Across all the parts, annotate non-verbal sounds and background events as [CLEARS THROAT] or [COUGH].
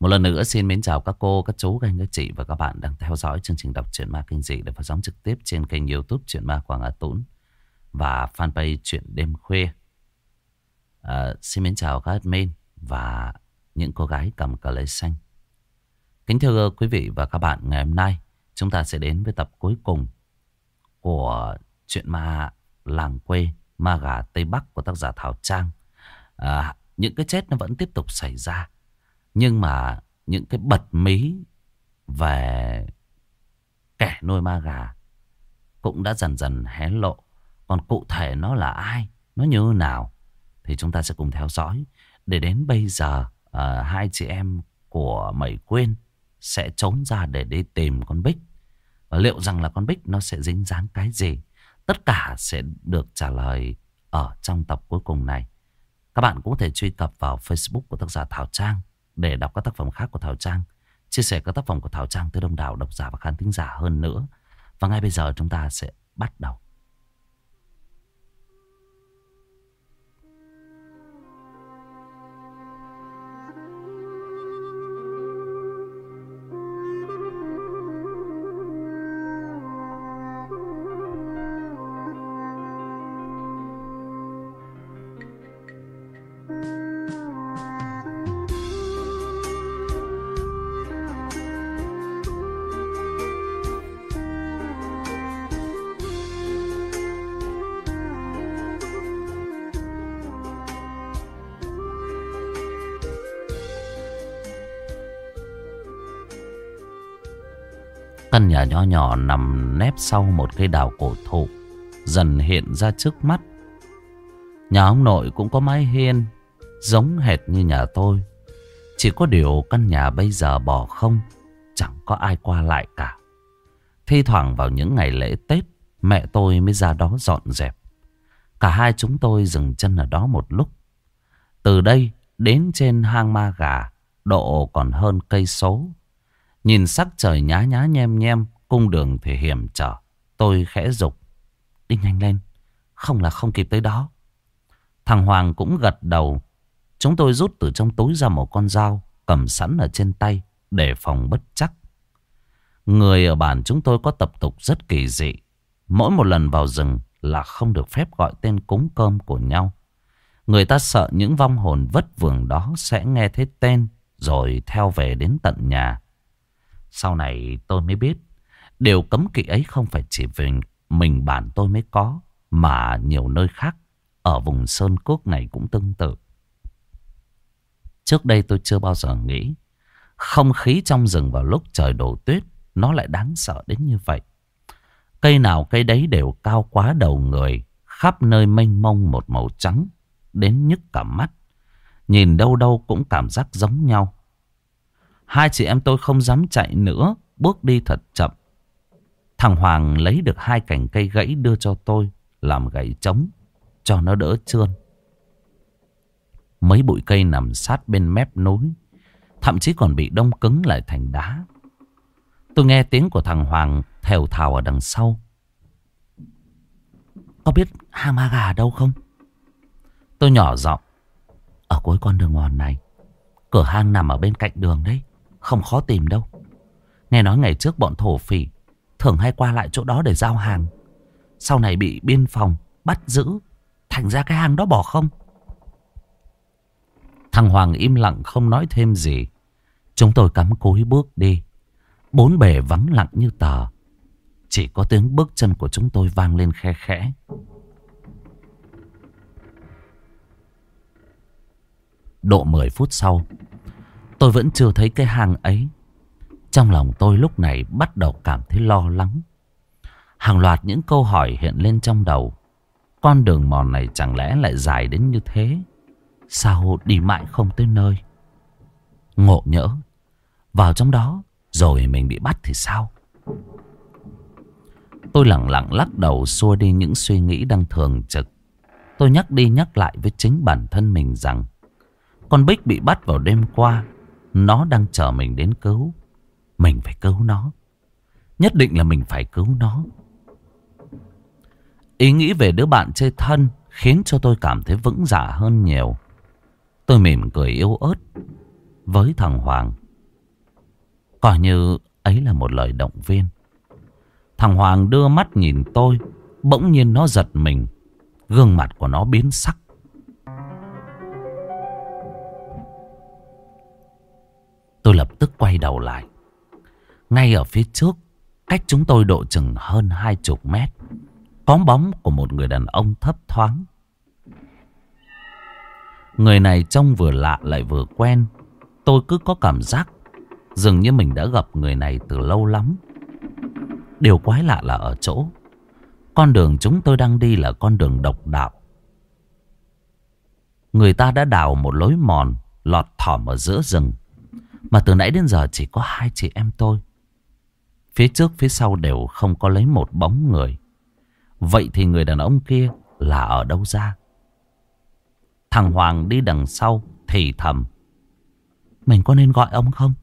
Một lần nữa xin mến chào các cô, các chú, các anh, các chị và các bạn đang theo dõi chương trình đọc truyện ma kinh dị được phát sóng trực tiếp trên kênh youtube Truyện Ma Quảng Hà Tũng và fanpage Truyện Đêm Khuya. À, xin mến chào các admin và những cô gái cầm cờ lê xanh. Kính thưa quý vị và các bạn, ngày hôm nay chúng ta sẽ đến với tập cuối cùng của Truyện Ma Làng Quê Ma Gà Tây Bắc của tác giả Thảo Trang. À, những cái chết nó vẫn tiếp tục xảy ra. Nhưng mà những cái bật mí về kẻ nuôi ma gà cũng đã dần dần hé lộ. Còn cụ thể nó là ai, nó như nào thì chúng ta sẽ cùng theo dõi. Để đến bây giờ uh, hai chị em của Mẩy Quyên sẽ trốn ra để đi tìm con Bích. Và liệu rằng là con Bích nó sẽ dính dáng cái gì? Tất cả sẽ được trả lời ở trong tập cuối cùng này. Các bạn cũng có thể truy cập vào Facebook của tác giả Thảo Trang để đọc các tác phẩm khác của Thảo Trang. Chia sẻ các tác phẩm của Thảo Trang tới đông đảo độc giả và khán thính giả hơn nữa. Và ngay bây giờ chúng ta sẽ bắt đầu. Nho nhỏ nằm nép sau một cây đào cổ thụ Dần hiện ra trước mắt. Nhà ông nội cũng có mái hiên Giống hệt như nhà tôi. Chỉ có điều căn nhà bây giờ bỏ không Chẳng có ai qua lại cả. Thi thoảng vào những ngày lễ Tết Mẹ tôi mới ra đó dọn dẹp. Cả hai chúng tôi dừng chân ở đó một lúc. Từ đây đến trên hang ma gà Độ còn hơn cây số. Nhìn sắc trời nhá nhá nhem nhem, cung đường thì hiểm trở. Tôi khẽ dục Đi nhanh lên, không là không kịp tới đó. Thằng Hoàng cũng gật đầu. Chúng tôi rút từ trong túi ra một con dao, cầm sẵn ở trên tay, để phòng bất chắc. Người ở bản chúng tôi có tập tục rất kỳ dị. Mỗi một lần vào rừng là không được phép gọi tên cúng cơm của nhau. Người ta sợ những vong hồn vất vưởng đó sẽ nghe thấy tên rồi theo về đến tận nhà. Sau này tôi mới biết Điều cấm kỵ ấy không phải chỉ về mình bản tôi mới có Mà nhiều nơi khác Ở vùng Sơn Cốc này cũng tương tự. Trước đây tôi chưa bao giờ nghĩ Không khí trong rừng vào lúc trời đổ tuyết Nó lại đáng sợ đến như vậy. Cây nào cây đấy đều cao quá đầu người Khắp nơi mênh mông một màu trắng Đến nhức cả mắt Nhìn đâu đâu cũng cảm giác giống nhau. Hai chị em tôi không dám chạy nữa, bước đi thật chậm. Thằng Hoàng lấy được hai cành cây gãy đưa cho tôi, làm gãy trống, cho nó đỡ trơn. Mấy bụi cây nằm sát bên mép núi, thậm chí còn bị đông cứng lại thành đá. Tôi nghe tiếng của thằng Hoàng thèo thào ở đằng sau. Có biết hang ma gà đâu không? Tôi nhỏ giọng. Ở cuối con đường mòn này, cửa hang nằm ở bên cạnh đường đấy. Không khó tìm đâu Nghe nói ngày trước bọn thổ phỉ Thường hay qua lại chỗ đó để giao hàng. Sau này bị biên phòng Bắt giữ, Thành ra cái hàng đó bỏ không? Thằng Hoàng im lặng không nói thêm gì. Chúng tôi cắm cúi bước đi. Bốn bề vắng lặng như tờ. Chỉ có tiếng bước chân của chúng tôi vang lên khe khẽ. Độ 10 phút sau, Tôi vẫn chưa thấy cái hang ấy. Trong lòng tôi lúc này bắt đầu cảm thấy lo lắng. Hàng loạt những câu hỏi hiện lên trong đầu. Con đường mòn này chẳng lẽ lại dài đến như thế? Sao đi mãi không tới nơi? Ngộ nhỡ. Vào trong đó, rồi mình bị bắt thì sao? Tôi lặng lặng lắc đầu xua đi những suy nghĩ đang thường trực. Tôi nhắc đi nhắc lại với chính bản thân mình rằng, con Bích bị bắt vào đêm qua, nó đang chờ mình đến cứu mình phải cứu nó Nhất định là mình phải cứu nó Ý nghĩ về đứa bạn chơi thân Khiến cho tôi cảm thấy vững dạ hơn nhiều Tôi mỉm cười yếu ớt Với thằng Hoàng Coi như ấy là một lời động viên. Thằng Hoàng đưa mắt nhìn tôi. Bỗng nhiên nó giật mình. Gương mặt của nó biến sắc. Tôi lập tức quay đầu lại. Ngay ở phía trước, cách chúng tôi độ chừng hơn hai chục mét, có bóng của một người đàn ông thấp thoáng. Người này trông vừa lạ lại vừa quen. Tôi cứ có cảm giác dường như mình đã gặp người này từ lâu lắm. Điều quái lạ là ở chỗ con đường chúng tôi đang đi là con đường độc đạo. Người ta đã đào một lối mòn lọt thỏm ở giữa rừng. Mà từ nãy đến giờ chỉ có hai chị em tôi. Phía trước, phía sau đều không có lấy một bóng người. Vậy thì người đàn ông kia là ở đâu ra? Thằng Hoàng đi đằng sau thì thầm. Mình có nên gọi ông không?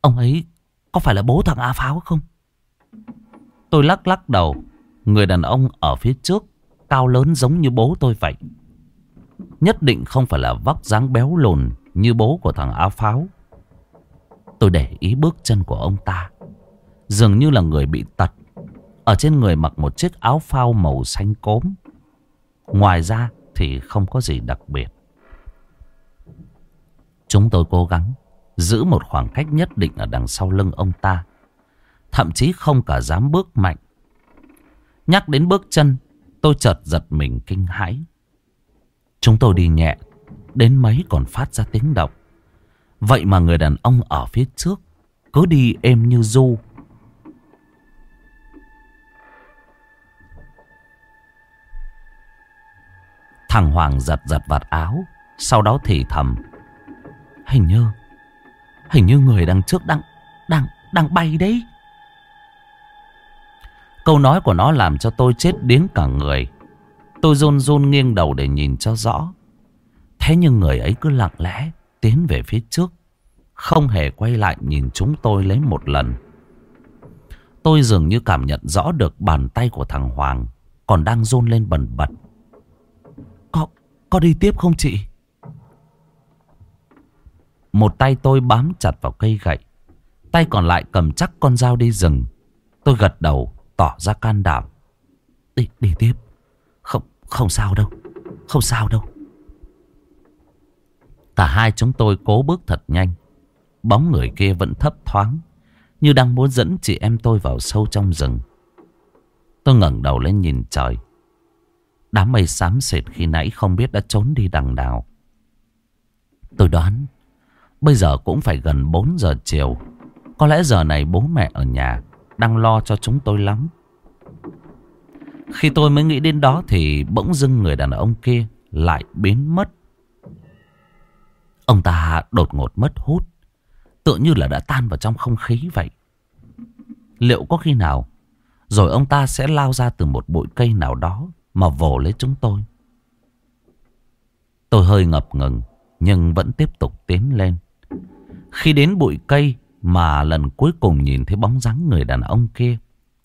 Ông ấy có phải là bố thằng A Pháo không? Tôi lắc lắc đầu. Người đàn ông ở phía trước cao lớn giống như bố tôi vậy. Nhất định không phải là vóc dáng béo lùn như bố của thằng A Pháo. Tôi để ý bước chân của ông ta. Dường như là người bị tật. Ở trên người mặc một chiếc áo phao màu xanh cốm. Ngoài ra thì không có gì đặc biệt. Chúng tôi cố gắng giữ một khoảng cách nhất định ở đằng sau lưng ông ta. Thậm chí không cả dám bước mạnh. Nhắc đến bước chân, tôi chợt giật mình kinh hãi. Chúng tôi đi nhẹ, đến mấy còn phát ra tiếng động. Vậy mà người đàn ông ở phía trước cứ đi êm như du. Thằng Hoàng giật giật vạt áo, sau đó thì thầm. Hình như, hình như người đằng trước đang, đang, đang bay đấy. Câu nói của nó làm cho tôi chết điếng cả người. Tôi run run nghiêng đầu để nhìn cho rõ. Thế nhưng người ấy cứ lặng lẽ tiến về phía trước. Không hề quay lại nhìn chúng tôi lấy một lần. Tôi dường như cảm nhận rõ được bàn tay của thằng Hoàng còn đang run lên bần bật. Có, đi tiếp không chị? Một tay tôi bám chặt vào cây gậy. Tay còn lại cầm chắc con dao đi rừng. Tôi gật đầu, tỏ ra can đảm. Đi, đi tiếp. Không, không sao đâu. Không sao đâu. Cả hai chúng tôi cố bước thật nhanh. Bóng người kia vẫn thấp thoáng. Như đang muốn dẫn chị em tôi vào sâu trong rừng. Tôi ngẩng đầu lên nhìn trời. Đám mây xám xịt khi nãy không biết đã trốn đi đằng nào. Tôi đoán, bây giờ cũng phải gần 4 giờ chiều. Có lẽ giờ này bố mẹ ở nhà đang lo cho chúng tôi lắm. Khi tôi mới nghĩ đến đó thì bỗng dưng người đàn ông kia lại biến mất. Ông ta đột ngột mất hút. Tựa như là đã tan vào trong không khí vậy. Liệu có khi nào rồi ông ta sẽ lao ra từ một bụi cây nào đó mà vồ lấy chúng tôi? Tôi hơi ngập ngừng nhưng vẫn tiếp tục tiến lên. Khi đến bụi cây mà lần cuối cùng nhìn thấy bóng dáng người đàn ông kia,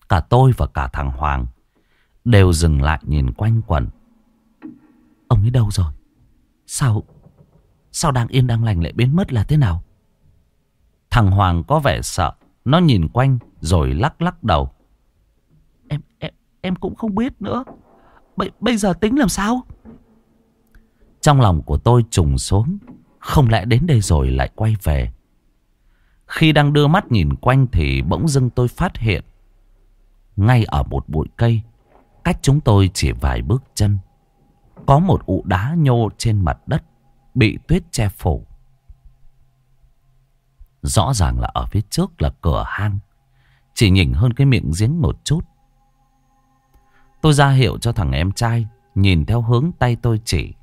cả tôi và cả thằng Hoàng đều dừng lại nhìn quanh quẩn. Ông ấy đâu rồi? Sao? Sao đang yên đang lành lại biến mất là thế nào? Thằng Hoàng có vẻ sợ. Nó nhìn quanh rồi lắc lắc đầu. Em em em cũng không biết nữa. Bây, bây giờ tính làm sao? Trong lòng của tôi trùng xuống. Không lẽ đến đây rồi lại quay về. Khi đang đưa mắt nhìn quanh thì bỗng dưng tôi phát hiện. Ngay ở một bụi cây. Cách chúng tôi chỉ vài bước chân. Có một ụ đá nhô trên mặt đất. Bị tuyết che phủ. Rõ ràng là ở phía trước là cửa hang. Chỉ nhỉnh hơn cái miệng giếng một chút. Tôi ra hiệu cho thằng em trai. Nhìn theo hướng tay tôi chỉ.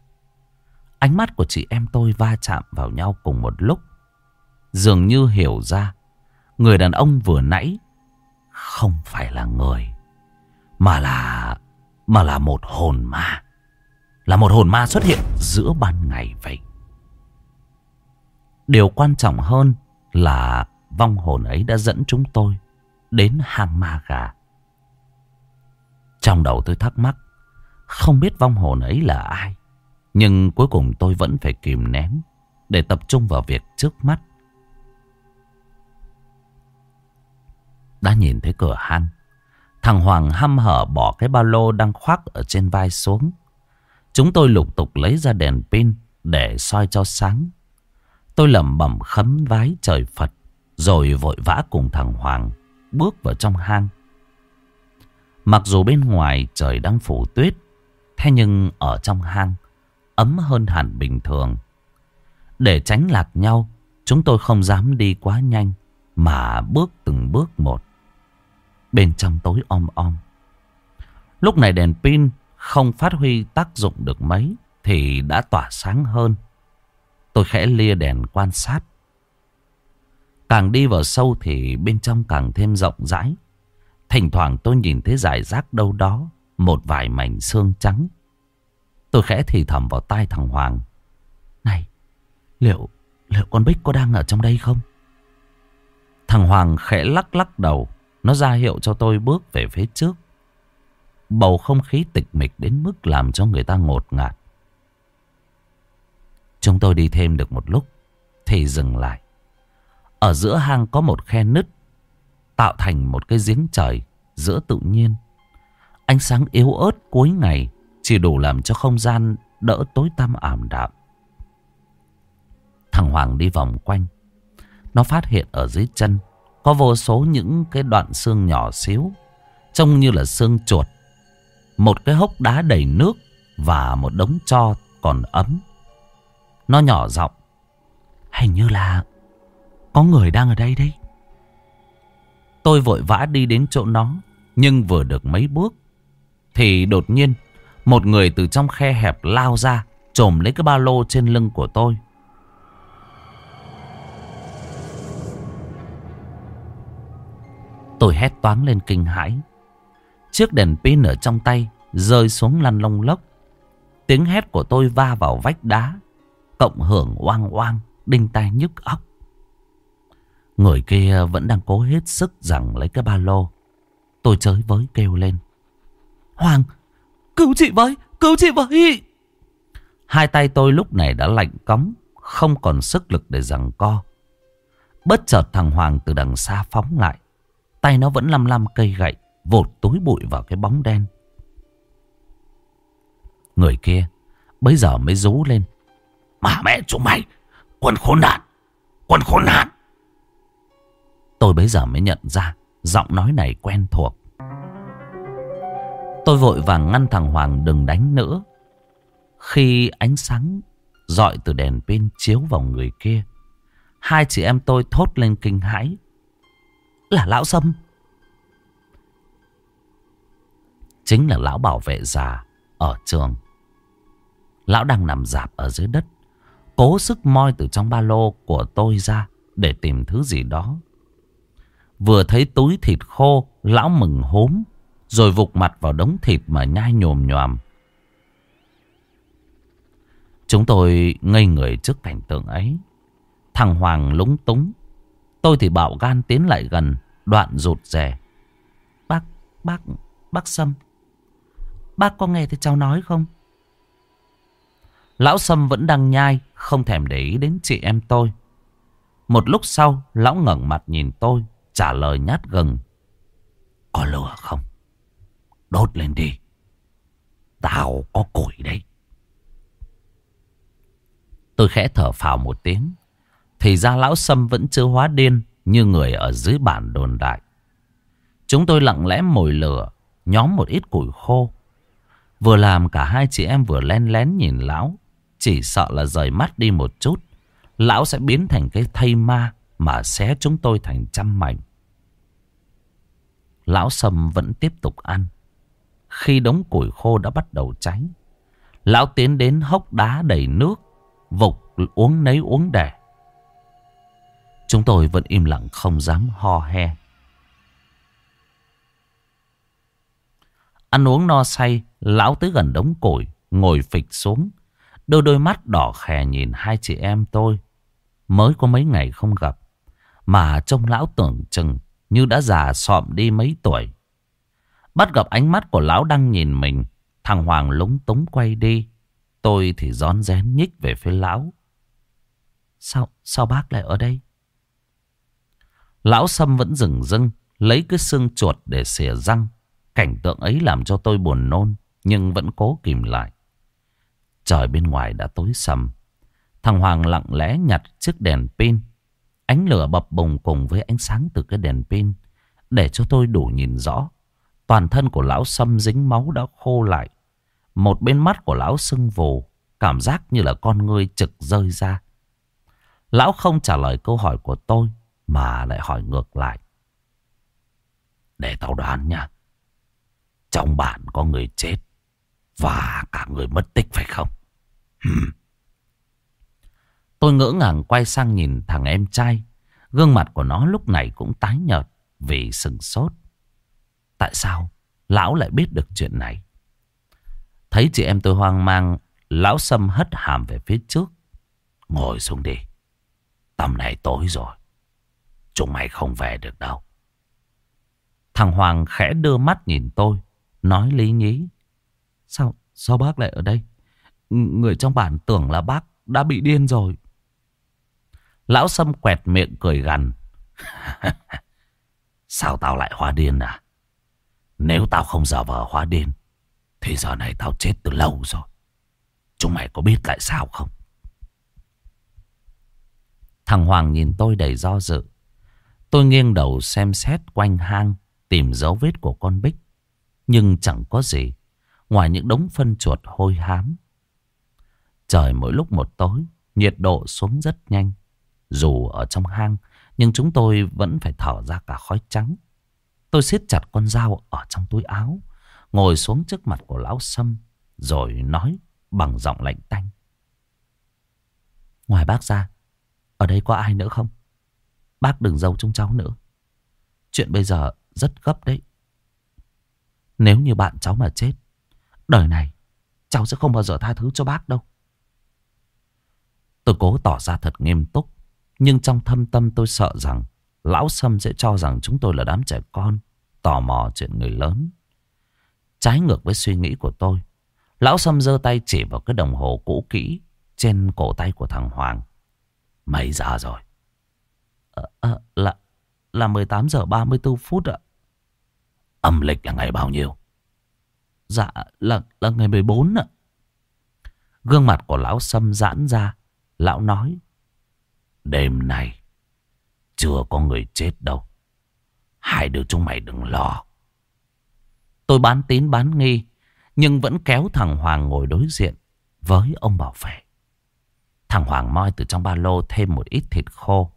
Ánh mắt của chị em tôi va chạm vào nhau cùng một lúc. Dường như hiểu ra. Người đàn ông vừa nãy không phải là người. Mà là... Mà là một hồn ma. Là một hồn ma xuất hiện giữa ban ngày vậy. Điều quan trọng hơn là vong hồn ấy đã dẫn chúng tôi đến hang ma gà. Trong đầu tôi thắc mắc, không biết vong hồn ấy là ai. Nhưng cuối cùng tôi vẫn phải kìm nén để tập trung vào việc trước mắt. Đã nhìn thấy cửa hang Thằng Hoàng hăm hở bỏ cái ba lô đang khoác ở trên vai xuống Chúng tôi lục tục lấy ra đèn pin để soi cho sáng. Tôi lẩm bẩm khấn vái trời Phật rồi vội vã cùng thằng Hoàng bước vào trong hang. Mặc dù bên ngoài trời đang phủ tuyết, thế nhưng ở trong hang ấm hơn hẳn bình thường. Để tránh lạc nhau, chúng tôi không dám đi quá nhanh mà bước từng bước một. Bên trong tối om om. Lúc này đèn pin không phát huy tác dụng được mấy thì đã tỏa sáng hơn. Tôi khẽ lia đèn quan sát. Càng đi vào sâu thì bên trong càng thêm rộng rãi. Thỉnh thoảng tôi nhìn thấy giải rác đâu đó một vài mảnh xương trắng. Tôi khẽ thì thầm vào tai thằng Hoàng. Này, liệu liệu con Bích có đang ở trong đây không? Thằng Hoàng khẽ lắc lắc đầu. Nó ra hiệu cho tôi bước về phía trước. Bầu không khí tịch mịch đến mức làm cho người ta ngột ngạt. Chúng tôi đi thêm được một lúc thì dừng lại. Ở giữa hang có một khe nứt tạo thành một cái giếng trời giữa tự nhiên. Ánh sáng yếu ớt cuối ngày chỉ đủ làm cho không gian đỡ tối tăm ảm đạm. Thằng Hoàng đi vòng quanh. Nó phát hiện ở dưới chân có vô số những cái đoạn xương nhỏ xíu. Trông như là xương chuột một cái hốc đá đầy nước và một đống cho còn ấm. Nó nhỏ giọng. Hình như là có người đang ở đây đấy. Tôi vội vã đi đến chỗ nó. Nhưng vừa được mấy bước. Thì đột nhiên một người từ trong khe hẹp lao ra. Trồm lấy cái ba lô trên lưng của tôi. Tôi hét toáng lên kinh hãi. Chiếc đèn pin ở trong tay rơi xuống lăn lông lốc. Tiếng hét của tôi va vào vách đá. Cộng hưởng oang oang, đinh tai nhức óc. Người kia vẫn đang cố hết sức rằng lấy cái ba lô. Tôi chới với kêu lên. Hoàng, cứu chị với, cứu chị với. Hai tay tôi lúc này đã lạnh cống, không còn sức lực để giằng co. Bất chợt thằng Hoàng từ đằng xa phóng lại. Tay nó vẫn lăm lăm cây gậy vột túi bụi vào cái bóng đen. Người kia bây giờ mới rú lên. Mà mẹ chúng mày, quân khốn nạn, quân khốn nạn. Tôi bây giờ mới nhận ra giọng nói này quen thuộc. Tôi vội vàng ngăn thằng Hoàng đừng đánh nữa. Khi ánh sáng dọi từ đèn pin chiếu vào người kia, hai chị em tôi thốt lên kinh hãi. Là lão Sâm. Chính là lão bảo vệ già ở trường. Lão đang nằm dạp ở dưới đất. Cố sức moi từ trong ba lô của tôi ra để tìm thứ gì đó. Vừa thấy túi thịt khô, lão mừng hốm. Rồi vụt mặt vào đống thịt mà nhai nhồm nhòm. Chúng tôi ngây người trước cảnh tượng ấy. Thằng Hoàng lúng túng. Tôi thì bạo gan tiến lại gần, đoạn rụt rè. Bác, bác, bác Sâm. Bác có nghe thấy cháu nói không? Lão Sâm vẫn đang nhai, không thèm để ý đến chị em tôi. Một lúc sau, lão ngẩng mặt nhìn tôi, trả lời nhát gừng. Có lửa không? Đốt lên đi. Tao có củi đấy. Tôi khẽ thở phào một tiếng. Thì ra lão Sâm vẫn chưa hóa điên như người ở dưới bản đồn đại. Chúng tôi lặng lẽ mồi lửa, nhóm một ít củi khô. Vừa làm cả hai chị em vừa len lén nhìn lão. Chỉ sợ là rời mắt đi một chút Lão sẽ biến thành cái thây ma Mà xé chúng tôi thành trăm mảnh Lão Sâm vẫn tiếp tục ăn Khi đống củi khô đã bắt đầu cháy, Lão tiến đến hốc đá đầy nước Vục uống nấy uống đẻ Chúng tôi vẫn im lặng không dám ho he Ăn uống no say, Lão tới gần đống củi, Ngồi phịch xuống Đôi đôi mắt đỏ khè nhìn hai chị em tôi. Mới có mấy ngày không gặp. Mà trông lão tưởng chừng như đã già sọm đi mấy tuổi. Bắt gặp ánh mắt của lão đang nhìn mình. Thằng Hoàng lúng túng quay đi. Tôi thì rón rén nhích về phía lão. Sao, sao bác lại ở đây? Lão Sâm vẫn rừng rưng Lấy cái xương chuột để xỉa răng. Cảnh tượng ấy làm cho tôi buồn nôn. Nhưng vẫn cố kìm lại. Trời bên ngoài đã tối sầm. Thằng Hoàng lặng lẽ nhặt chiếc đèn pin. Ánh lửa bập bùng cùng với ánh sáng từ cái đèn pin. Để cho tôi đủ nhìn rõ. Toàn thân của lão Sâm dính máu đã khô lại. Một bên mắt của lão sưng vù. Cảm giác như là con ngươi trực rơi ra. Lão không trả lời câu hỏi của tôi. Mà lại hỏi ngược lại. Để tao đoán nha. Trong bản có người chết. Và cả người mất tích phải không? Tôi ngỡ ngàng quay sang nhìn thằng em trai. Gương mặt của nó lúc này cũng tái nhợt vì sừng sốt. Tại sao lão lại biết được chuyện này? Thấy chị em tôi hoang mang, lão Sâm hất hàm về phía trước. Ngồi xuống đi. Tầm này tối rồi. Chúng mày không về được đâu. Thằng Hoàng khẽ đưa mắt nhìn tôi, nói lý nhí. Sao, sao bác lại ở đây? Người trong bản tưởng là bác đã bị điên rồi. Lão Sâm quẹt miệng cười gằn. [LAUGHS] sao tao lại hóa điên à? Nếu tao không giả vờ hóa điên, thì giờ này tao chết từ lâu rồi. Chúng mày có biết tại sao không? Thằng Hoàng nhìn tôi đầy do dự. Tôi nghiêng đầu xem xét quanh hang, tìm dấu vết của con Bích. Nhưng chẳng có gì, ngoài những đống phân chuột hôi hám. Trời mỗi lúc một tối, nhiệt độ xuống rất nhanh. Dù ở trong hang, nhưng chúng tôi vẫn phải thở ra cả khói trắng. Tôi siết chặt con dao ở trong túi áo, ngồi xuống trước mặt của lão Sâm, rồi nói bằng giọng lạnh tanh. Ngoài bác ra, ở đây có ai nữa không? Bác đừng giấu chúng cháu nữa. Chuyện bây giờ rất gấp đấy. Nếu như bạn cháu mà chết, đời này cháu sẽ không bao giờ tha thứ cho bác đâu. Tôi cố tỏ ra thật nghiêm túc. Nhưng trong thâm tâm tôi sợ rằng Lão Sâm sẽ cho rằng chúng tôi là đám trẻ con Tò mò chuyện người lớn. Trái ngược với suy nghĩ của tôi Lão Sâm giơ tay chỉ vào cái đồng hồ cũ kỹ Trên cổ tay của thằng Hoàng. Mấy giờ rồi. À, à, Là là 18 giờ 34 phút ạ. Âm lịch là ngày bao nhiêu? Dạ là, là ngày 14 ạ. Gương mặt của lão Sâm giãn ra Lão nói Đêm nay, chưa có người chết đâu. Hai đứa chúng mày đừng lo. Tôi bán tín bán nghi, nhưng vẫn kéo thằng Hoàng ngồi đối diện với ông bảo vệ. Thằng Hoàng moi từ trong ba lô thêm một ít thịt khô.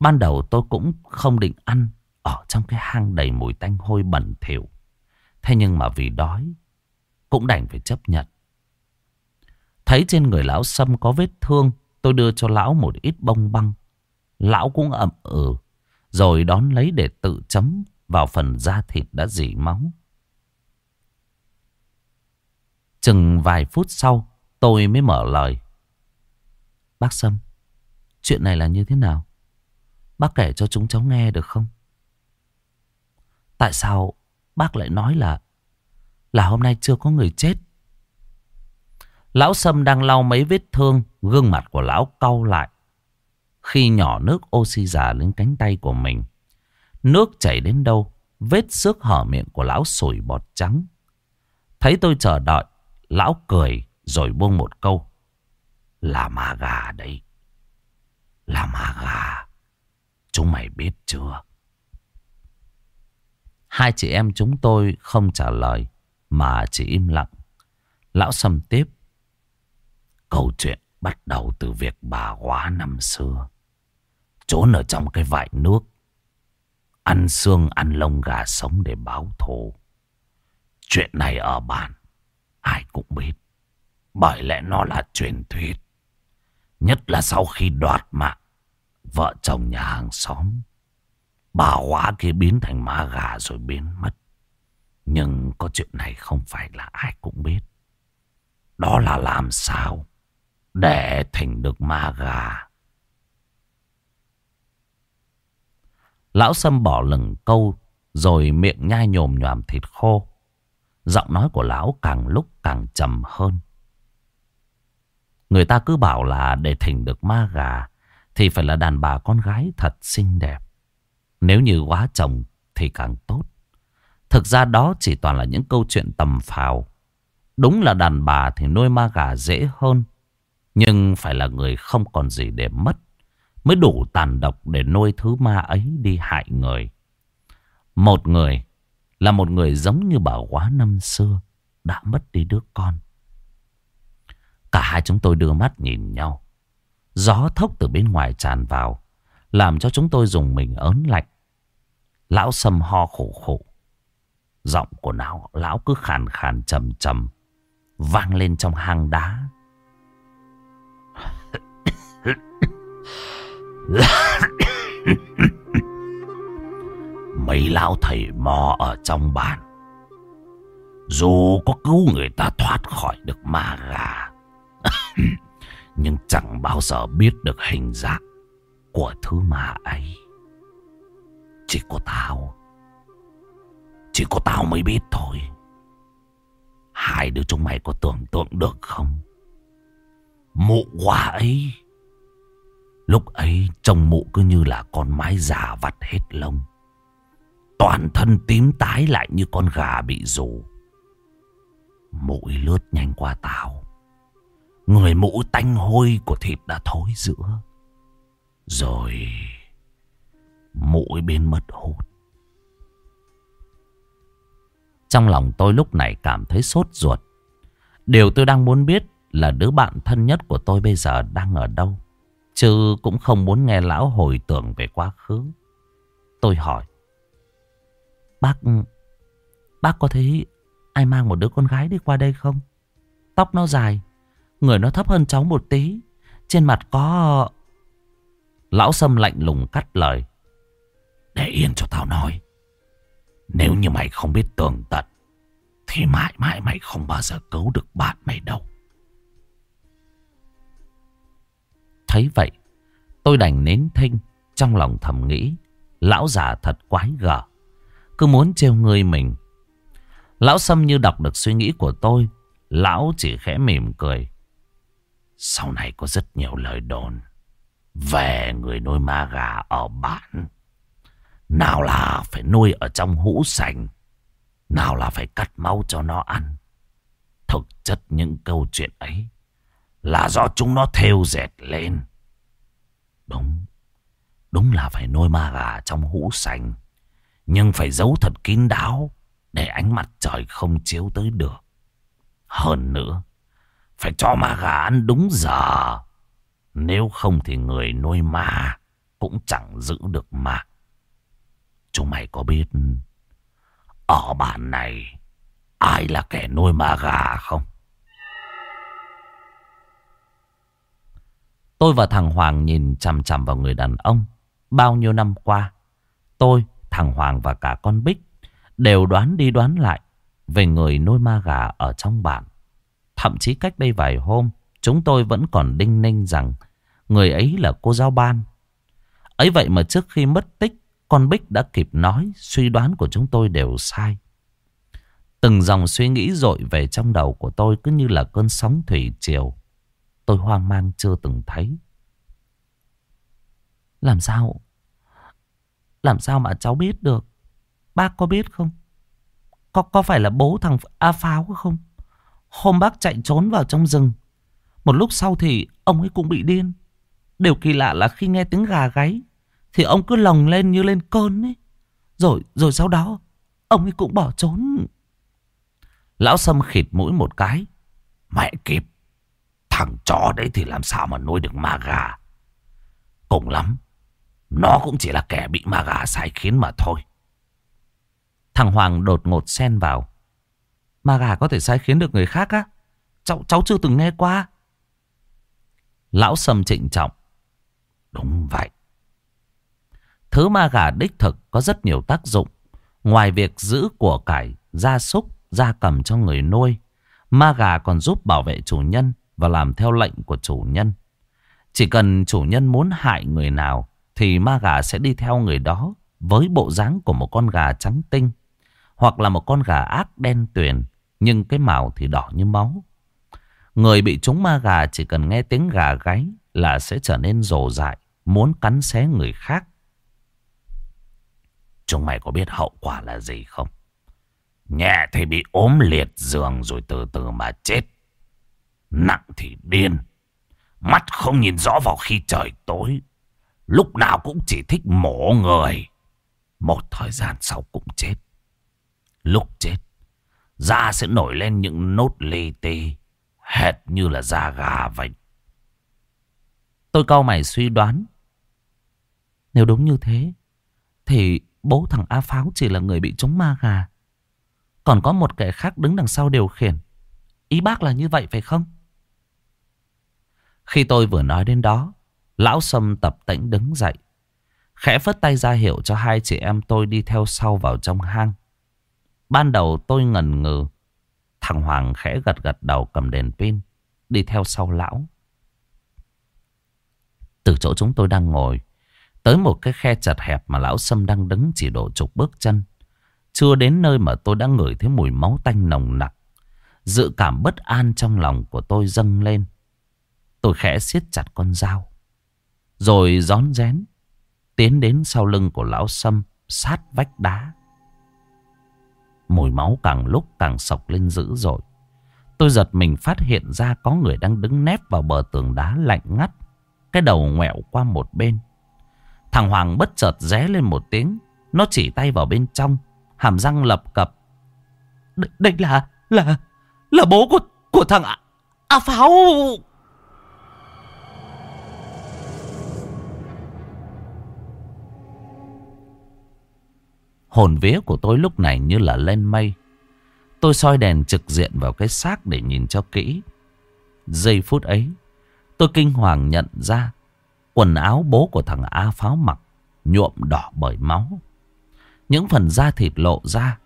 Ban đầu tôi cũng không định ăn ở trong cái hang đầy mùi tanh hôi bẩn thỉu. Thế nhưng mà vì đói, cũng đành phải chấp nhận. Thấy trên người lão Sâm có vết thương Tôi đưa cho lão một ít bông băng. Lão cũng ậm ừ. Rồi đón lấy để tự chấm vào phần da thịt đã dỉ máu. Chừng vài phút sau, tôi mới mở lời. Bác Sâm, chuyện này là như thế nào? Bác kể cho chúng cháu nghe được không? Tại sao bác lại nói là là hôm nay chưa có người chết? Lão Sâm đang lau mấy vết thương, gương mặt của lão cau lại. Khi nhỏ nước oxy già lên cánh tay của mình. Nước chảy đến đâu, vết xước hở miệng của lão sủi bọt trắng. Thấy tôi chờ đợi, lão cười rồi buông một câu. Là ma gà đấy. Là ma gà. Chúng mày biết chưa? Hai chị em chúng tôi không trả lời mà chỉ im lặng. Lão sầm tiếp. Câu chuyện bắt đầu từ việc bà hóa năm xưa. Trốn ở trong cái vại nước. Ăn xương, ăn lông gà sống để báo thù. Chuyện này ở bản ai cũng biết. Bởi lẽ nó là truyền thuyết. Nhất là sau khi đoạt mạng, vợ chồng nhà hàng xóm. Bà hóa kia biến thành ma gà rồi biến mất. Nhưng có chuyện này không phải là ai cũng biết. Đó là làm sao để thành được ma gà. Lão Sâm bỏ lửng câu rồi miệng nhai nhồm nhòm thịt khô. Giọng nói của lão càng lúc càng trầm hơn. Người ta cứ bảo là để thành được ma gà thì phải là đàn bà con gái thật xinh đẹp. Nếu như quá chồng thì càng tốt. Thực ra đó chỉ toàn là những câu chuyện tầm phào. Đúng là đàn bà thì nuôi ma gà dễ hơn. Nhưng phải là người không còn gì để mất. Mới đủ tàn độc để nuôi thứ ma ấy đi hại người. Một người là một người giống như bà quá năm xưa đã mất đi đứa con. Cả hai chúng tôi đưa mắt nhìn nhau. Gió thốc từ bên ngoài tràn vào, làm cho chúng tôi dùng mình ớn lạnh. Lão sâm ho khổ khổ. Giọng của lão, lão cứ khàn khàn trầm trầm, vang lên trong hang đá. [COUGHS] Mấy lão thầy mò ở trong bàn. Dù có cứu người ta thoát khỏi được ma gà, [COUGHS] Nhưng chẳng bao giờ biết được hình dạng Của thứ ma ấy. Chỉ có tao. Chỉ có tao mới biết thôi. Hai đứa chúng mày có tưởng tượng được không? Mụ quả ấy Lúc ấy trông mụ cứ như là con mái già vặt hết lông Toàn thân tím tái lại như con gà bị rủ. Mũi lướt nhanh qua tao. Người mũ tanh hôi của thịt đã thối giữa. Rồi mũi bên mất hút. Trong lòng tôi lúc này cảm thấy sốt ruột. Điều tôi đang muốn biết là đứa bạn thân nhất của tôi bây giờ đang ở đâu. Chứ cũng không muốn nghe lão hồi tưởng về quá khứ. Tôi hỏi. Bác... Bác có thấy ai mang một đứa con gái đi qua đây không? Tóc nó dài. Người nó thấp hơn cháu một tí. Trên mặt có... Lão Sâm lạnh lùng cắt lời. Để yên cho tao nói. Nếu như mày không biết tường tận. Thì mãi mãi mày không bao giờ cứu được bạn mày đâu. Thấy vậy. Tôi đành nến thinh. Trong lòng thầm nghĩ. Lão già thật quái gở. Cứ muốn trêu người mình Lão Sâm như đọc được suy nghĩ của tôi, Lão chỉ khẽ mỉm cười Sau này có rất nhiều lời đồn, Về người nuôi ma gà ở bản Nào là phải nuôi ở trong hũ sành, Nào là phải cắt máu cho nó ăn Thực chất những câu chuyện ấy là do chúng nó thêu dệt lên. Đúng Đúng là phải nuôi ma gà trong hũ sành, nhưng phải giấu thật kín đáo Để ánh mặt trời không chiếu tới được. Hơn nữa, Phải cho ma gà ăn đúng giờ, Nếu không thì người nuôi ma Cũng chẳng giữ được mạng. Chúng mày có biết, Ở bản này Ai là kẻ nuôi ma gà không? Tôi và thằng Hoàng nhìn chằm chằm vào người đàn ông Bao nhiêu năm qua Tôi Thằng Hoàng và cả con Bích đều đoán đi đoán lại về người nuôi ma gà ở trong bản. Thậm chí cách đây vài hôm, chúng tôi vẫn còn đinh ninh rằng người ấy là cô giáo ban. Ấy vậy mà trước khi mất tích, con Bích đã kịp nói suy đoán của chúng tôi đều sai. Từng dòng suy nghĩ dội về trong đầu của tôi cứ như là cơn sóng thủy triều. Tôi hoang mang chưa từng thấy. Làm sao làm sao mà cháu biết được? Bác có biết không? Có, có phải là bố thằng A Pháo không? Hôm bác chạy trốn vào trong rừng. Một lúc sau thì ông ấy cũng bị điên. Điều kỳ lạ là khi nghe tiếng gà gáy thì ông cứ lồng lên như lên cơn ấy. Rồi, rồi sau đó ông ấy cũng bỏ trốn. Lão Sâm khịt mũi một cái. Mẹ kịp. Thằng chó đấy thì làm sao mà nuôi được ma gà. Cùng lắm nó cũng chỉ là kẻ bị ma gà sai khiến mà thôi. Thằng Hoàng đột ngột xen vào. Ma gà có thể sai khiến được người khác á? Cháu, cháu chưa từng nghe qua. Lão Sâm trịnh trọng. Đúng vậy. Thứ ma gà đích thực có rất nhiều tác dụng. Ngoài việc giữ của cải, gia súc, gia cầm cho người nuôi. Ma gà còn giúp bảo vệ chủ nhân và làm theo lệnh của chủ nhân. Chỉ cần chủ nhân muốn hại người nào thì ma gà sẽ đi theo người đó với bộ dáng của một con gà trắng tinh hoặc là một con gà ác đen tuyền nhưng cái màu thì đỏ như máu. Người bị trúng ma gà chỉ cần nghe tiếng gà gáy là sẽ trở nên rồ dại, muốn cắn xé người khác. Chúng mày có biết hậu quả là gì không? Nhẹ thì bị ốm liệt giường rồi từ từ mà chết. Nặng thì điên. Mắt không nhìn rõ vào khi trời tối. Lúc nào cũng chỉ thích mổ người. Một thời gian sau cũng chết. Lúc chết, da sẽ nổi lên những nốt li ti, hệt như là da gà vậy. Tôi cau mày suy đoán. Nếu đúng như thế, thì bố thằng A Pháo chỉ là người bị trúng ma gà. Còn có một kẻ khác đứng đằng sau điều khiển. Ý bác là như vậy phải không? Khi tôi vừa nói đến đó, lão Sâm tập tĩnh đứng dậy. Khẽ phất tay ra hiệu cho hai chị em tôi đi theo sau vào trong hang. Ban đầu tôi ngần ngừ. Thằng Hoàng khẽ gật gật đầu cầm đèn pin. Đi theo sau lão. Từ chỗ chúng tôi đang ngồi. Tới một cái khe chật hẹp mà lão Sâm đang đứng chỉ độ chục bước chân. Chưa đến nơi mà tôi đã ngửi thấy mùi máu tanh nồng nặc. Dự cảm bất an trong lòng của tôi dâng lên. Tôi khẽ siết chặt con dao. Rồi gión rén. Tiến đến sau lưng của lão Sâm sát vách đá. Mùi máu càng lúc càng sọc lên dữ dội. Tôi giật mình phát hiện ra có người đang đứng nép vào bờ tường đá lạnh ngắt. Cái đầu ngoẹo qua một bên. Thằng Hoàng bất chợt ré lên một tiếng. Nó chỉ tay vào bên trong. Hàm răng lập cập. Đây là, là, là bố của, của thằng A, A Pháo. Hồn vía của tôi lúc này như là lên mây. Tôi soi đèn trực diện vào cái xác để nhìn cho kỹ. Giây phút ấy, tôi kinh hoàng nhận ra quần áo bố của thằng A Pháo mặc nhuộm đỏ bởi máu. Những phần da thịt lộ ra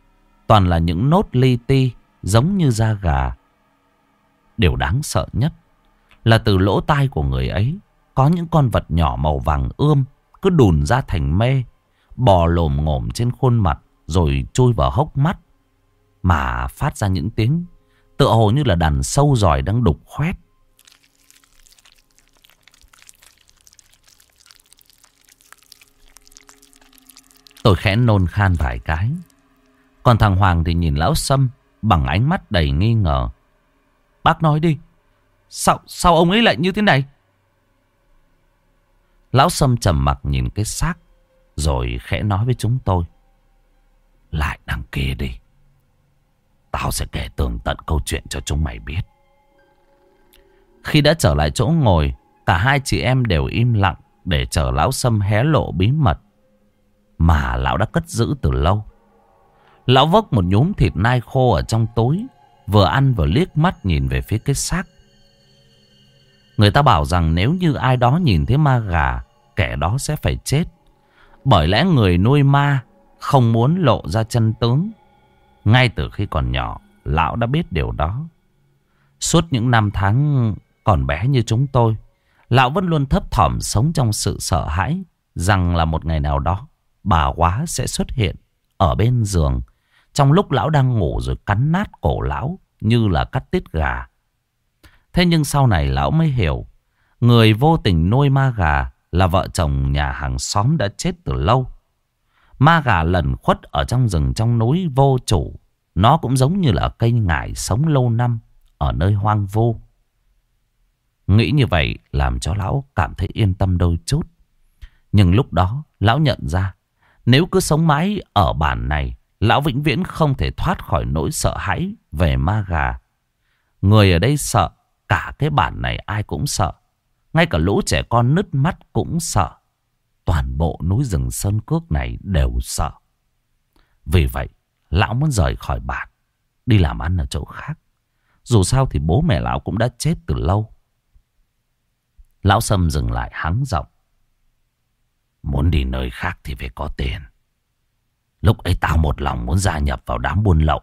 toàn là những nốt li ti giống như da gà. Điều đáng sợ nhất là từ lỗ tai của người ấy có những con vật nhỏ màu vàng ươm cứ đùn ra thành mê bò lồm ngồm trên khuôn mặt rồi chui vào hốc mắt mà phát ra những tiếng tựa hồ như là đàn sâu giỏi đang đục khoét. Tôi khẽ nôn khan vài cái. Còn thằng Hoàng thì nhìn lão Sâm bằng ánh mắt đầy nghi ngờ. Bác nói đi. Sao, sao ông ấy lại như thế này? Lão Sâm trầm mặc nhìn cái xác rồi khẽ nói với chúng tôi. Lại đằng kia đi. Tao sẽ kể tường tận câu chuyện cho chúng mày biết. Khi đã trở lại chỗ ngồi, cả hai chị em đều im lặng để chờ lão Sâm hé lộ bí mật mà lão đã cất giữ từ lâu. Lão vốc một nhúm thịt nai khô ở trong túi, vừa ăn vừa liếc mắt nhìn về phía cái xác. Người ta bảo rằng nếu như ai đó nhìn thấy ma gà, kẻ đó sẽ phải chết. Bởi lẽ người nuôi ma không muốn lộ ra chân tướng. Ngay từ khi còn nhỏ, lão đã biết điều đó. Suốt những năm tháng còn bé như chúng tôi, lão vẫn luôn thấp thỏm sống trong sự sợ hãi rằng là một ngày nào đó bà quá sẽ xuất hiện ở bên giường trong lúc lão đang ngủ rồi cắn nát cổ lão như là cắt tiết gà. Thế nhưng sau này lão mới hiểu, người vô tình nuôi ma gà là vợ chồng nhà hàng xóm đã chết từ lâu. Ma gà lần khuất ở trong rừng trong núi vô chủ. Nó cũng giống như là cây ngải sống lâu năm ở nơi hoang vô. Nghĩ như vậy làm cho lão cảm thấy yên tâm đôi chút. Nhưng lúc đó lão nhận ra nếu cứ sống mãi ở bản này lão vĩnh viễn không thể thoát khỏi nỗi sợ hãi về ma gà. Người ở đây sợ, cả cái bản này ai cũng sợ. Ngay cả lũ trẻ con nứt mắt cũng sợ. Toàn bộ núi rừng sơn cước này đều sợ. Vì vậy, lão muốn rời khỏi bản, đi làm ăn ở chỗ khác. Dù sao thì bố mẹ lão cũng đã chết từ lâu. Lão Sâm dừng lại hắng giọng. Muốn đi nơi khác thì phải có tiền. Lúc ấy tao một lòng muốn gia nhập vào đám buôn lậu,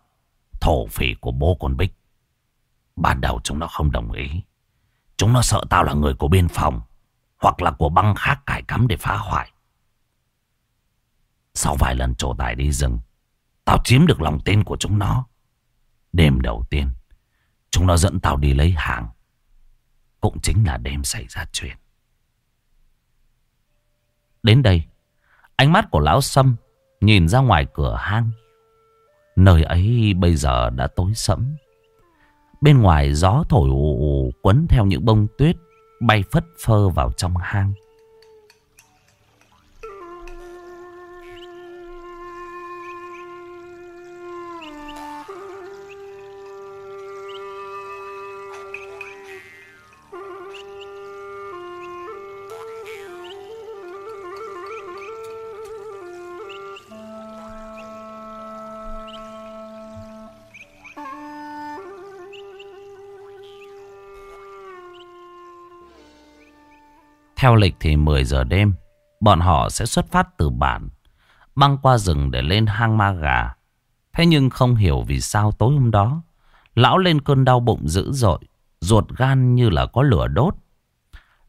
thổ phỉ của bố con Bích. Ban đầu chúng nó không đồng ý. Chúng nó sợ tao là người của biên phòng, Hoặc là của băng khác cải cắm để phá hoại. Sau vài lần trổ tài đi rừng, Tao chiếm được lòng tin của chúng nó. Đêm đầu tiên, Chúng nó dẫn tao đi lấy hàng. Cũng chính là đêm xảy ra chuyện. Đến đây, Ánh mắt của lão Sâm Nhìn ra ngoài cửa hang. Nơi ấy bây giờ đã tối sẫm. Bên ngoài gió thổi ù ù Quấn theo những bông tuyết Bay phất phơ vào trong hang. Theo lịch thì 10 giờ đêm, bọn họ sẽ xuất phát từ bản, băng qua rừng để lên hang ma gà. Thế nhưng không hiểu vì sao tối hôm đó, lão lên cơn đau bụng dữ dội, ruột gan như là có lửa đốt.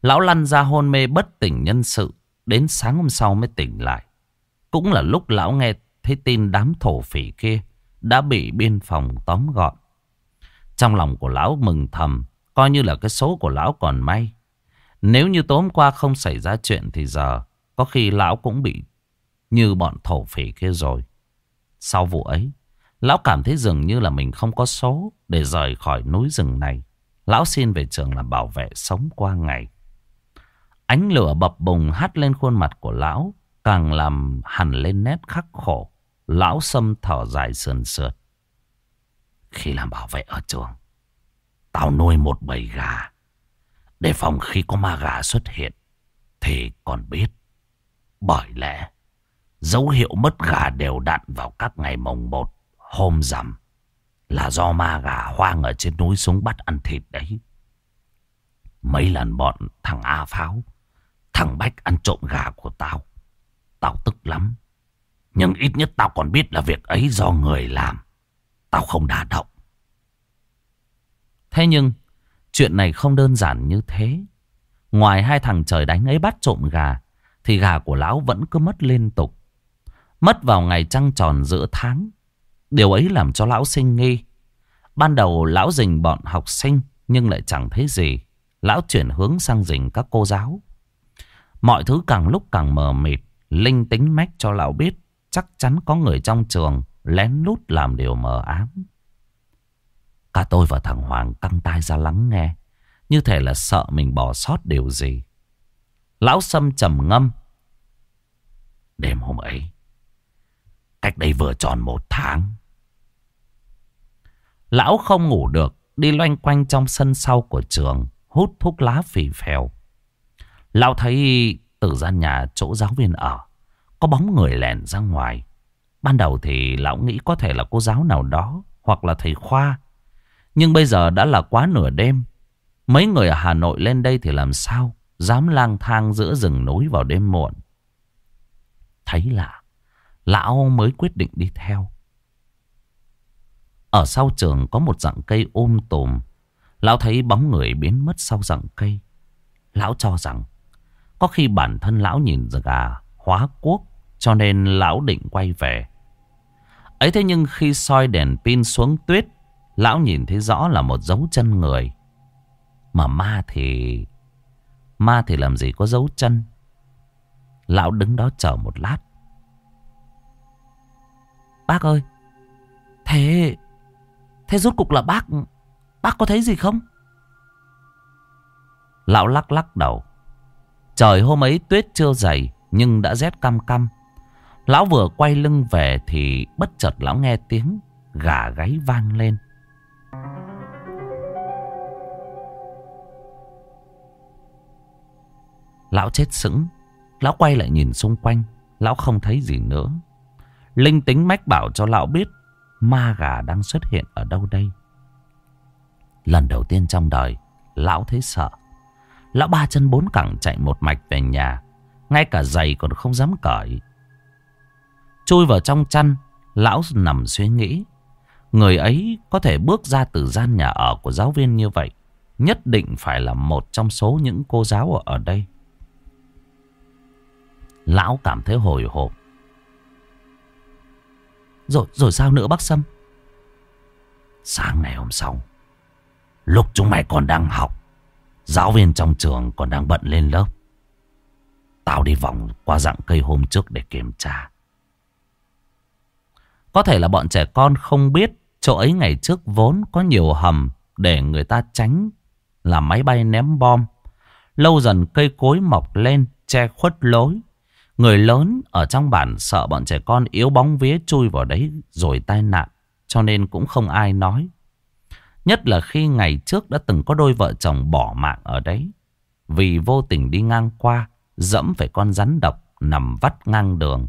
Lão lăn ra hôn mê bất tỉnh nhân sự, đến sáng hôm sau mới tỉnh lại. Cũng là lúc lão nghe thấy tin đám thổ phỉ kia đã bị biên phòng tóm gọn. Trong lòng của lão mừng thầm, coi như là cái số của lão còn may. Nếu như tối hôm qua không xảy ra chuyện thì giờ có khi lão cũng bị như bọn thổ phỉ kia rồi. Sau vụ ấy, lão cảm thấy dường như là mình không có số để rời khỏi núi rừng này. Lão xin về trường làm bảo vệ sống qua ngày. Ánh lửa bập bùng hắt lên khuôn mặt của lão, càng làm hẳn lên nét khắc khổ. Lão sâm thở dài sườn sượt. Khi làm bảo vệ ở trường, tao nuôi một bầy gà. Để phòng khi có ma gà xuất hiện, Thì còn biết. Bởi lẽ, Dấu hiệu mất gà đều đặn vào các ngày mồng một, Hôm rằm, Là do ma gà hoang ở trên núi xuống bắt ăn thịt đấy. Mấy lần bọn thằng A Pháo, Thằng Bách ăn trộm gà của tao Tao tức lắm. Nhưng ít nhất tao còn biết là việc ấy do người làm, Tao không đả động. Thế nhưng Chuyện này không đơn giản như thế. Ngoài hai thằng trời đánh ấy bắt trộm gà, thì gà của lão vẫn cứ mất liên tục. Mất vào ngày trăng tròn giữa tháng. Điều ấy làm cho lão sinh nghi. Ban đầu lão dình bọn học sinh nhưng lại chẳng thấy gì. Lão chuyển hướng sang dình các cô giáo. Mọi thứ càng lúc càng mờ mịt. Linh tính mách cho lão biết chắc chắn có người trong trường lén lút làm điều mờ ám. Cả tôi và thằng Hoàng căng tai ra lắng nghe. Như thể là sợ mình bỏ sót điều gì. Lão Sâm trầm ngâm. Đêm hôm ấy. Cách đây vừa tròn một tháng. Lão không ngủ được. Đi loanh quanh trong sân sau của trường. Hút thuốc lá phì phèo. Lão thấy từ gian nhà chỗ giáo viên ở. Có bóng người lèn ra ngoài. Ban đầu thì lão nghĩ có thể là cô giáo nào đó. Hoặc là thầy Khoa nhưng bây giờ đã là quá nửa đêm. Mấy người ở Hà Nội lên đây thì làm sao dám lang thang giữa rừng núi vào đêm muộn. Thấy lạ, lão mới quyết định đi theo. Ở sau trường có một dạng cây ôm tùm. Lão thấy bóng người biến mất sau dạng cây. Lão cho rằng có khi bản thân lão nhìn gà hóa quốc cho nên lão định quay về. Ấy thế nhưng khi soi đèn pin xuống tuyết Lão nhìn thấy rõ là một dấu chân người. Mà ma thì... Ma thì làm gì có dấu chân. Lão đứng đó chờ một lát. Bác ơi! Thế... Thế rốt cục là bác... Bác có thấy gì không? Lão lắc lắc đầu. Trời hôm ấy tuyết chưa dày, nhưng đã rét căm căm. Lão vừa quay lưng về thì bất chợt lão nghe tiếng gà gáy vang lên. Lão chết sững. Lão quay lại nhìn xung quanh. Lão không thấy gì nữa. Linh tính mách bảo cho lão biết ma gà đang xuất hiện ở đâu đây. Lần đầu tiên trong đời, lão thấy sợ. Lão ba chân bốn cẳng chạy một mạch về nhà. Ngay cả giày còn không dám cởi. Chui vào trong chăn, lão nằm suy nghĩ. Người ấy có thể bước ra từ gian nhà ở của giáo viên như vậy. Nhất định phải là một trong số những cô giáo ở đây. Lão cảm thấy hồi hộp. Rồi, rồi sao nữa bác Sâm? Sáng ngày hôm sau, lúc chúng mày còn đang học, giáo viên trong trường còn đang bận lên lớp. Tao đi vòng qua dạng cây hôm trước để kiểm tra. Có thể là bọn trẻ con không biết chỗ ấy ngày trước vốn có nhiều hầm để người ta tránh là máy bay ném bom. Lâu dần cây cối mọc lên che khuất lối. Người lớn ở trong bản sợ bọn trẻ con yếu bóng vía chui vào đấy rồi tai nạn. Cho nên cũng không ai nói. Nhất là khi ngày trước đã từng có đôi vợ chồng bỏ mạng ở đấy. Vì vô tình đi ngang qua, dẫm phải con rắn độc nằm vắt ngang đường.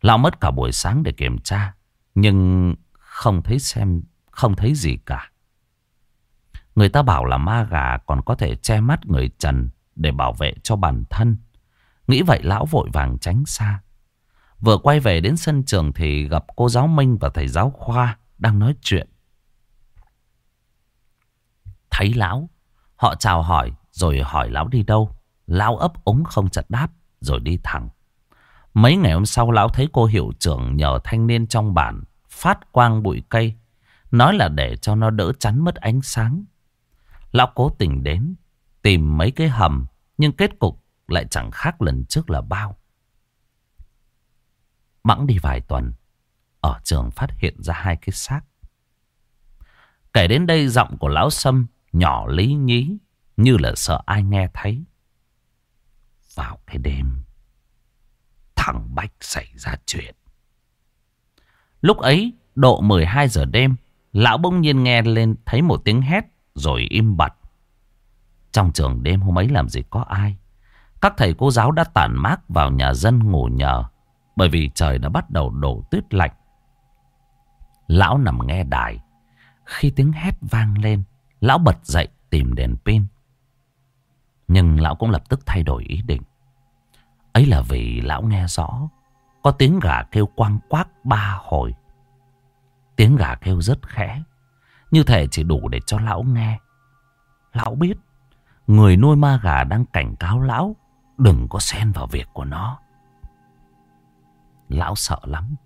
Lão mất cả buổi sáng để kiểm tra, nhưng không thấy xem, không thấy gì cả. Người ta bảo là ma gà còn có thể che mắt người trần để bảo vệ cho bản thân. Nghĩ vậy lão vội vàng tránh xa. Vừa quay về đến sân trường thì gặp cô giáo Minh và thầy giáo Khoa đang nói chuyện. Thấy lão, họ chào hỏi rồi hỏi lão đi đâu. Lão ấp ống không chặt đáp rồi đi thẳng. Mấy ngày hôm sau lão thấy cô hiệu trưởng nhờ thanh niên trong bản phát quang bụi cây. Nói là để cho nó đỡ chắn mất ánh sáng. Lão cố tình đến tìm mấy cái hầm nhưng kết cục lại chẳng khác lần trước là bao. Mẵng đi vài tuần ở trường phát hiện ra hai cái xác. Kể đến đây giọng của lão Sâm nhỏ lý nhí như là sợ ai nghe thấy. Vào cái đêm, thằng Bách xảy ra chuyện. Lúc ấy, độ 12 giờ đêm, lão bỗng nhiên nghe lên thấy một tiếng hét rồi im bặt. Trong trường đêm hôm ấy làm gì có ai. Các thầy cô giáo đã tản mát vào nhà dân ngủ nhờ bởi vì trời đã bắt đầu đổ tuyết lạnh. Lão nằm nghe đài. Khi tiếng hét vang lên, lão bật dậy tìm đèn pin. Nhưng lão cũng lập tức thay đổi ý định. Ấy là vì lão nghe rõ có tiếng gà kêu quang quác ba hồi. Tiếng gà kêu rất khẽ, như thể chỉ đủ để cho lão nghe. Lão biết, người nuôi ma gà đang cảnh cáo lão đừng có xen vào việc của nó. Lão sợ lắm.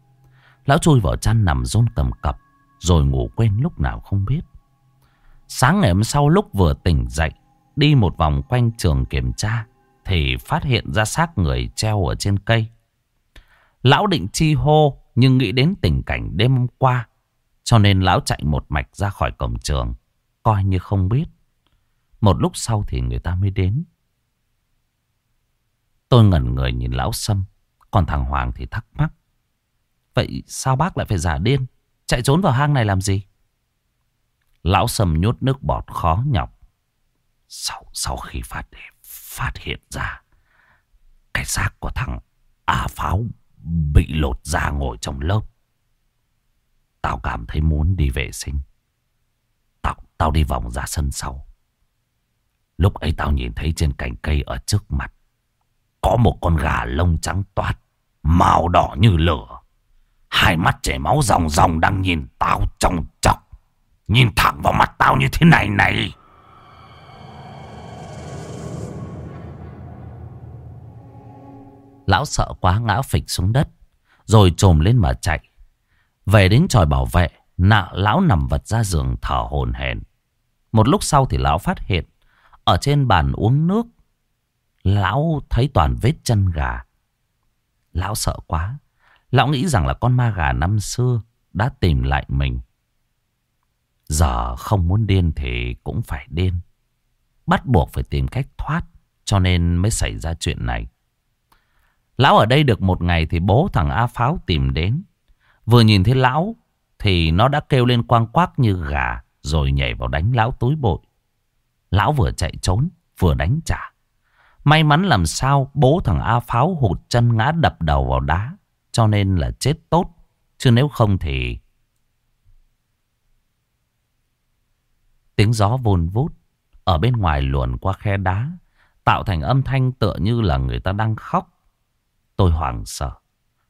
Lão chui vào chăn nằm rôn cầm cập, rồi ngủ quên lúc nào không biết. Sáng ngày hôm sau lúc vừa tỉnh dậy, đi một vòng quanh trường kiểm tra, thì phát hiện ra xác người treo ở trên cây. Lão định chi hô, nhưng nghĩ đến tình cảnh đêm hôm qua, cho nên lão chạy một mạch ra khỏi cổng trường, coi như không biết. Một lúc sau thì người ta mới đến. Tôi ngẩn người nhìn lão Sâm, còn thằng Hoàng thì thắc mắc. Vậy sao bác lại phải giả điên, chạy trốn vào hang này làm gì? Lão Sâm nhốt nước bọt khó nhọc. Sau, sau khi phát, phát hiện ra, cái xác của thằng A Pháo bị lột ra ngồi trong lớp. Tao cảm thấy muốn đi vệ sinh. Tao, tao đi vòng ra sân sau. Lúc ấy tao nhìn thấy trên cành cây ở trước mặt. Có một con gà lông trắng toát, màu đỏ như lửa. Hai mắt chảy máu ròng ròng đang nhìn tao trong chọc. Nhìn thẳng vào mặt tao như thế này này. Lão sợ quá ngã phịch xuống đất. Rồi trồm lên mà chạy. Về đến tròi bảo vệ. Nạ lão nằm vật ra giường thở hồn hển. Một lúc sau thì lão phát hiện. Ở trên bàn uống nước. Lão thấy toàn vết chân gà. Lão sợ quá. Lão nghĩ rằng là con ma gà năm xưa đã tìm lại mình. Giờ không muốn điên thì cũng phải điên. Bắt buộc phải tìm cách thoát cho nên mới xảy ra chuyện này. Lão ở đây được một ngày thì bố thằng A Pháo tìm đến. Vừa nhìn thấy lão thì nó đã kêu lên quang quác như gà rồi nhảy vào đánh lão túi bội. Lão vừa chạy trốn vừa đánh trả. May mắn làm sao bố thằng A Pháo hụt chân ngã đập đầu vào đá cho nên là chết tốt. Chứ nếu không thì... Tiếng gió vun vút ở bên ngoài luồn qua khe đá tạo thành âm thanh tựa như là người ta đang khóc. Tôi hoảng sợ.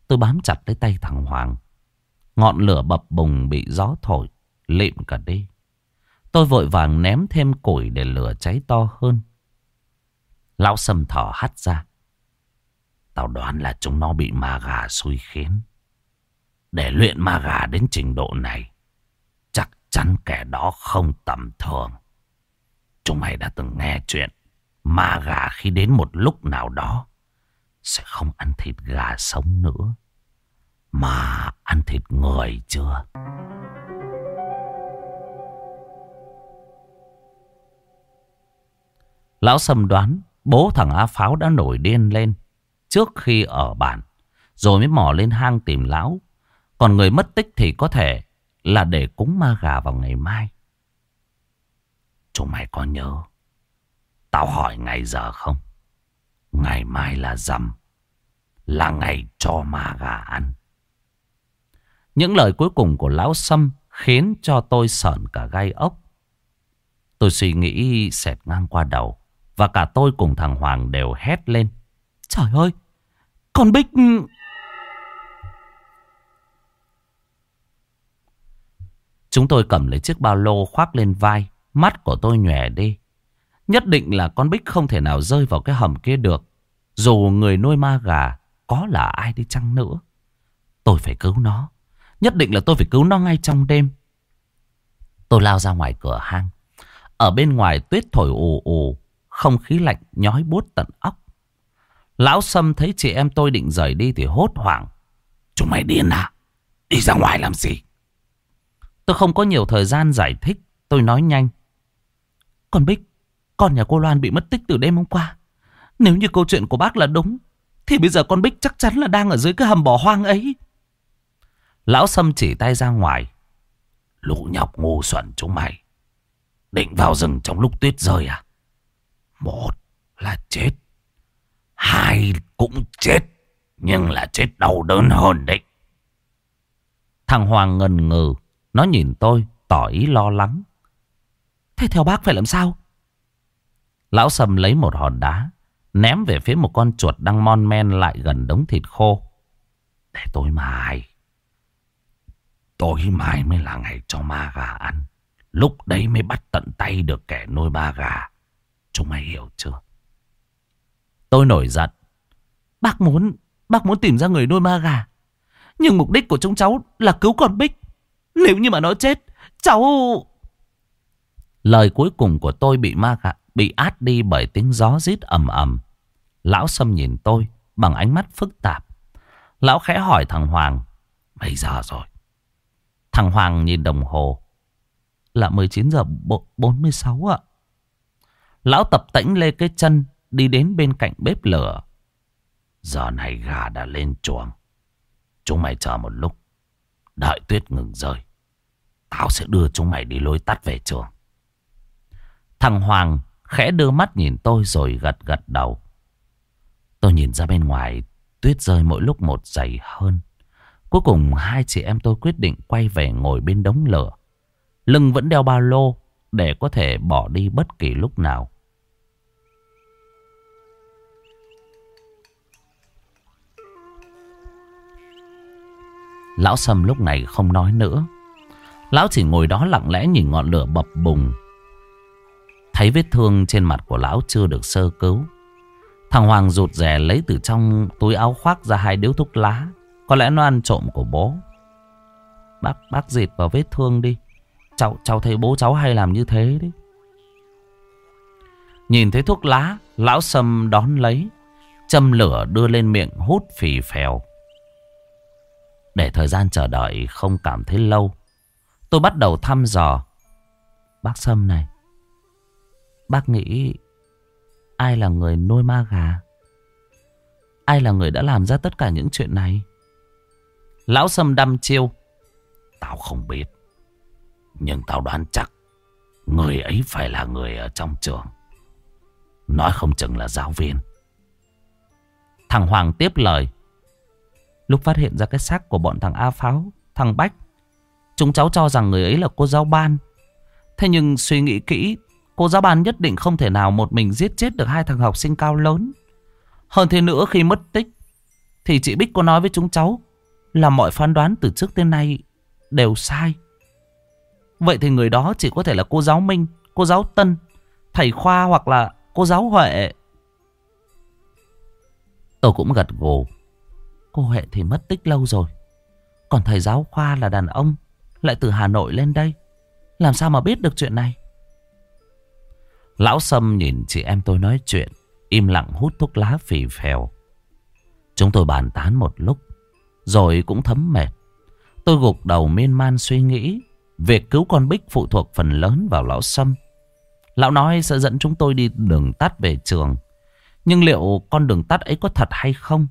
Tôi bám chặt lấy tay thằng Hoàng. Ngọn lửa bập bùng bị gió thổi, lịm cả đi. Tôi vội vàng ném thêm củi để lửa cháy to hơn. Lão sầm thỏ hắt ra. Tao đoán là chúng nó bị ma gà xui khiến. Để luyện ma gà đến trình độ này, chắc chắn kẻ đó không tầm thường. Chúng mày đã từng nghe chuyện ma gà khi đến một lúc nào đó sẽ không ăn thịt gà sống nữa. Mà ăn thịt người chưa? Lão Sâm đoán bố thằng Á Pháo đã nổi điên lên trước khi ở bản. Rồi mới mò lên hang tìm lão. Còn người mất tích thì có thể là để cúng ma gà vào ngày mai. Chúng mày có nhớ, Tao hỏi ngày giờ không Ngày mai là rằm, Là ngày cho ma gà ăn Những lời cuối cùng của lão Sâm Khiến cho tôi sợn cả gai ốc Tôi suy nghĩ xẹt ngang qua đầu và cả tôi cùng thằng Hoàng đều hét lên Trời ơi Con Bích Chúng tôi cầm lấy chiếc ba lô khoác lên vai Mắt của tôi nhòe đi. Nhất định là con Bích không thể nào rơi vào cái hầm kia được. Dù người nuôi ma gà có là ai đi chăng nữa. Tôi phải cứu nó. Nhất định là tôi phải cứu nó ngay trong đêm. Tôi lao ra ngoài cửa hang. Ở bên ngoài tuyết thổi ù ù. Không khí lạnh nhói bút tận óc. Lão Sâm thấy chị em tôi định rời đi thì hốt hoảng. Chúng mày điên à? Đi ra ngoài làm gì? Tôi không có nhiều thời gian giải thích. Tôi nói nhanh. Con Bích, con nhà cô Loan bị mất tích từ đêm hôm qua. Nếu như câu chuyện của bác là đúng, thì bây giờ con Bích chắc chắn là đang ở dưới cái hầm bỏ hoang ấy. Lão Sâm chỉ tay ra ngoài. Lũ nhọc ngu xuẩn chúng mày. Định vào rừng trong lúc tuyết rơi à? Một là chết. Hai cũng chết. Nhưng là chết đau đớn hơn đấy. Thằng Hoàng ngần ngừ. Nó nhìn tôi tỏ ý lo lắng. Thế theo bác phải làm sao? Lão Sâm lấy một hòn đá, ném về phía một con chuột đang mon men lại gần đống thịt khô. Để tối mai. Tối mai mới là ngày cho ma gà ăn. Lúc đấy mới bắt tận tay được kẻ nuôi ma gà. Chúng mày hiểu chưa? Tôi nổi giận. Bác muốn, bác muốn tìm ra người nuôi ma gà. Nhưng mục đích của chúng cháu là cứu con Bích. Nếu như mà nó chết, cháu... Lời cuối cùng của tôi bị ma gà bị át đi bởi tiếng gió rít ầm ầm. Lão Sâm nhìn tôi bằng ánh mắt phức tạp. Lão khẽ hỏi thằng Hoàng. Mấy giờ rồi? Thằng Hoàng nhìn đồng hồ. Là 19 giờ 46 ạ. Lão tập tĩnh lê cái chân đi đến bên cạnh bếp lửa. Giờ này gà đã lên chuồng. Chúng mày chờ một lúc. Đợi tuyết ngừng rơi. Tao sẽ đưa chúng mày đi lối tắt về trường. Thằng Hoàng khẽ đưa mắt nhìn tôi rồi gật gật đầu. Tôi nhìn ra bên ngoài, tuyết rơi mỗi lúc một dày hơn. Cuối cùng hai chị em tôi quyết định quay về ngồi bên đống lửa. Lưng vẫn đeo ba lô để có thể bỏ đi bất kỳ lúc nào. Lão Sâm lúc này không nói nữa. Lão chỉ ngồi đó lặng lẽ nhìn ngọn lửa bập bùng Thấy vết thương trên mặt của lão chưa được sơ cứu. Thằng Hoàng rụt rè lấy từ trong túi áo khoác ra hai điếu thuốc lá. Có lẽ nó ăn trộm của bố. Bác, bác dịt vào vết thương đi. Cháu, cháu thấy bố cháu hay làm như thế đấy. Nhìn thấy thuốc lá, lão sâm đón lấy. Châm lửa đưa lên miệng hút phì phèo. Để thời gian chờ đợi không cảm thấy lâu. Tôi bắt đầu thăm dò. Bác Sâm này, Bác nghĩ ai là người nuôi ma gà? Ai là người đã làm ra tất cả những chuyện này? Lão Sâm đăm chiêu. Tao không biết. Nhưng tao đoán chắc người ấy phải là người ở trong trường. Nói không chừng là giáo viên. Thằng Hoàng tiếp lời. Lúc phát hiện ra cái xác của bọn thằng A Pháo, thằng Bách, chúng cháu cho rằng người ấy là cô giáo ban. Thế nhưng suy nghĩ kỹ Cô giáo ban nhất định không thể nào một mình giết chết được hai thằng học sinh cao lớn. Hơn thế nữa khi mất tích, thì chị Bích có nói với chúng cháu là mọi phán đoán từ trước tới nay đều sai. Vậy thì người đó chỉ có thể là cô giáo Minh, cô giáo Tân, thầy Khoa hoặc là cô giáo Huệ. Tôi cũng gật gù. Cô Huệ thì mất tích lâu rồi. Còn thầy giáo Khoa là đàn ông, lại từ Hà Nội lên đây. Làm sao mà biết được chuyện này? Lão Sâm nhìn chị em tôi nói chuyện, im lặng hút thuốc lá phì phèo. Chúng tôi bàn tán một lúc, Rồi cũng thấm mệt Tôi gục đầu miên man suy nghĩ Việc cứu con Bích phụ thuộc phần lớn vào lão Sâm Lão nói sẽ dẫn chúng tôi đi đường tắt về trường Nhưng liệu con đường tắt ấy có thật hay không?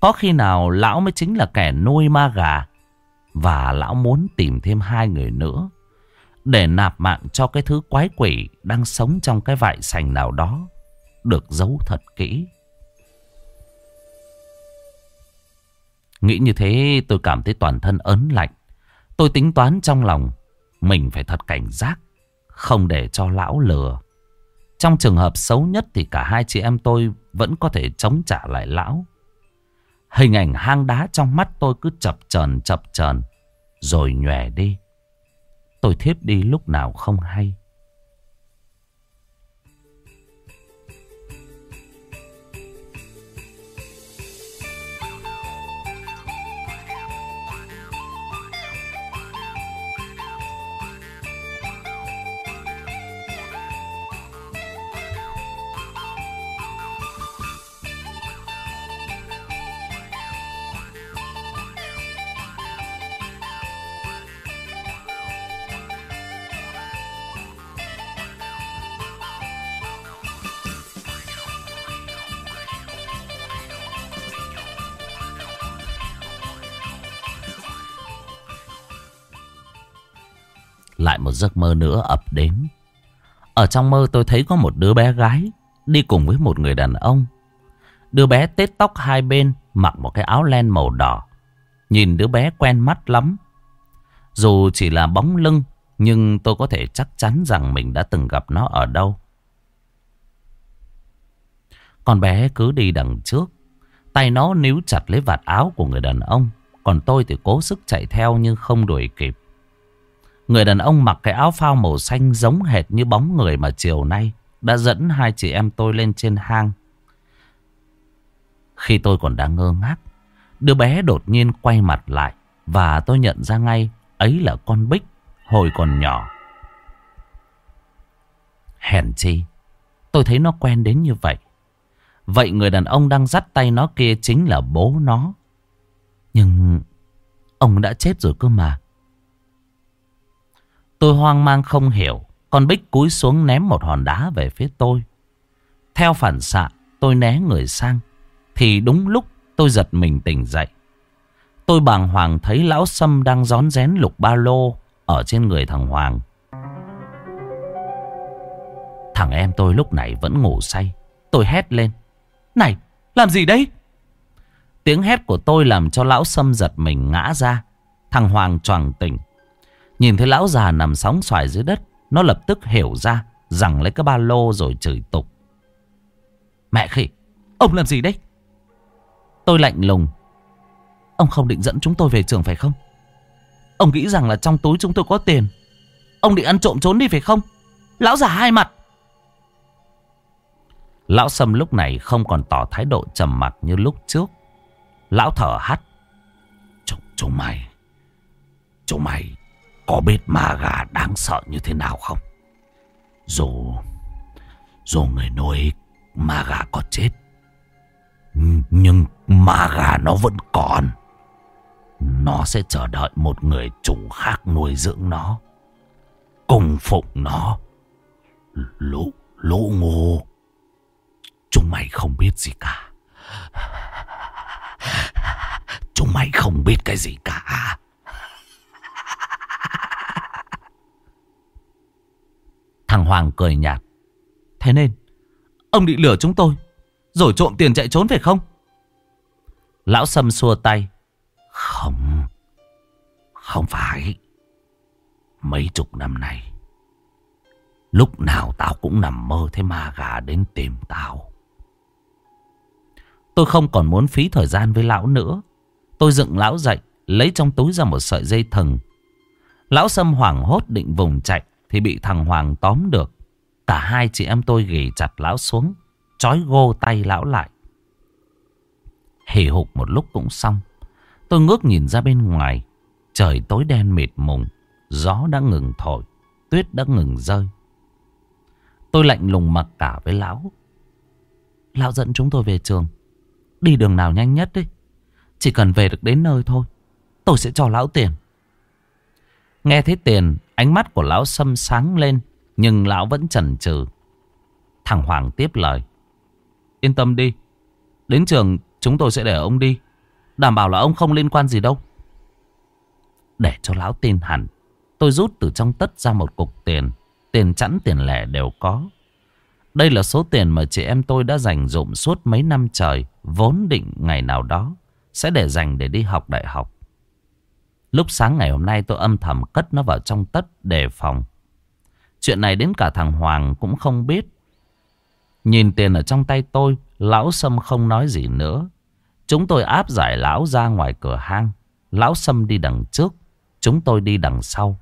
Có khi nào lão mới chính là kẻ nuôi ma gà Và lão muốn tìm thêm hai người nữa Để nạp mạng cho cái thứ quái quỷ Đang sống trong cái vại sành nào đó Được giấu thật kỹ? Nghĩ như thế tôi cảm thấy toàn thân ớn lạnh. Tôi tính toán trong lòng Mình phải thật cảnh giác, Không để cho lão lừa. Trong trường hợp xấu nhất Thì cả hai chị em tôi Vẫn có thể chống trả lại lão. Hình ảnh hang đá trong mắt tôi cứ chập chờn chập chờn, Rồi nhòe đi. Tôi thiếp đi lúc nào không hay. Giấc mơ nữa ập đến. Ở trong mơ tôi thấy có một đứa bé gái đi cùng với một người đàn ông. Đứa bé tết tóc hai bên, mặc một cái áo len màu đỏ. Nhìn đứa bé quen mắt lắm. Dù chỉ là bóng lưng, nhưng tôi có thể chắc chắn rằng mình đã từng gặp nó ở đâu. Con bé cứ đi đằng trước. Tay nó níu chặt lấy vạt áo của người đàn ông. Còn tôi thì cố sức chạy theo nhưng không đuổi kịp. Người đàn ông mặc cái áo phao màu xanh giống hệt như bóng người mà chiều nay đã dẫn hai chị em tôi lên trên hang. Khi tôi còn đang ngơ ngác, đứa bé đột nhiên quay mặt lại và tôi nhận ra ngay ấy là con Bích hồi còn nhỏ. Hèn chi, tôi thấy nó quen đến như vậy. Vậy người đàn ông đang dắt tay nó kia chính là bố nó. Nhưng ông đã chết rồi cơ mà. Tôi hoang mang không hiểu. Con Bích cúi xuống ném một hòn đá về phía tôi. Theo phản xạ, tôi né người sang. Thì đúng lúc tôi giật mình tỉnh dậy. Tôi bàng hoàng thấy lão Sâm đang gión rén lục ba lô ở trên người thằng Hoàng. Thằng em tôi lúc này vẫn ngủ say. Tôi hét lên. Này, làm gì đấy? Tiếng hét của tôi làm cho lão Sâm giật mình ngã ra. Thằng Hoàng choàng tỉnh. Nhìn thấy lão già nằm sóng xoài dưới đất Nó lập tức hiểu ra Rằng lấy cái ba lô rồi chửi tục. Mẹ khỉ Ông làm gì đấy? Tôi lạnh lùng. Ông không định dẫn chúng tôi về trường phải không? Ông nghĩ rằng là trong túi chúng tôi có tiền. Ông định ăn trộm trốn đi phải không? Lão già hai mặt. Lão Sâm lúc này không còn tỏ thái độ trầm mặc như lúc trước. Lão thở hắt. Chúng, chúng mày. Chúng mày có biết ma gà đáng sợ như thế nào không? Dù... Dù người nuôi ma gà có chết Nhưng ma gà nó vẫn còn. Nó sẽ chờ đợi một người chủ khác nuôi dưỡng nó Cung phụng nó. Lũ, lũ ngu. Chúng mày không biết gì cả. Chúng mày không biết cái gì cả. Thằng Hoàng cười nhạt. Thế nên, ông định lừa chúng tôi, rồi trộm tiền chạy trốn phải không? Lão Sâm xua tay. Không, không phải. Mấy chục năm nay, lúc nào tao cũng nằm mơ thấy ma gà đến tìm tao. Tôi không còn muốn phí thời gian với lão nữa. Tôi dựng lão dậy, lấy trong túi ra một sợi dây thừng. Lão Sâm hoảng hốt định vùng chạy. Thì bị thằng Hoàng tóm được. Cả hai chị em tôi ghì chặt lão xuống Chói gô tay lão lại. Hì hục một lúc cũng xong. Tôi ngước nhìn ra bên ngoài. Trời tối đen mịt mùng, Gió đã ngừng thổi, Tuyết đã ngừng rơi. Tôi lạnh lùng mặc cả với lão. Lão dẫn chúng tôi về trường. Đi đường nào nhanh nhất đi. Chỉ cần về được đến nơi thôi, Tôi sẽ cho lão tiền. Nghe thấy tiền, Ánh mắt của lão sâm sáng lên, Nhưng lão vẫn chần chừ. Thằng Hoàng tiếp lời. Yên tâm đi, Đến trường chúng tôi sẽ để ông đi. Đảm bảo là ông không liên quan gì đâu. Để cho lão tin hẳn, Tôi rút từ trong tất ra một cục tiền. Tiền chẵn, tiền lẻ đều có. Đây là số tiền mà chị em tôi đã dành dụng suốt mấy năm trời, Vốn định ngày nào đó Sẽ để dành để đi học đại học. Lúc sáng ngày hôm nay tôi âm thầm cất nó vào trong tất đề phòng. Chuyện này đến cả thằng Hoàng cũng không biết. Nhìn tiền ở trong tay tôi, Lão Sâm không nói gì nữa. Chúng tôi áp giải lão ra ngoài cửa hang. Lão Sâm đi đằng trước, Chúng tôi đi đằng sau.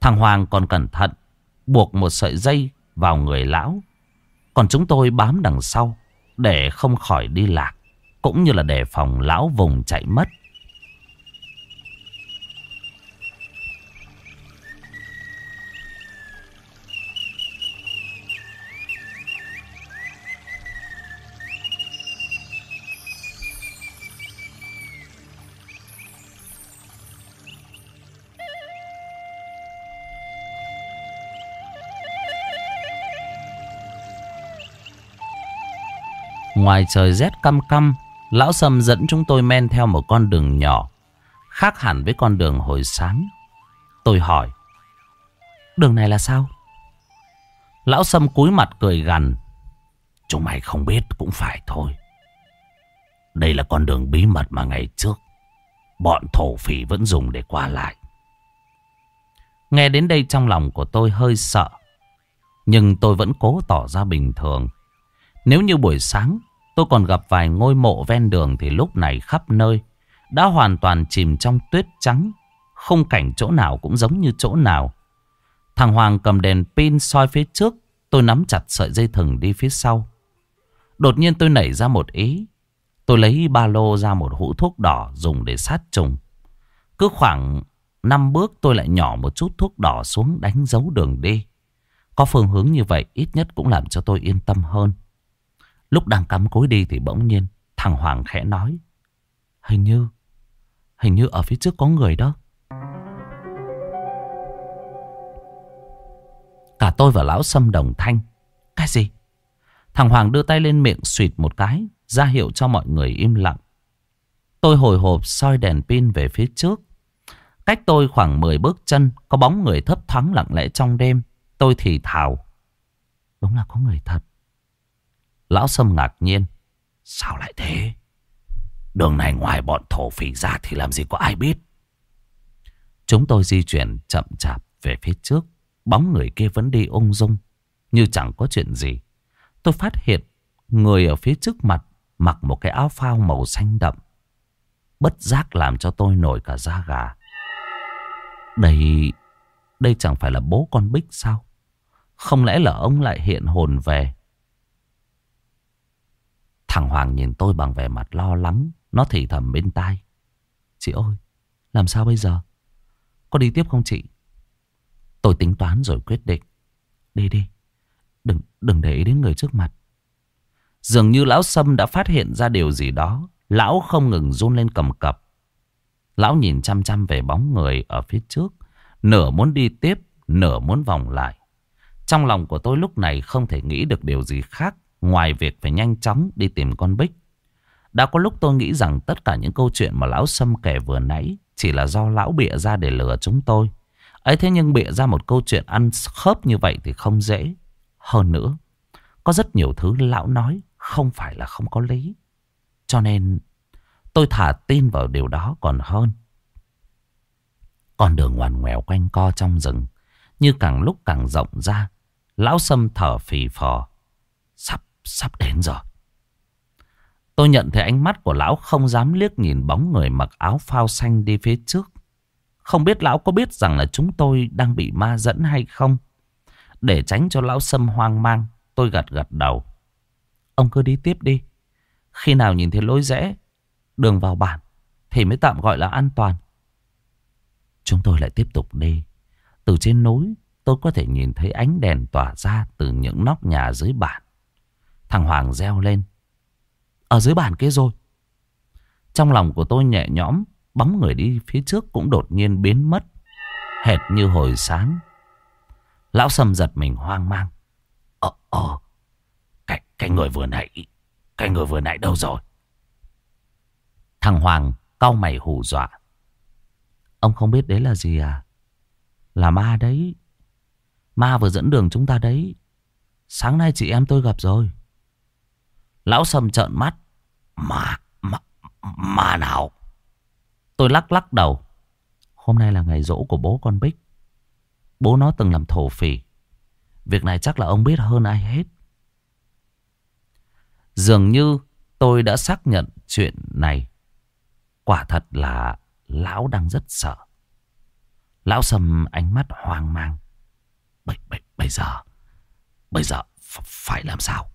Thằng Hoàng còn cẩn thận, Buộc một sợi dây vào người lão. Còn chúng tôi bám đằng sau, Để không khỏi đi lạc. Cũng như là để phòng lão vùng chạy mất. Ngoài trời rét căm căm, Lão Sâm dẫn chúng tôi men theo một con đường nhỏ, khác hẳn với con đường hồi sáng. Tôi hỏi, đường này là sao? Lão Sâm cúi mặt cười gằn, chúng mày không biết cũng phải thôi. Đây là con đường bí mật mà ngày trước, bọn thổ phỉ vẫn dùng để qua lại. Nghe đến đây trong lòng của tôi hơi sợ, nhưng tôi vẫn cố tỏ ra bình thường. Nếu như buổi sáng Tôi còn gặp vài ngôi mộ ven đường thì lúc này khắp nơi đã hoàn toàn chìm trong tuyết trắng. không cảnh chỗ nào cũng giống như chỗ nào. Thằng Hoàng cầm đèn pin soi phía trước, tôi nắm chặt sợi dây thừng đi phía sau. Đột nhiên tôi nảy ra một ý. Tôi lấy ba lô ra một hũ thuốc đỏ dùng để sát trùng. Cứ khoảng 5 bước tôi lại nhỏ một chút thuốc đỏ xuống đánh dấu đường đi. Có phương hướng như vậy ít nhất cũng làm cho tôi yên tâm hơn. Lúc đang cắm cối đi thì bỗng nhiên thằng Hoàng khẽ nói. Hình như, hình như ở phía trước có người đó. Cả tôi và lão Sâm đồng thanh. Cái gì? Thằng Hoàng đưa tay lên miệng suyệt một cái, ra hiệu cho mọi người im lặng. Tôi hồi hộp soi đèn pin về phía trước. Cách tôi khoảng 10 bước chân, có bóng người thấp thoáng lặng lẽ trong đêm. Tôi thì thào. Đúng là có người thật. Lão Sâm ngạc nhiên. Sao lại thế? Đường này ngoài bọn thổ phỉ ra thì làm gì có ai biết. Chúng tôi di chuyển chậm chạp về phía trước. Bóng người kia vẫn đi ung dung. Như chẳng có chuyện gì. Tôi phát hiện người ở phía trước mặt mặc một cái áo phao màu xanh đậm. Bất giác làm cho tôi nổi cả da gà. Đây... Đây chẳng phải là bố con Bích sao? Không lẽ là ông lại hiện hồn về Thằng Hoàng nhìn tôi bằng vẻ mặt lo lắng. Nó thì thầm bên tai. Chị ơi, làm sao bây giờ? Có đi tiếp không chị? Tôi tính toán rồi quyết định. Đi đi. Đừng, đừng để ý đến người trước mặt. Dường như lão Sâm đã phát hiện ra điều gì đó. Lão không ngừng run lên cầm cập. Lão nhìn chăm chăm về bóng người ở phía trước. Nửa muốn đi tiếp, nửa muốn vòng lại. Trong lòng của tôi lúc này không thể nghĩ được điều gì khác Ngoài việc phải nhanh chóng đi tìm con Bích, Đã có lúc tôi nghĩ rằng tất cả những câu chuyện mà lão Sâm kể vừa nãy Chỉ là do lão bịa ra để lừa chúng tôi. Ấy thế nhưng bịa ra một câu chuyện ăn khớp như vậy thì không dễ. Hơn nữa, Có rất nhiều thứ lão nói không phải là không có lý. Cho nên, tôi thả tin vào điều đó còn hơn. Con đường ngoằn ngoèo quanh co trong rừng, Như càng lúc càng rộng ra, Lão Sâm thở phì phò. Sắp Sắp đến rồi. Tôi nhận thấy ánh mắt của lão không dám liếc nhìn bóng người mặc áo phao xanh đi phía trước. Không biết lão có biết rằng là chúng tôi đang bị ma dẫn hay không? Để tránh cho lão sâm hoang mang, tôi gật gật đầu. Ông cứ đi tiếp đi. Khi nào nhìn thấy lối rẽ, đường vào bản, thì mới tạm gọi là an toàn. Chúng tôi lại tiếp tục đi. Từ trên núi, tôi có thể nhìn thấy ánh đèn tỏa ra từ những nóc nhà dưới bản. Thằng Hoàng reo lên. Ở dưới bàn kia rồi. Trong lòng của tôi nhẹ nhõm, bóng người đi phía trước cũng đột nhiên biến mất. Hệt như hồi sáng. Lão Sâm giật mình hoang mang. Ờ, ờ, cái, cái người vừa nãy, cái người vừa nãy đâu rồi? Thằng Hoàng cau mày hù dọa. Ông không biết đấy là gì à? Là ma đấy. Ma vừa dẫn đường chúng ta đấy. Sáng nay chị em tôi gặp rồi. Lão Sâm trợn mắt. mà mà mà nào? Tôi lắc lắc đầu. Hôm nay là ngày rỗ của bố con Bích. Bố nó từng làm thổ phỉ. Việc này chắc là ông biết hơn ai hết. Dường như tôi đã xác nhận chuyện này. Quả thật là lão đang rất sợ. Lão Sâm ánh mắt hoang mang. Bây, bây, bây giờ, bây giờ phải làm sao?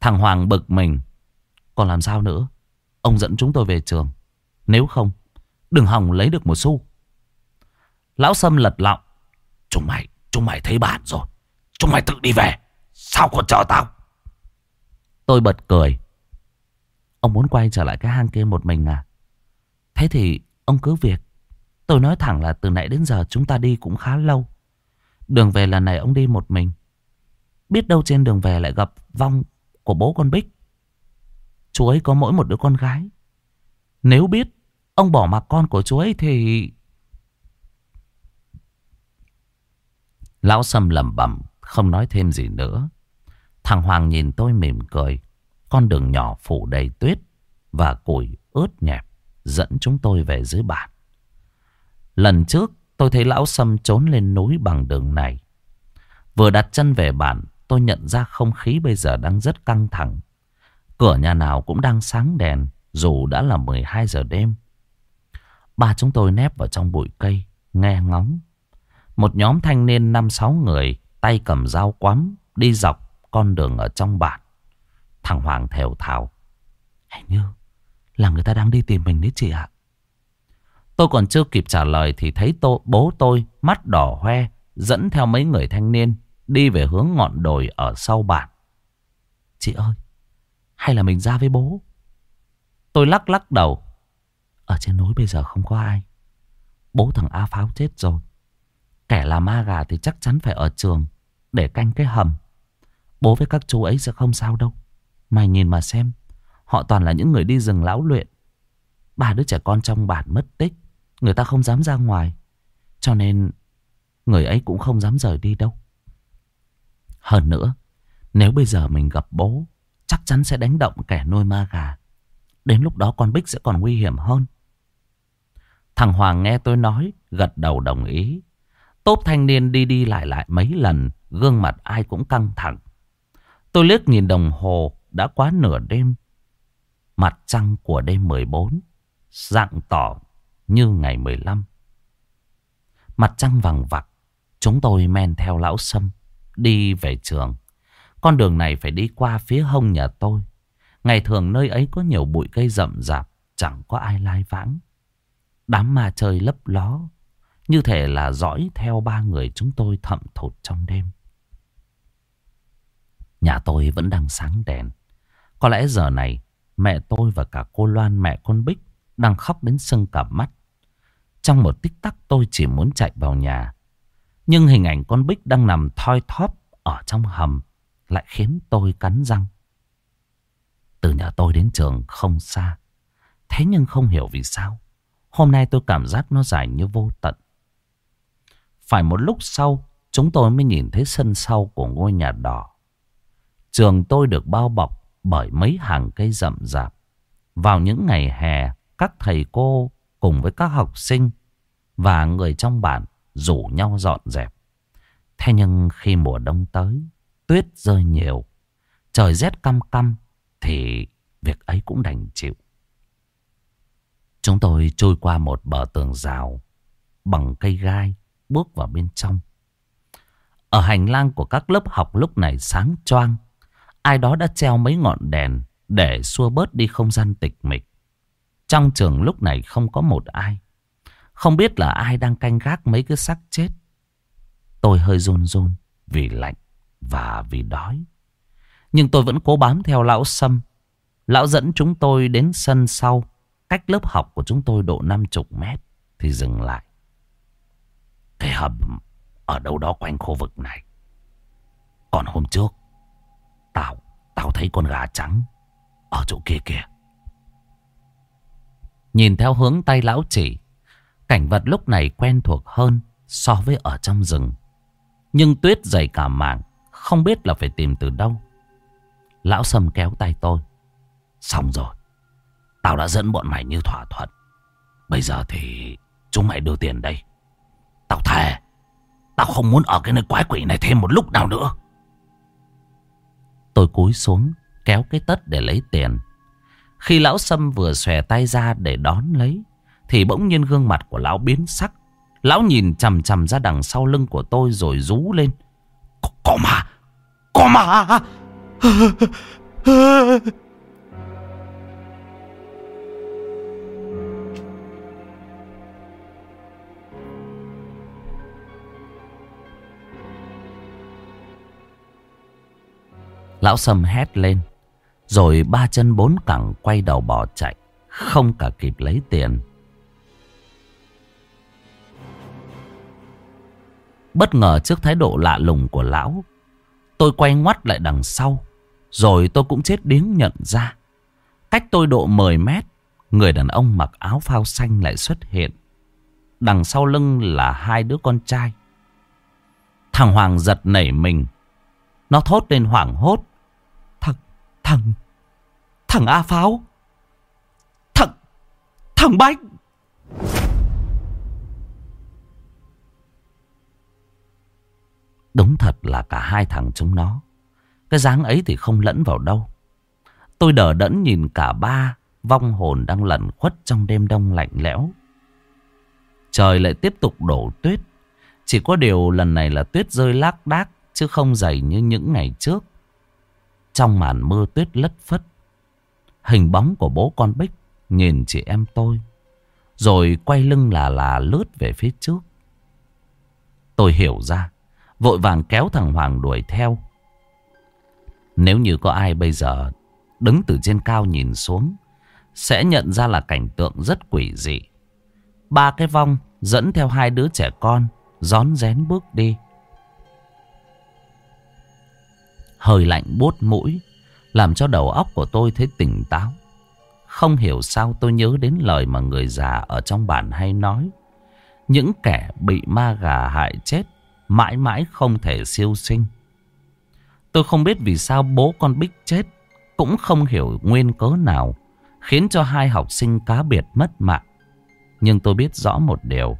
Thằng Hoàng bực mình. Còn làm sao nữa? Ông dẫn chúng tôi về trường. Nếu không, đừng hòng lấy được một xu. Lão Sâm lật lọng. Chúng mày, chúng mày thấy bản rồi. Chúng mày tự đi về. Sao còn chờ tao? Tôi bật cười. Ông muốn quay trở lại cái hang kia một mình à? Thế thì ông cứ việc. Tôi nói thẳng là từ nãy đến giờ chúng ta đi cũng khá lâu. Đường về lần này ông đi một mình. Biết đâu trên đường về lại gặp vong của bố con Bích. Chú ấy có mỗi một đứa con gái. Nếu biết ông bỏ mặc con của chú ấy thì... Lão Sâm lẩm bẩm, không nói thêm gì nữa. Thằng Hoàng nhìn tôi mỉm cười. Con đường nhỏ phủ đầy tuyết và củi ướt nhẹp dẫn chúng tôi về dưới bản. Lần trước, tôi thấy lão Sâm trốn lên núi bằng đường này. Vừa đặt chân về bản tôi nhận ra không khí bây giờ đang rất căng thẳng. Cửa nhà nào cũng đang sáng đèn dù đã là 12 giờ đêm. Ba chúng tôi nép vào trong bụi cây, nghe ngóng. Một nhóm thanh niên 5-6 người, tay cầm dao quắm, đi dọc con đường ở trong bản. Thằng Hoàng thều thào. Hình như là người ta đang đi tìm mình đấy chị ạ. Tôi còn chưa kịp trả lời thì thấy tô, bố tôi mắt đỏ hoe dẫn theo mấy người thanh niên đi về hướng ngọn đồi ở sau bản. Chị ơi, hay là mình ra với bố? Tôi lắc lắc đầu. Ở trên núi bây giờ không có ai. Bố thằng A Pháo chết rồi. Kẻ là ma gà thì chắc chắn phải ở trường để canh cái hầm. Bố với các chú ấy sẽ không sao đâu. Mày nhìn mà xem. Họ toàn là những người đi rừng lão luyện. Ba đứa trẻ con trong bản mất tích. Người ta không dám ra ngoài. Cho nên người ấy cũng không dám rời đi đâu. Hơn nữa, nếu bây giờ mình gặp bố, chắc chắn sẽ đánh động kẻ nuôi ma gà. Đến lúc đó con Bích sẽ còn nguy hiểm hơn. Thằng Hoàng nghe tôi nói, gật đầu đồng ý. Tốp thanh niên đi đi lại lại mấy lần, gương mặt ai cũng căng thẳng. Tôi liếc nhìn đồng hồ, đã quá nửa đêm. Mặt trăng của đêm 14, dạng tỏ như ngày 15. Mặt trăng vàng vặc, chúng tôi men theo lão sâm, đi về trường. Con đường này phải đi qua phía hông nhà tôi. Ngày thường nơi ấy có nhiều bụi cây rậm rạp, chẳng có ai lai vãng. Đám ma chơi lấp ló, như thể là dõi theo ba người chúng tôi thậm thụt trong đêm. Nhà tôi vẫn đang sáng đèn. Có lẽ giờ này, mẹ tôi và cả cô Loan mẹ con Bích đang khóc đến sưng cả mắt. Trong một tích tắc tôi chỉ muốn chạy vào nhà. Nhưng hình ảnh con Bích đang nằm thoi thóp ở trong hầm lại khiến tôi cắn răng. Từ nhà tôi đến trường không xa. Thế nhưng không hiểu vì sao. Hôm nay tôi cảm giác nó dài như vô tận. Phải một lúc sau, chúng tôi mới nhìn thấy sân sau của ngôi nhà đỏ. Trường tôi được bao bọc bởi mấy hàng cây rậm rạp. Vào những ngày hè, các thầy cô cùng với các học sinh và người trong bản rủ nhau dọn dẹp. Thế nhưng khi mùa đông tới, tuyết rơi nhiều, trời rét căm căm, thì việc ấy cũng đành chịu. Chúng tôi trôi qua một bờ tường rào bằng cây gai, bước vào bên trong. Ở hành lang của các lớp học lúc này sáng choang, ai đó đã treo mấy ngọn đèn để xua bớt đi không gian tịch mịch. Trong trường lúc này không có một ai. Không biết là ai đang canh gác mấy cái xác chết. Tôi hơi run run vì lạnh và vì đói. Nhưng tôi vẫn cố bám theo lão Sâm. Lão dẫn chúng tôi đến sân sau. Cách lớp học của chúng tôi độ 50 mét. Thì dừng lại. Cái hầm ở đâu đó quanh khu vực này. Còn hôm trước. Tao, tao thấy con gà trắng. Ở chỗ kia kìa. Nhìn theo hướng tay lão chỉ. Cảnh vật lúc này quen thuộc hơn so với ở trong rừng. Nhưng tuyết dày cả mạng, Không biết là phải tìm từ đâu. Lão Sâm kéo tay tôi. Xong rồi. Tao đã dẫn bọn mày như thỏa thuận. Bây giờ thì chúng mày đưa tiền đây. Tao thề. Tao không muốn ở cái nơi quái quỷ này thêm một lúc nào nữa. Tôi cúi xuống. Kéo cái tất để lấy tiền. Khi lão Sâm vừa xòe tay ra để đón lấy. Thì bỗng nhiên gương mặt của lão biến sắc. Lão nhìn chằm chằm ra đằng sau lưng của tôi rồi rú lên. Có, có mà! Có mà! Lão sầm hét lên. Rồi ba chân bốn cẳng quay đầu bỏ chạy. Không cả kịp lấy tiền. Bất ngờ trước thái độ lạ lùng của lão. Tôi quay ngoắt lại đằng sau. Rồi tôi cũng chết điếng nhận ra. Cách tôi độ 10 mét. Người đàn ông mặc áo phao xanh lại xuất hiện. Đằng sau lưng là hai đứa con trai. Thằng Hoàng giật nảy mình. Nó thốt lên hoảng hốt. Thằng, thằng, thằng A Pháo. Thằng, thằng Bách. Đúng thật là cả hai thằng chúng nó. Cái dáng ấy thì không lẫn vào đâu. Tôi đờ đẫn nhìn cả ba vong hồn đang lẩn khuất trong đêm đông lạnh lẽo. Trời lại tiếp tục đổ tuyết. Chỉ có điều lần này là tuyết rơi lác đác, chứ không dày như những ngày trước. Trong màn mưa tuyết lất phất. Hình bóng của bố con Bích nhìn chị em tôi. Rồi quay lưng là là lướt về phía trước. Tôi hiểu ra. Vội vàng kéo thằng Hoàng đuổi theo. Nếu như có ai bây giờ đứng từ trên cao nhìn xuống, sẽ nhận ra là cảnh tượng rất quỷ dị. Ba cái vong dẫn theo hai đứa trẻ con, rón rén bước đi. Hơi lạnh buốt mũi, làm cho đầu óc của tôi thấy tỉnh táo. Không hiểu sao tôi nhớ đến lời mà người già ở trong bản hay nói. Những kẻ bị ma gà hại chết, mãi mãi không thể siêu sinh. Tôi không biết vì sao bố con Bích chết. Cũng không hiểu nguyên cớ nào. Khiến cho hai học sinh cá biệt mất mạng. Nhưng tôi biết rõ một điều.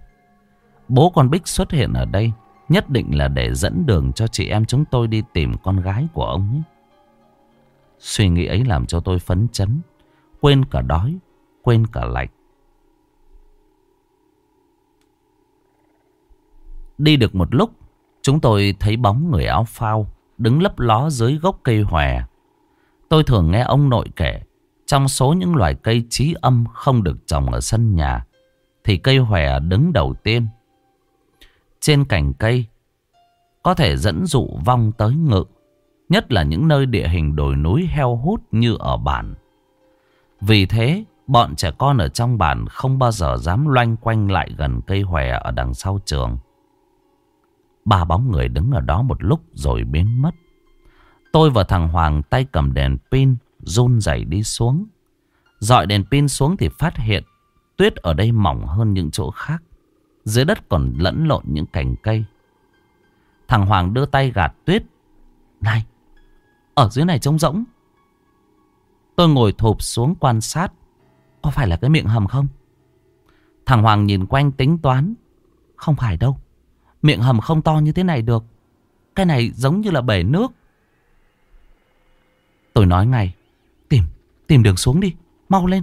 Bố con Bích xuất hiện ở đây. Nhất định là để dẫn đường cho chị em chúng tôi đi tìm con gái của ông ấy. Suy nghĩ ấy làm cho tôi phấn chấn. Quên cả đói. Quên cả lạnh. Đi được một lúc. Chúng tôi thấy bóng người áo phao đứng lấp ló dưới gốc cây hòe. Tôi thường nghe ông nội kể, trong số những loài cây trí âm không được trồng ở sân nhà, thì cây hòe đứng đầu tiên. Trên cành cây, có thể dẫn dụ vong tới ngự, nhất là những nơi địa hình đồi núi heo hút như ở bản. Vì thế, bọn trẻ con ở trong bản không bao giờ dám loanh quanh lại gần cây hòe ở đằng sau trường. Ba bóng người đứng ở đó một lúc rồi biến mất. Tôi và thằng Hoàng tay cầm đèn pin run rẩy đi xuống. Dọi đèn pin xuống thì phát hiện tuyết ở đây mỏng hơn những chỗ khác. Dưới đất còn lẫn lộn những cành cây. Thằng Hoàng đưa tay gạt tuyết. Này, ở dưới này trống rỗng. Tôi ngồi thụp xuống quan sát. Có phải là cái miệng hầm không? Thằng Hoàng nhìn quanh tính toán. Không phải đâu. Miệng hầm không to như thế này được. Cái này giống như là bể nước. Tôi nói ngay. Tìm, tìm đường xuống đi. Mau lên.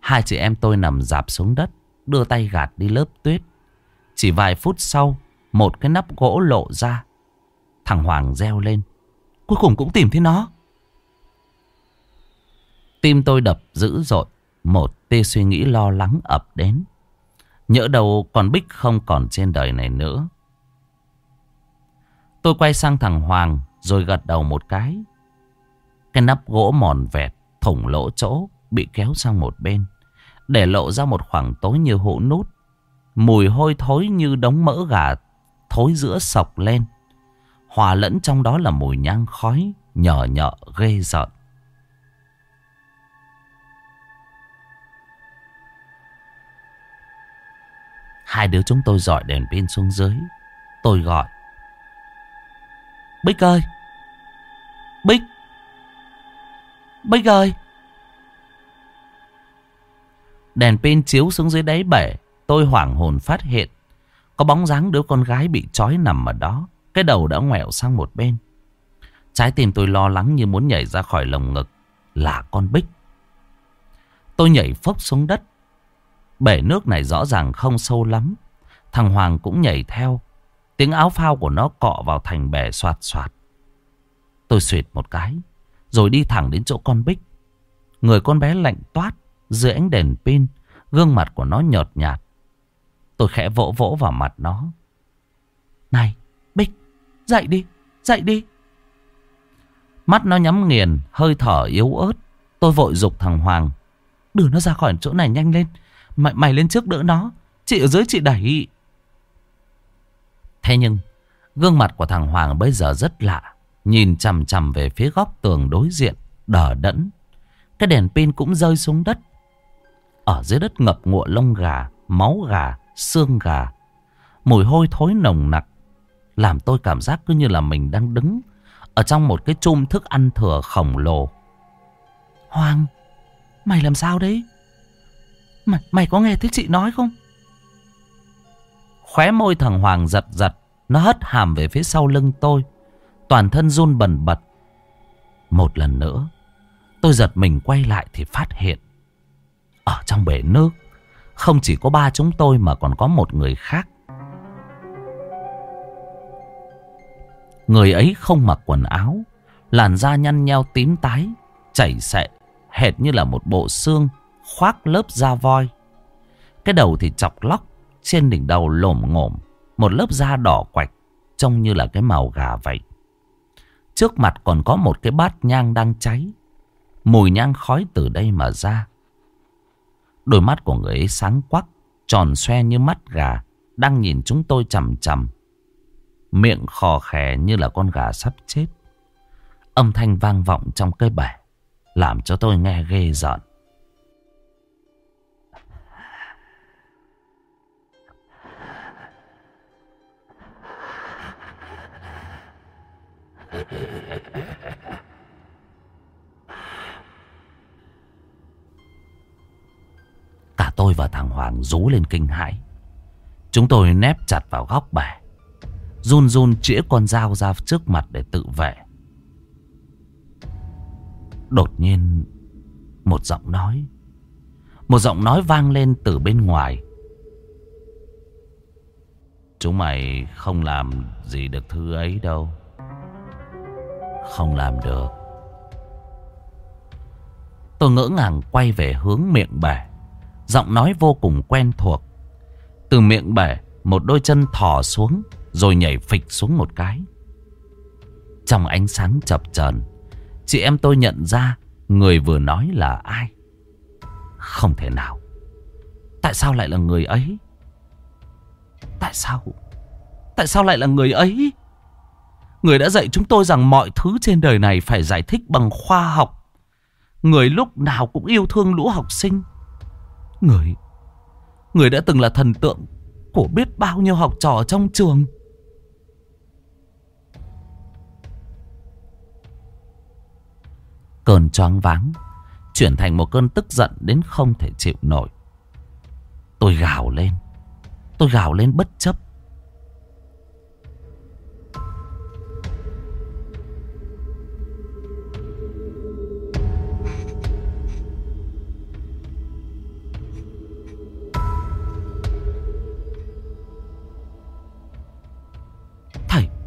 Hai chị em tôi nằm dạp xuống đất. Đưa tay gạt đi lớp tuyết. Chỉ vài phút sau. Một cái nắp gỗ lộ ra. Thằng Hoàng reo lên. Cuối cùng cũng tìm thấy nó. Tim tôi đập dữ dội. Một tia suy nghĩ lo lắng ập đến. Nhỡ đầu con Bích không còn trên đời này nữa. Tôi quay sang thằng Hoàng rồi gật đầu một cái. Cái nắp gỗ mòn vẹt, thủng lỗ chỗ, bị kéo sang một bên. Để lộ ra một khoảng tối như hũ nút. Mùi hôi thối như đống mỡ gà thối giữa sọc lên. Hòa lẫn trong đó là mùi nhang khói, nhở nhợ ghê rợn. Hai đứa chúng tôi dọi đèn pin xuống dưới. Tôi gọi. Bích ơi! Bích! Bích ơi! Đèn pin chiếu xuống dưới đáy bể. Tôi hoảng hồn phát hiện. Có bóng dáng đứa con gái bị trói nằm ở đó. Cái đầu đã ngoẹo sang một bên. Trái tim tôi lo lắng như muốn nhảy ra khỏi lồng ngực. Là con Bích. Tôi nhảy phốc xuống đất. Bể nước này rõ ràng không sâu lắm. Thằng Hoàng cũng nhảy theo. Tiếng áo phao của nó cọ vào thành bể soạt soạt. Tôi suyệt một cái. Rồi đi thẳng đến chỗ con Bích. Người con bé lạnh toát. Dưới ánh đèn pin. Gương mặt của nó nhợt nhạt. Tôi khẽ vỗ vỗ vào mặt nó. Này, Bích, dậy đi, dậy đi. Mắt nó nhắm nghiền, hơi thở yếu ớt. Tôi vội dục thằng Hoàng. Đưa nó ra khỏi chỗ này nhanh lên. Mày, mày lên trước đỡ nó. Chị ở dưới chị đẩy. Thế nhưng, gương mặt của thằng Hoàng bây giờ rất lạ. Nhìn chằm chằm về phía góc tường đối diện, đờ đẫn. Cái đèn pin cũng rơi xuống đất. Ở dưới đất ngập ngụa lông gà, máu gà, xương gà. Mùi hôi thối nồng nặc. Làm tôi cảm giác cứ như là mình đang đứng ở trong một cái chum thức ăn thừa khổng lồ. Hoàng, mày làm sao đấy? Mày, mày có nghe thấy chị nói không? Khóe môi thằng Hoàng giật giật. Nó hất hàm về phía sau lưng tôi. Toàn thân run bần bật. Một lần nữa. Tôi giật mình quay lại thì phát hiện. Ở trong bể nước. Không chỉ có ba chúng tôi mà còn có một người khác. Người ấy không mặc quần áo. Làn da nhăn nheo tím tái. Chảy xệ. Hệt như là một bộ xương. Khoác lớp da voi. Cái đầu thì chọc lóc. Trên đỉnh đầu lồm ngổm. Một lớp da đỏ quạch. Trông như là cái màu gà vậy. Trước mặt còn có một cái bát nhang đang cháy. Mùi nhang khói từ đây mà ra. Đôi mắt của người ấy sáng quắc. Tròn xoe như mắt gà. Đang nhìn chúng tôi chầm chầm. Miệng khò khè như là con gà sắp chết. Âm thanh vang vọng trong cây bể. Làm cho tôi nghe ghê giận. Cả tôi và thằng Hoàng rú lên kinh hãi. Chúng tôi nép chặt vào góc bể. Run run chĩa con dao ra trước mặt để tự vệ. Đột nhiên, một giọng nói. Một giọng nói vang lên từ bên ngoài. Chúng mày không làm gì được thứ ấy đâu. Không làm được. Tôi ngỡ ngàng quay về hướng miệng bể. Giọng nói vô cùng quen thuộc. Từ miệng bể, một đôi chân thò xuống, rồi nhảy phịch xuống một cái. Trong ánh sáng chập chờn, chị em tôi nhận ra người vừa nói là ai. Không thể nào. Tại sao lại là người ấy? Tại sao? Tại sao lại là người ấy? Người đã dạy chúng tôi rằng mọi thứ trên đời này phải giải thích bằng khoa học. Người lúc nào cũng yêu thương lũ học sinh. Người, người đã từng là thần tượng của biết bao nhiêu học trò trong trường. Cơn choáng váng chuyển thành một cơn tức giận đến không thể chịu nổi. Tôi gào lên. Tôi gào lên bất chấp.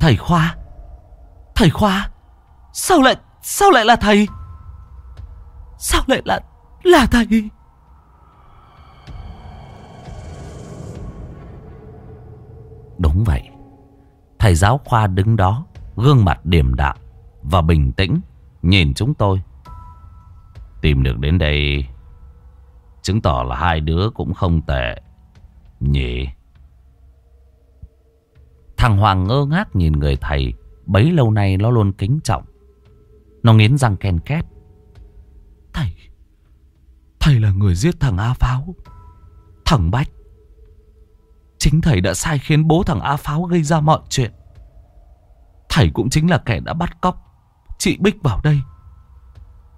Thầy, Khoa? Thầy Khoa Sao lại, sao lại là thầy? Sao lại là, là thầy? Đúng vậy. Thầy giáo Khoa đứng đó Gương mặt điềm đạm Và bình tĩnh Nhìn chúng tôi. Tìm được đến đây Chứng tỏ là hai đứa cũng không tệ Nhỉ? Thằng Hoàng ngơ ngác nhìn người thầy, Bấy lâu nay nó luôn kính trọng. Nó nghiến răng ken két. Thầy Thầy là người giết thằng A Pháo, Thằng Bách. Chính thầy đã sai khiến bố thằng A Pháo gây ra mọi chuyện. Thầy cũng chính là kẻ đã bắt cóc. Chị Bích vào đây.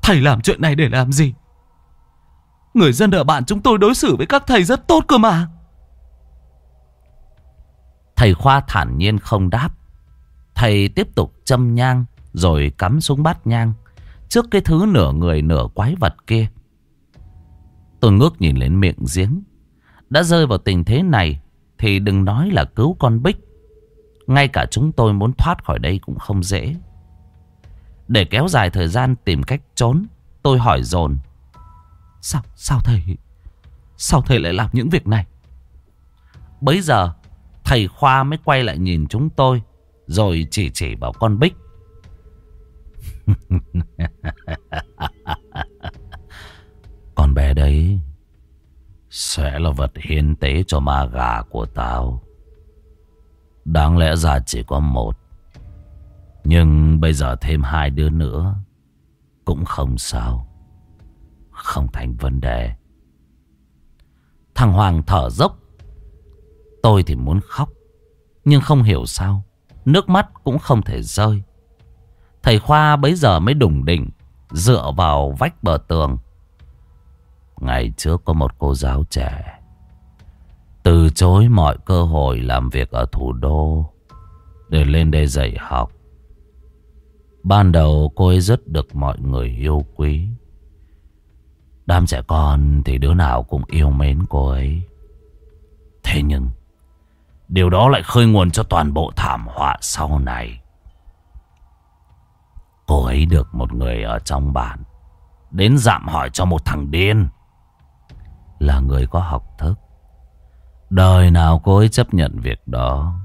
Thầy làm chuyện này để làm gì? Người dân ở bản chúng tôi đối xử với các thầy rất tốt cơ mà. Thầy Khoa thản nhiên không đáp. Thầy tiếp tục châm nhang Rồi cắm xuống bát nhang Trước cái thứ nửa người nửa quái vật kia. Tôi ngước nhìn lên miệng giếng. Đã rơi vào tình thế này Thì đừng nói là cứu con Bích. Ngay cả chúng tôi muốn thoát khỏi đây cũng không dễ. Để kéo dài thời gian tìm cách trốn Tôi hỏi dồn. Sao, sao thầy Sao thầy lại làm những việc này? Bấy giờ Thầy Khoa mới quay lại nhìn chúng tôi, Rồi chỉ chỉ vào con Bích. [LAUGHS] Con bé đấy Sẽ là vật hiến tế cho ma gà của tao. Đáng lẽ ra chỉ có một. Nhưng bây giờ thêm hai đứa nữa Cũng không sao. Không thành vấn đề. Thằng Hoàng thở dốc Tôi thì muốn khóc, Nhưng không hiểu sao, Nước mắt cũng không thể rơi. Thầy Khoa bấy giờ mới đủng đỉnh, Dựa vào vách bờ tường. Ngày trước có một cô giáo trẻ, Từ chối mọi cơ hội làm việc ở thủ đô, Để lên đây dạy học. Ban đầu cô ấy rất được mọi người yêu quý. Đám trẻ con thì đứa nào cũng yêu mến cô ấy. Thế nhưng Điều đó lại khơi nguồn cho toàn bộ thảm họa sau này. Cô ấy được một người ở trong bản, Đến dạm hỏi cho một thằng điên. Là người có học thức. Đời nào cô ấy chấp nhận việc đó.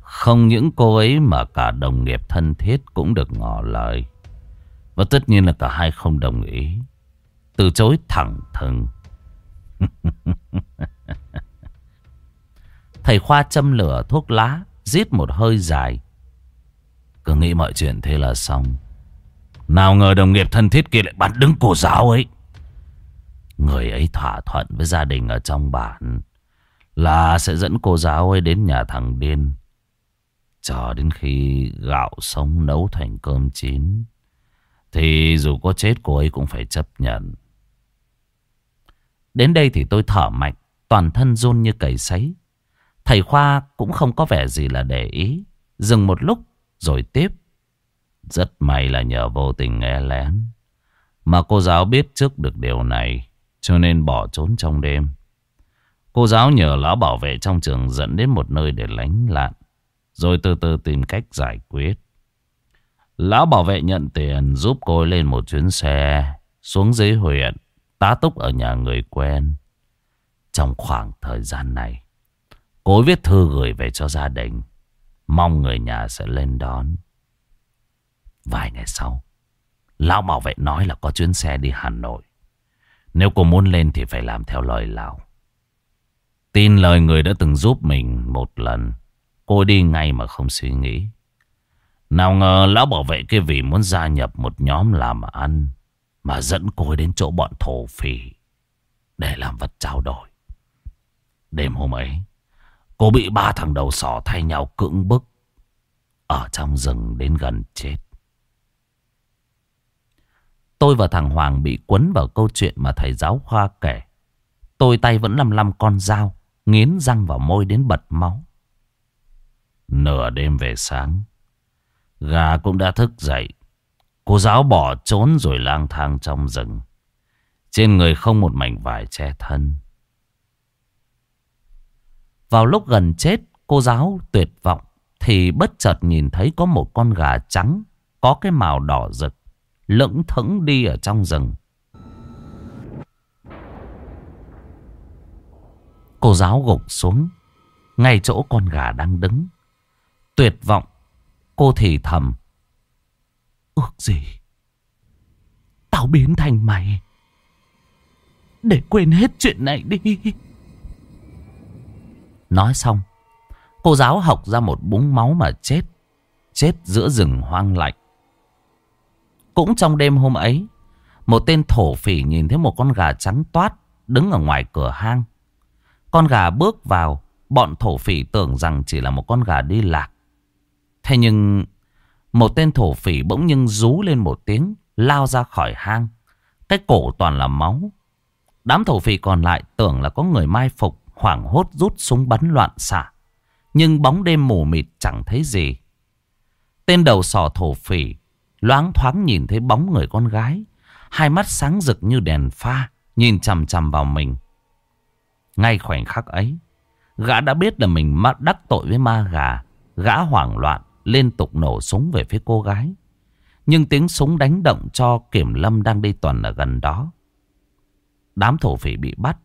Không những cô ấy mà cả đồng nghiệp thân thiết cũng được ngỏ lời. Và tất nhiên là cả hai không đồng ý. Từ chối thẳng thừng. [LAUGHS] Thầy Khoa châm lửa thuốc lá Giết một hơi dài. Cứ nghĩ mọi chuyện thế là xong. Nào ngờ đồng nghiệp thân thiết kia lại bắn đứng cô giáo ấy. Người ấy thỏa thuận với gia đình ở trong bản Là sẽ dẫn cô giáo ấy đến nhà thằng điên. Chờ đến khi gạo sống nấu thành cơm chín, Thì dù có chết cô ấy cũng phải chấp nhận. Đến đây thì tôi thở mạnh, Toàn thân run như cầy sấy. Thầy Khoa cũng không có vẻ gì là để ý. Dừng một lúc, rồi tiếp. Rất may là nhờ vô tình nghe lén. Mà cô giáo biết trước được điều này. Cho nên bỏ trốn trong đêm. Cô giáo nhờ lão bảo vệ trong trường dẫn đến một nơi để lánh lạn. Rồi từ từ tìm cách giải quyết. Lão bảo vệ nhận tiền giúp cô lên một chuyến xe, xuống dưới huyện. Tá túc ở nhà người quen. Trong khoảng thời gian này. Cô viết thư gửi về cho gia đình. Mong người nhà sẽ lên đón. Vài ngày sau, Lão bảo vệ nói là có chuyến xe đi Hà Nội. Nếu cô muốn lên thì phải làm theo lời Lão. Tin lời người đã từng giúp mình một lần. Cô đi ngay mà không suy nghĩ. Nào ngờ lão bảo vệ kia vì muốn gia nhập một nhóm làm ăn. Mà dẫn cô đến chỗ bọn thổ phỉ. Để làm vật trao đổi. Đêm hôm ấy. Cô bị ba thằng đầu sỏ thay nhau cưỡng bức. Ở trong rừng đến gần chết. Tôi và thằng Hoàng bị cuốn vào câu chuyện mà thầy giáo khoa kể. Tôi tay vẫn lăm lăm con dao, nghiến răng vào môi đến bật máu. Nửa đêm về sáng, gà cũng đã thức dậy. Cô giáo bỏ trốn rồi lang thang trong rừng. Trên người không một mảnh vải che thân. Vào lúc gần chết, cô giáo tuyệt vọng thì bất chợt nhìn thấy có một con gà trắng có cái màu đỏ rực lững thững đi ở trong rừng. Cô giáo gục xuống ngay chỗ con gà đang đứng. Tuyệt vọng, cô thì thầm. Ước gì, Tao biến thành mày. Để quên hết chuyện này đi. Nói xong. Cô giáo học ra một búng máu mà chết. Chết giữa rừng hoang lạnh. Cũng trong đêm hôm ấy. Một tên thổ phỉ nhìn thấy một con gà trắng toát. Đứng ở ngoài cửa hang. Con gà bước vào. Bọn thổ phỉ tưởng rằng chỉ là một con gà đi lạc. Thế nhưng một tên thổ phỉ bỗng nhưng rú lên một tiếng, lao ra khỏi hang. Cái cổ toàn là máu. Đám thổ phỉ còn lại tưởng là có người mai phục, hoảng hốt rút súng bắn loạn xạ. Nhưng bóng đêm mù mịt chẳng thấy gì. Tên đầu sò thổ phỉ loáng thoáng nhìn thấy bóng người con gái. Hai mắt sáng rực như đèn pha, nhìn chằm chằm vào mình. Ngay khoảnh khắc ấy, gã đã biết là mình đắc tội với ma gà. Gã hoảng loạn, liên tục nổ súng về phía cô gái. Nhưng tiếng súng đánh động cho Kiểm Lâm đang đi tuần ở gần đó. Đám thổ phỉ bị bắt.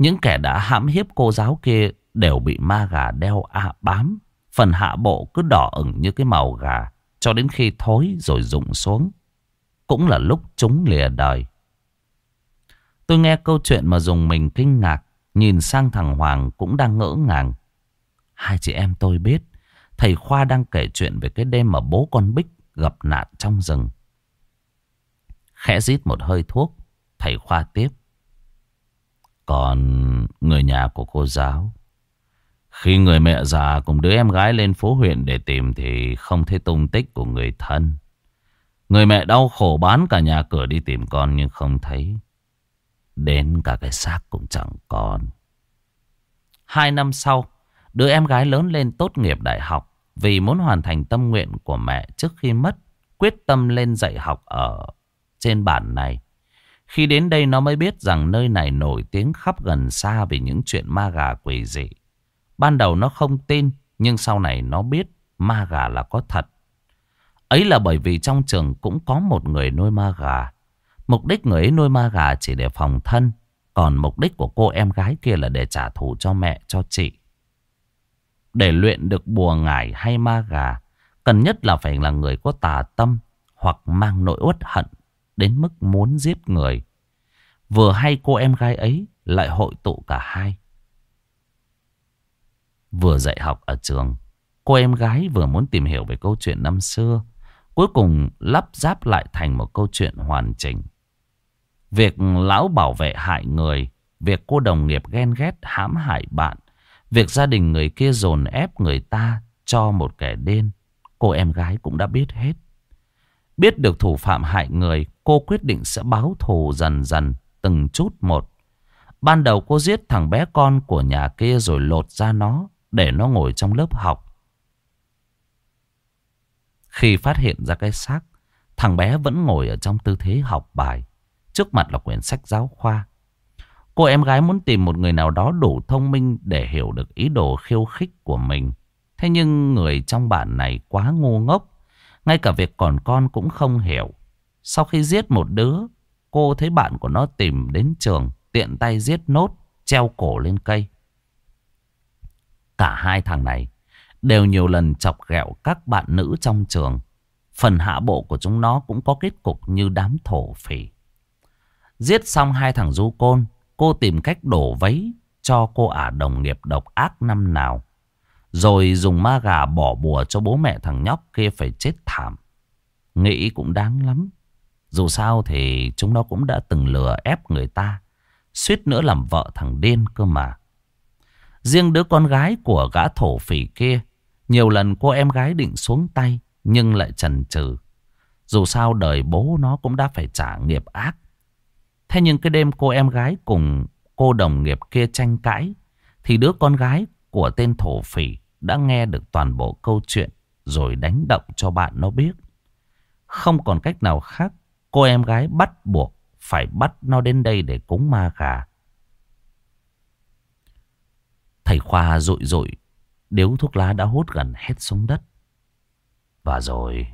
Những kẻ đã hãm hiếp cô giáo kia đều bị ma gà đeo ạ bám. Phần hạ bộ cứ đỏ ửng như cái màu gà. Cho đến khi thối rồi rụng xuống. Cũng là lúc chúng lìa đời. Tôi nghe câu chuyện mà dùng mình kinh ngạc. Nhìn sang thằng Hoàng cũng đang ngỡ ngàng. Hai chị em tôi biết. Thầy Khoa đang kể chuyện về cái đêm mà bố con Bích gặp nạn trong rừng. Khẽ rít một hơi thuốc, thầy Khoa tiếp. Còn người nhà của cô giáo, khi người mẹ già cùng đứa em gái lên phố huyện để tìm thì không thấy tung tích của người thân. Người mẹ đau khổ bán cả nhà cửa đi tìm con nhưng không thấy. Đến cả cái xác cũng chẳng còn. Hai năm sau, đứa em gái lớn lên tốt nghiệp đại học. Vì muốn hoàn thành tâm nguyện của mẹ trước khi mất, quyết tâm lên dạy học ở trên bản này. Khi đến đây nó mới biết rằng nơi này nổi tiếng khắp gần xa về những chuyện ma gà quỷ dị. Ban đầu nó không tin, nhưng sau này nó biết ma gà là có thật. Ấy là bởi vì trong trường cũng có một người nuôi ma gà. Mục đích người ấy nuôi ma gà chỉ để phòng thân. Còn mục đích của cô em gái kia là để trả thù cho mẹ, cho chị. Để luyện được bùa ngải hay ma gà, cần nhất là phải là người có tà tâm hoặc mang nỗi uất hận đến mức muốn giết người. Vừa hay cô em gái ấy lại hội tụ cả hai. Vừa dạy học ở trường, cô em gái vừa muốn tìm hiểu về câu chuyện năm xưa. Cuối cùng lắp ráp lại thành một câu chuyện hoàn chỉnh. Việc lão bảo vệ hại người, việc cô đồng nghiệp ghen ghét hãm hại bạn, Việc gia đình người kia dồn ép người ta cho một kẻ đen, cô em gái cũng đã biết hết. Biết được thủ phạm hại người, cô quyết định sẽ báo thù dần dần, từng chút một. Ban đầu cô giết thằng bé con của nhà kia rồi lột ra nó, để nó ngồi trong lớp học. Khi phát hiện ra cái xác, thằng bé vẫn ngồi ở trong tư thế học bài. Trước mặt là quyển sách giáo khoa. Cô em gái muốn tìm một người nào đó đủ thông minh để hiểu được ý đồ khiêu khích của mình. Thế nhưng người trong bản này quá ngu ngốc. Ngay cả việc còn con cũng không hiểu. Sau khi giết một đứa, cô thấy bạn của nó tìm đến trường, tiện tay giết nốt, treo cổ lên cây. Cả hai thằng này đều nhiều lần chọc ghẹo các bạn nữ trong trường. Phần hạ bộ của chúng nó cũng có kết cục như đám thổ phỉ. Giết xong hai thằng du côn, Cô tìm cách đổ váy cho cô ả đồng nghiệp độc ác năm nào. Rồi dùng ma gà bỏ bùa cho bố mẹ thằng nhóc kia phải chết thảm. Nghĩ cũng đáng lắm. Dù sao thì chúng nó cũng đã từng lừa ép người ta. Suýt nữa làm vợ thằng điên cơ mà. Riêng đứa con gái của gã thổ phỉ kia. Nhiều lần cô em gái định xuống tay. Nhưng lại chần chừ. Dù sao đời bố nó cũng đã phải trả nghiệp ác. Thế nhưng cái đêm cô em gái cùng cô đồng nghiệp kia tranh cãi, thì đứa con gái của tên thổ phỉ đã nghe được toàn bộ câu chuyện rồi đánh động cho bạn nó biết. Không còn cách nào khác, cô em gái bắt buộc phải bắt nó đến đây để cúng ma gà. Thầy Khoa rụi rụi, điếu thuốc lá đã hút gần hết xuống đất. Và rồi,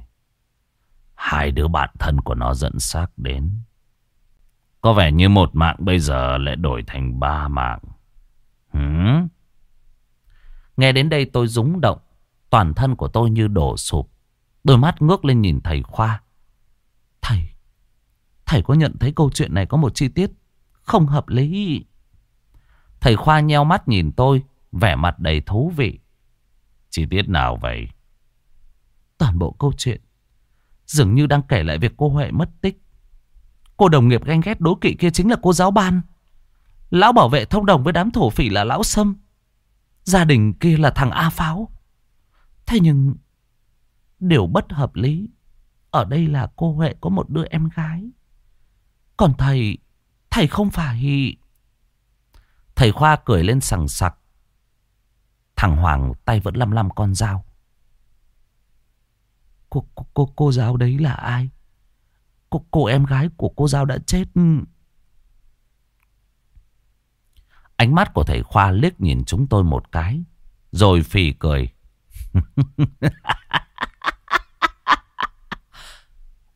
hai đứa bạn thân của nó dẫn xác đến. Có vẻ như một mạng bây giờ lại đổi thành ba mạng. Hứ? Nghe đến đây tôi rúng động. Toàn thân của tôi như đổ sụp. Đôi mắt ngước lên nhìn thầy Khoa. Thầy, Thầy có nhận thấy câu chuyện này có một chi tiết không hợp lý. Thầy Khoa nheo mắt nhìn tôi, vẻ mặt đầy thú vị. Chi tiết nào vậy? Toàn bộ câu chuyện dường như đang kể lại việc cô Huệ mất tích. Cô đồng nghiệp ganh ghét đố kỵ kia chính là cô giáo ban. Lão bảo vệ thông đồng với đám thổ phỉ là lão Sâm. Gia đình kia là thằng A Pháo. Thế nhưng điều bất hợp lý ở đây là cô Huệ có một đứa em gái. Còn thầy, thầy không phải... Thầy Khoa cười lên sằng sặc. Thằng Hoàng tay vẫn lăm lăm con dao. Cô, cô, cô, cô giáo đấy là ai? Cô, cô em gái của cô giáo đã chết. Ánh mắt của thầy Khoa liếc nhìn chúng tôi một cái. Rồi phì cười. [LAUGHS]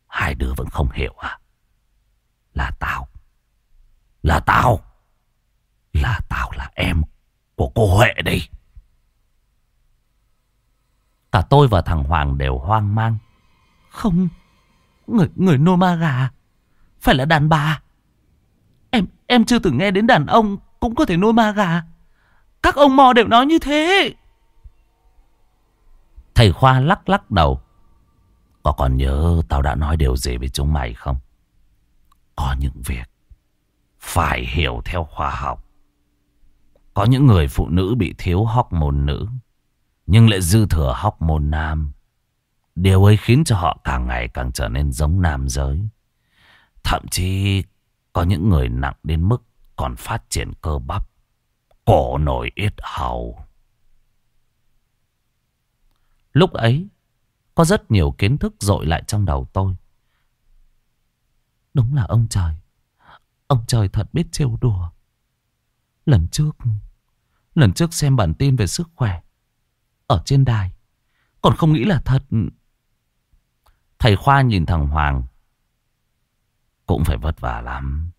Hai đứa vẫn không hiểu à? Là tao. Là tao. Là tao là em của cô Huệ đây. Cả tôi và thằng Hoàng đều hoang mang. Không, người người nô ma gà phải là đàn bà. Em em chưa từng nghe đến đàn ông cũng có thể nuôi ma gà. Các ông mò đều nói như thế. Thầy Khoa lắc lắc đầu. Có còn nhớ tao đã nói điều gì với chúng mày không? Có những việc phải hiểu theo khoa học. Có những người phụ nữ bị thiếu hormone nữ, nhưng lại dư thừa hormone nam. Điều ấy khiến cho họ càng ngày càng trở nên giống nam giới. Thậm chí có những người nặng đến mức còn phát triển cơ bắp, cổ nổi ít hầu. Lúc ấy, có rất nhiều kiến thức dội lại trong đầu tôi. Đúng là ông trời. Ông trời thật biết trêu đùa. Lần trước, lần trước xem bản tin về sức khỏe ở trên đài, còn không nghĩ là thật. Thầy Khoa nhìn thằng Hoàng, cũng phải vất vả lắm.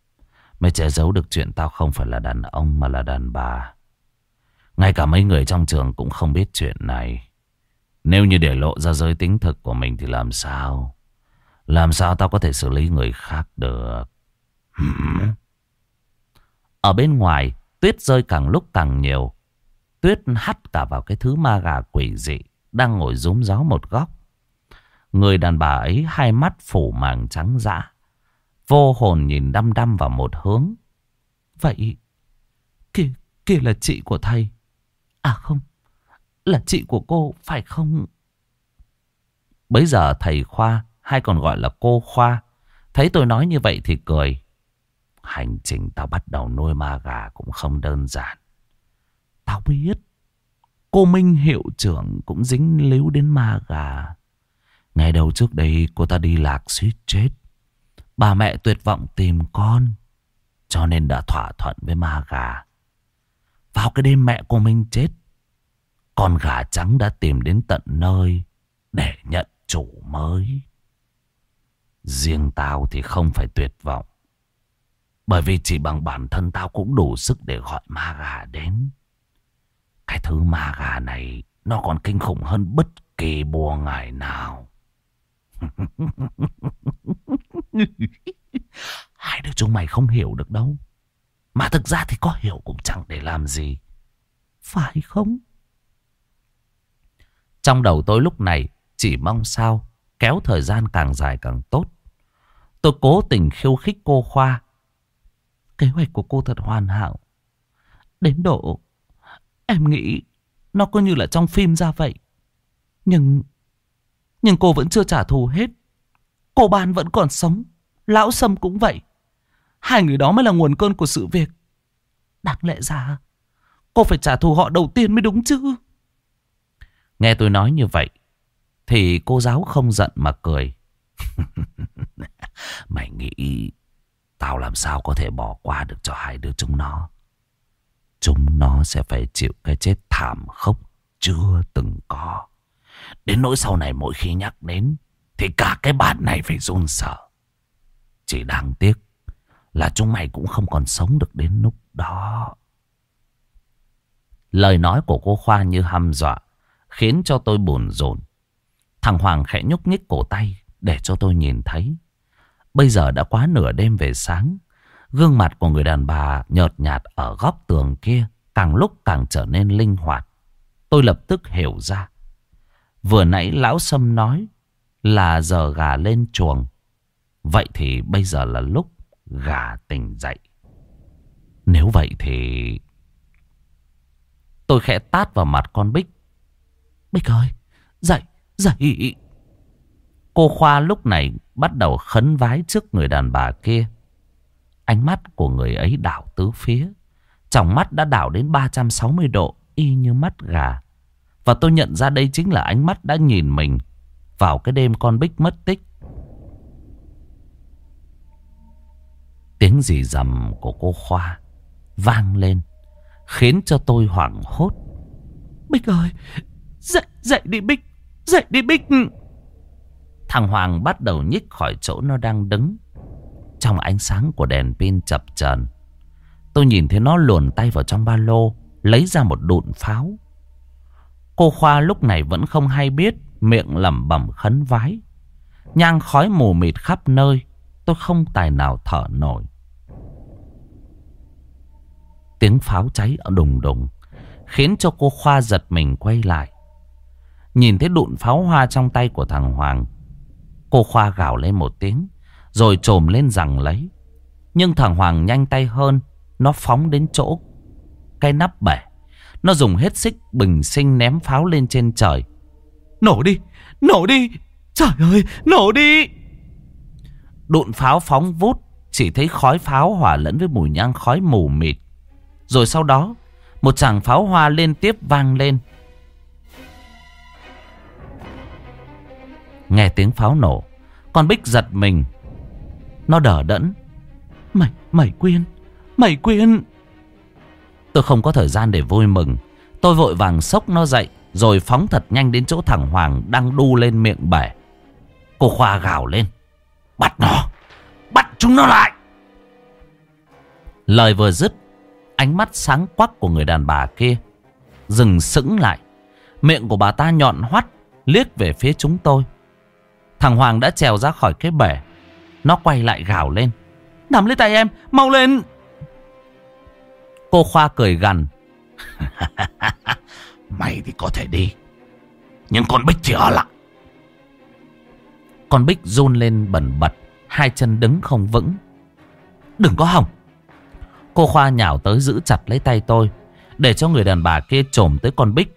Mới che giấu được chuyện tao không phải là đàn ông mà là đàn bà. Ngay cả mấy người trong trường cũng không biết chuyện này. Nếu như để lộ ra giới tính thực của mình thì làm sao? Làm sao tao có thể xử lý người khác được? Ở bên ngoài, tuyết rơi càng lúc càng nhiều. Tuyết hắt cả vào cái thứ ma gà quỷ dị đang ngồi rúm gió một góc. Người đàn bà ấy hai mắt phủ màng trắng dã. Vô hồn nhìn đăm đăm vào một hướng. Vậy, kia, kia là chị của thầy. À không, là chị của cô, phải không? Bây giờ thầy Khoa, hay còn gọi là cô Khoa, thấy tôi nói như vậy thì cười. Hành trình tao bắt đầu nuôi ma gà cũng không đơn giản. Tao biết, cô Minh hiệu trưởng cũng dính líu đến ma gà. Ngày đầu trước đây cô ta đi lạc suýt chết. Bà mẹ tuyệt vọng tìm con. Cho nên đã thỏa thuận với ma gà. Vào cái đêm mẹ cô minh chết. Con gà trắng đã tìm đến tận nơi. Để nhận chủ mới. Riêng tao thì không phải tuyệt vọng. Bởi vì chỉ bằng bản thân tao cũng đủ sức để gọi ma gà đến. Cái thứ ma gà này, nó còn kinh khủng hơn bất kỳ bùa ngải nào. [LAUGHS] Hai đứa chúng mày không hiểu được đâu. Mà thực ra thì có hiểu cũng chẳng để làm gì. Phải không? Trong đầu tôi lúc này chỉ mong sao kéo thời gian càng dài càng tốt. Tôi cố tình khiêu khích cô Khoa. Kế hoạch của cô thật hoàn hảo. Đến độ em nghĩ nó có như là trong phim ra vậy. Nhưng nhưng cô vẫn chưa trả thù hết. Cô Ban vẫn còn sống. Lão Sâm cũng vậy. Hai người đó mới là nguồn cơn của sự việc. Đáng lẽ ra, cô phải trả thù họ đầu tiên mới đúng chứ. Nghe tôi nói như vậy, thì cô giáo không giận mà cười. [LAUGHS] Mày nghĩ tao làm sao có thể bỏ qua được cho hai đứa chúng nó. Chúng nó sẽ phải chịu cái chết thảm khốc chưa từng có. Đến nỗi sau này mỗi khi nhắc đến, Thì cả cái bàn này phải run sợ Chỉ đáng tiếc Là chúng mày cũng không còn sống được đến lúc đó Lời nói của cô Khoa như hăm dọa, Khiến cho tôi buồn rộn Thằng Hoàng khẽ nhúc nhích cổ tay Để cho tôi nhìn thấy Bây giờ đã quá nửa đêm về sáng. Gương mặt của người đàn bà nhợt nhạt ở góc tường kia càng lúc càng trở nên linh hoạt. Tôi lập tức hiểu ra. Vừa nãy lão Sâm nói là giờ gà lên chuồng. Vậy thì bây giờ là lúc gà tỉnh dậy. Nếu vậy thì... Tôi khẽ tát vào mặt con Bích. Bích ơi, dậy, dậy. Cô Khoa lúc này bắt đầu khấn vái trước người đàn bà kia. Ánh mắt của người ấy đảo tứ phía. Trong mắt đã đảo đến 360 độ, y như mắt gà. Và tôi nhận ra đây chính là ánh mắt đã nhìn mình vào cái đêm con Bích mất tích. Tiếng rì rầm của cô Khoa vang lên, khiến cho tôi hoảng hốt. Bích ơi, dậy, dậy đi Bích, dậy đi Bích. Thằng Hoàng bắt đầu nhích khỏi chỗ nó đang đứng. Trong ánh sáng của đèn pin chập chờn, Tôi nhìn thấy nó luồn tay vào trong ba lô, Lấy ra một đụn pháo. Cô Khoa lúc này vẫn không hay biết, Miệng lẩm bẩm khấn vái. Nhang khói mù mịt khắp nơi, Tôi không tài nào thở nổi. Tiếng pháo cháy ở đùng đùng, Khiến cho cô Khoa giật mình quay lại. Nhìn thấy đụn pháo hoa trong tay của thằng Hoàng Cô Khoa gào lên một tiếng, Rồi trồm lên rằng lấy. Nhưng thằng Hoàng nhanh tay hơn, Nó phóng đến chỗ Cái nắp bể. Nó dùng hết xích bình sinh ném pháo lên trên trời. Nổ đi Nổ đi, Trời ơi, nổ đi. Đụn pháo phóng vút, Chỉ thấy khói pháo hòa lẫn với mùi nhang khói mù mịt. Rồi sau đó, Một chàng pháo hoa liên tiếp vang lên. Nghe tiếng pháo nổ. Con Bích giật mình. Nó đỡ đẫn. Mày, mày quyên Mày quyên. Tôi không có thời gian để vui mừng. Tôi vội vàng sốc nó dậy Rồi phóng thật nhanh đến chỗ thằng Hoàng Đang đu lên miệng bể Cô Khoa gào lên. Bắt nó! Bắt chúng nó lại! Lời vừa dứt Ánh mắt sáng quắc của người đàn bà kia Dừng sững lại. Miệng của bà ta nhọn hoắt Liếc về phía chúng tôi. Thằng Hoàng đã trèo ra khỏi cái bể. Nó quay lại gào lên. Nắm lấy tay em, mau lên! Cô Khoa cười gằn. [LAUGHS] Mày thì có thể đi Nhưng con Bích chỉ ở lại. Con Bích run lên bẩn bật Hai chân đứng không vững. Đừng có hỏng. Cô Khoa nhào tới giữ chặt lấy tay tôi Để cho người đàn bà kia trồm tới con Bích.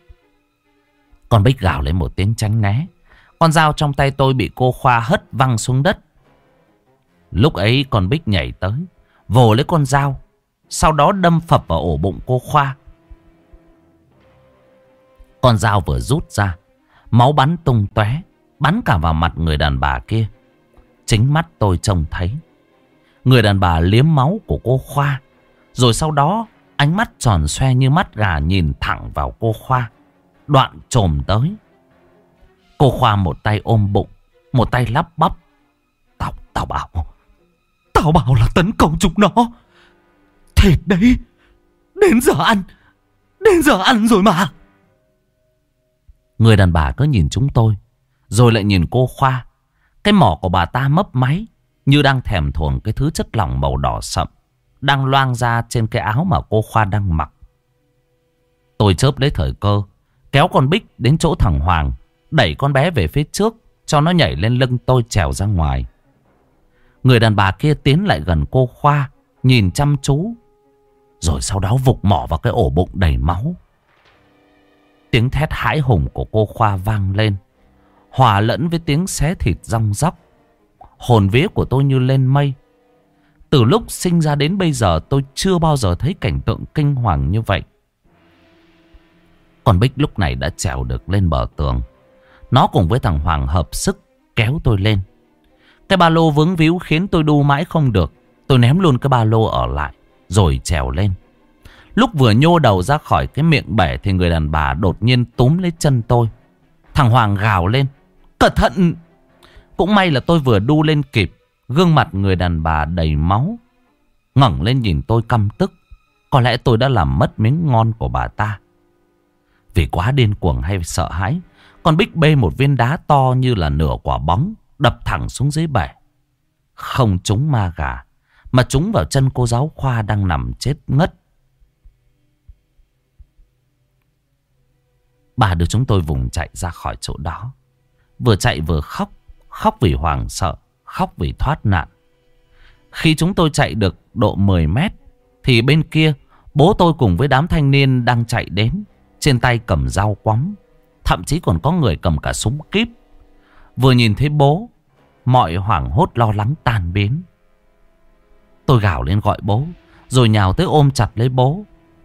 Con Bích gào lên một tiếng tránh né con dao trong tay tôi bị cô Khoa hất văng xuống đất. Lúc ấy con Bích nhảy tới, vồ lấy con dao, sau đó đâm phập vào ổ bụng cô Khoa. Con dao vừa rút ra, máu bắn tung tóe, bắn cả vào mặt người đàn bà kia. Chính mắt tôi trông thấy. Người đàn bà liếm máu của cô Khoa, rồi sau đó ánh mắt tròn xoe như mắt gà nhìn thẳng vào cô Khoa. Đoạn trồm tới Cô Khoa một tay ôm bụng Một tay lắp bắp. Tao, tao bảo Tao bảo là tấn công chúng nó. Thịt đấy Đến giờ ăn Đến giờ ăn rồi mà. Người đàn bà cứ nhìn chúng tôi Rồi lại nhìn cô Khoa. Cái mỏ của bà ta mấp máy Như đang thèm thuồng cái thứ chất lỏng màu đỏ sậm Đang loang ra trên cái áo mà cô Khoa đang mặc. Tôi chớp lấy thời cơ Kéo con Bích đến chỗ thằng Hoàng. Đẩy con bé về phía trước, Cho nó nhảy lên lưng tôi trèo ra ngoài. Người đàn bà kia tiến lại gần cô Khoa, Nhìn chăm chú. Rồi sau đó vụt mỏ vào cái ổ bụng đầy máu. Tiếng thét hãi hùng của cô Khoa vang lên, Hòa lẫn với tiếng xé thịt rong róc. Hồn vía của tôi như lên mây. Từ lúc sinh ra đến bây giờ, tôi chưa bao giờ thấy cảnh tượng kinh hoàng như vậy. Còn Bích lúc này đã trèo được lên bờ tường nó cùng với thằng Hoàng hợp sức kéo tôi lên. Cái ba lô vướng víu khiến tôi đu mãi không được. Tôi ném luôn cái ba lô ở lại. Rồi trèo lên. Lúc vừa nhô đầu ra khỏi cái miệng bể thì người đàn bà đột nhiên túm lấy chân tôi. Thằng Hoàng gào lên. Cẩn thận! Cũng may là tôi vừa đu lên kịp. Gương mặt người đàn bà đầy máu. ngẩng lên nhìn tôi căm tức. Có lẽ tôi đã làm mất miếng ngon của bà ta. Vì quá điên cuồng hay sợ hãi con Bích bê một viên đá to như là nửa quả bóng, đập thẳng xuống dưới bể. Không trúng ma gà. Mà trúng vào chân cô giáo Khoa đang nằm chết ngất. bà đưa chúng tôi vùng chạy ra khỏi chỗ đó. Vừa chạy vừa khóc. Khóc vì hoàng sợ. Khóc vì thoát nạn. Khi chúng tôi chạy được độ 10 mét. Thì bên kia bố tôi cùng với đám thanh niên đang chạy đến. Trên tay cầm dao quắm. Thậm chí còn có người cầm cả súng kíp. Vừa nhìn thấy bố. Mọi hoảng hốt lo lắng tan biến. Tôi gào lên gọi bố. Rồi nhào tới ôm chặt lấy bố.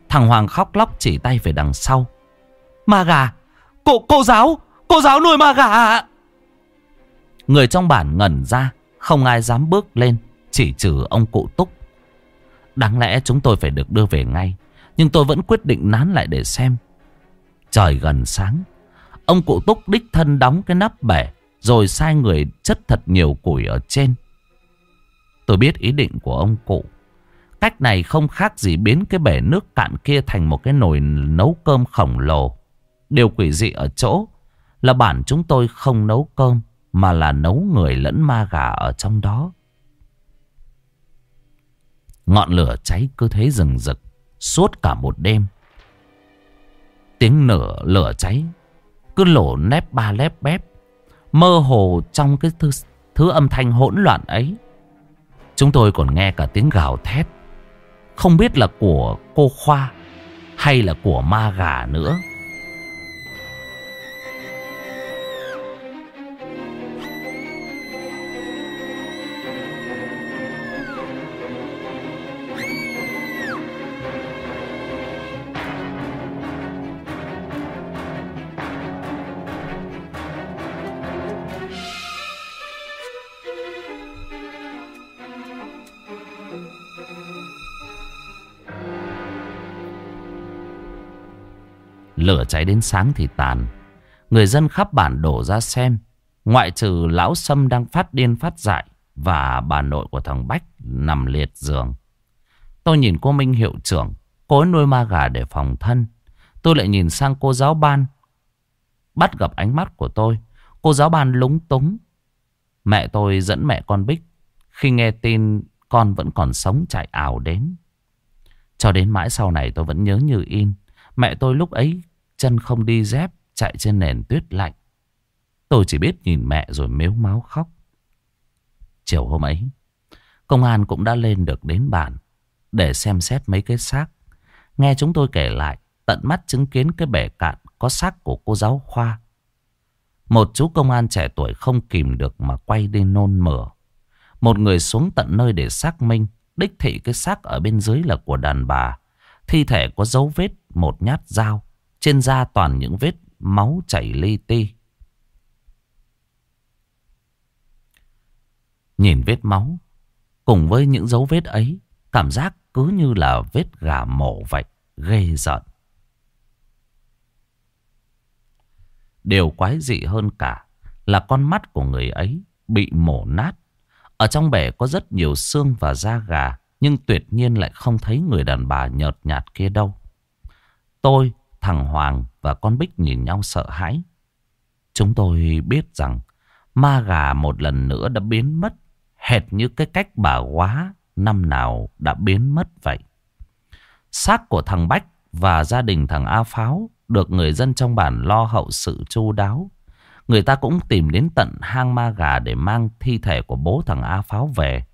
Thằng Hoàng khóc lóc chỉ tay về đằng sau. Ma gà Cô, cô giáo Cô giáo nuôi ma gà Người trong bản ngẩn ra Không ai dám bước lên Chỉ trừ ông cụ Túc Đáng lẽ chúng tôi phải được đưa về ngay Nhưng tôi vẫn quyết định nán lại để xem Trời gần sáng Ông cụ Túc đích thân đóng cái nắp bể, Rồi sai người chất thật nhiều củi ở trên Tôi biết ý định của ông cụ Cách này không khác gì biến cái bể nước cạn kia thành một cái nồi nấu cơm khổng lồ Điều quỷ dị ở chỗ là bản chúng tôi không nấu cơm, mà là nấu người lẫn ma gà ở trong đó. Ngọn lửa cháy cứ thế rừng rực, suốt cả một đêm. Tiếng nửa lửa cháy cứ lổ nép ba lép bép mơ hồ trong cái thứ, thứ âm thanh hỗn loạn ấy. Chúng tôi còn nghe cả tiếng gào thét. Không biết là của cô Khoa hay là của ma gà nữa. Lửa cháy đến sáng thì tàn. Người dân khắp bản đổ ra xem. Ngoại trừ lão Sâm đang phát điên phát dại. Và bà nội của thằng Bách nằm liệt giường. Tôi nhìn cô Minh hiệu trưởng. Cô ấy nuôi ma gà để phòng thân. Tôi lại nhìn sang cô giáo ban. Bắt gặp ánh mắt của tôi. Cô giáo ban lúng túng. Mẹ tôi dẫn mẹ con Bích. Khi nghe tin con vẫn còn sống chạy ảo đến. Cho đến mãi sau này tôi vẫn nhớ như in. Mẹ tôi lúc ấy Chân không đi dép, Chạy trên nền tuyết lạnh. Tôi chỉ biết nhìn mẹ rồi mếu máu khóc. Chiều hôm ấy, Công an cũng đã lên được đến bản Để xem xét mấy cái xác. Nghe chúng tôi kể lại, Tận mắt chứng kiến cái bể cạn Có xác của cô giáo Khoa. Một chú công an trẻ tuổi không kìm được Mà quay đi nôn mửa. Một người xuống tận nơi để xác minh, Đích thị cái xác ở bên dưới là của đàn bà. Thi thể có dấu vết một nhát dao trên da toàn những vết máu chảy li ti. Nhìn vết máu, cùng với những dấu vết ấy, cảm giác cứ như là vết gà mổ vậy, ghê giận. Điều quái dị hơn cả là con mắt của người ấy bị mổ nát. Ở trong bể có rất nhiều xương và da gà, nhưng tuyệt nhiên lại không thấy người đàn bà nhợt nhạt kia đâu. Tôi Thằng Hoàng và con Bích nhìn nhau sợ hãi. Chúng tôi biết rằng ma gà một lần nữa đã biến mất. Hệt như cái cách bà quá năm nào đã biến mất vậy. Xác của thằng Bách và gia đình thằng A Pháo được người dân trong bản lo hậu sự chu đáo. Người ta cũng tìm đến tận hang ma gà để mang thi thể của bố thằng A Pháo về.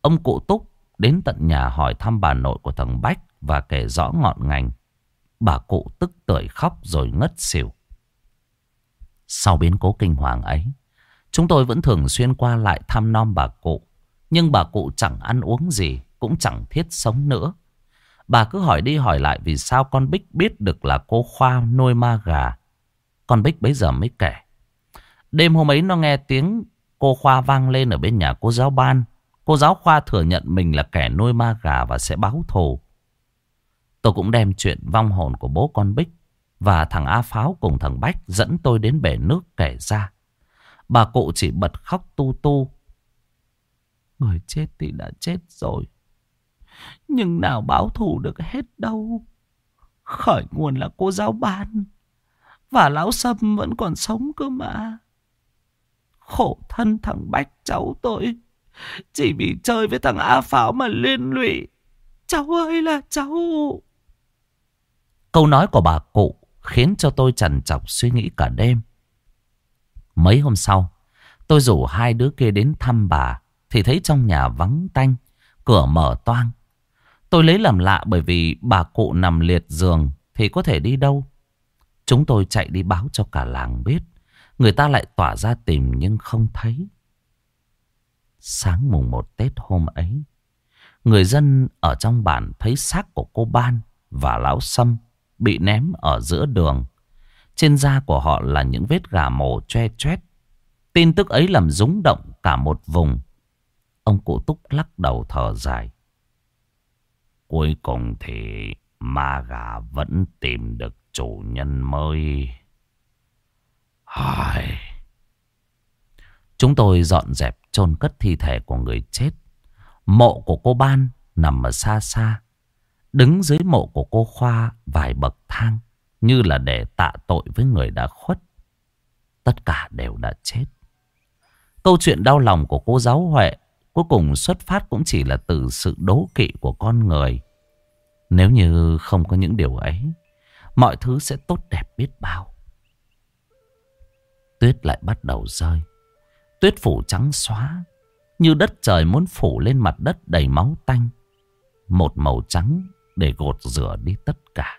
Ông cụ Túc đến tận nhà hỏi thăm bà nội của thằng Bách và kể rõ ngọn ngành. Bà cụ tức tưởi khóc rồi ngất xỉu. Sau biến cố kinh hoàng ấy, chúng tôi vẫn thường xuyên qua lại thăm nom bà cụ. Nhưng bà cụ chẳng ăn uống gì, cũng chẳng thiết sống nữa. Bà cứ hỏi đi hỏi lại vì sao con Bích biết được là cô Khoa nuôi ma gà. Con Bích bấy giờ mới kể. Đêm hôm ấy nó nghe tiếng cô Khoa vang lên ở bên nhà cô giáo ban. Cô giáo Khoa thừa nhận mình là kẻ nuôi ma gà và sẽ báo thù. Tôi cũng đem chuyện vong hồn của bố con Bích và thằng A Pháo cùng thằng Bách dẫn tôi đến bể nước kể ra. Bà cụ chỉ bật khóc tu tu. Người chết thì đã chết rồi. Nhưng nào báo thù được hết đâu. Khởi nguồn là cô giáo ban. Và lão Sâm vẫn còn sống cơ mà. Khổ thân thằng Bách, cháu tôi. Chỉ vì chơi với thằng A Pháo mà liên lụy. Cháu ơi là cháu. Câu nói của bà cụ khiến cho tôi trằn trọc suy nghĩ cả đêm. Mấy hôm sau, tôi rủ hai đứa kia đến thăm bà, thì thấy trong nhà vắng tanh, cửa mở toang. Tôi lấy làm lạ bởi vì bà cụ nằm liệt giường thì có thể đi đâu. Chúng tôi chạy đi báo cho cả làng biết. Người ta lại tỏa ra tìm nhưng không thấy. Sáng mùng một Tết hôm ấy, người dân ở trong bản thấy xác của cô Ban và lão Sâm bị ném ở giữa đường. Trên da của họ là những vết gà mổ che choét. Tin tức ấy làm rúng động cả một vùng. Ông cụ Túc lắc đầu thở dài. Cuối cùng thì ma gà vẫn tìm được chủ nhân mới. Ai... Chúng tôi dọn dẹp chôn cất thi thể của người chết. Mộ của cô Ban nằm ở xa xa. Đứng dưới mộ của cô Khoa vài bậc thang như là để tạ tội với người đã khuất. Tất cả đều đã chết. Câu chuyện đau lòng của cô giáo Huệ cuối cùng xuất phát cũng chỉ là từ sự đố kỵ của con người. Nếu như không có những điều ấy, mọi thứ sẽ tốt đẹp biết bao. Tuyết lại bắt đầu rơi. Tuyết phủ trắng xóa, như đất trời muốn phủ lên mặt đất đầy máu tanh. Một màu trắng để gột rửa đi tất cả,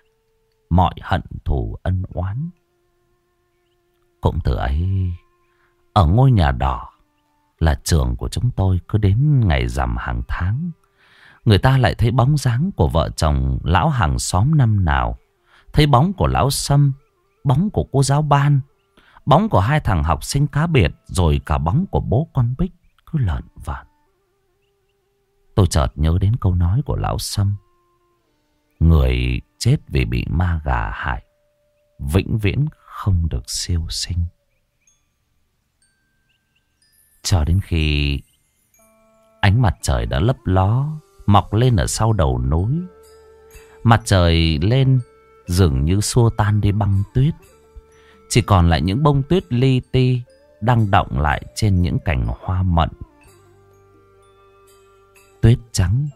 mọi hận thù ân oán. Cũng từ ấy, ở ngôi nhà đỏ là trường của chúng tôi cứ đến ngày rằm hàng tháng. Người ta lại thấy bóng dáng của vợ chồng lão hàng xóm năm nào. Thấy bóng của lão Sâm, bóng của cô giáo ban, bóng của hai thằng học sinh cá biệt, rồi cả bóng của bố con Bích cứ lợn vợn. Tôi chợt nhớ đến câu nói của lão Sâm. Người chết vì bị ma gà hại, vĩnh viễn không được siêu sinh. Cho đến khi ánh mặt trời đã lấp ló mọc lên ở sau đầu núi. Mặt trời lên dường như xua tan đi băng tuyết. Chỉ còn lại những bông tuyết li ti đang động lại trên những cành hoa mận. Tuyết trắng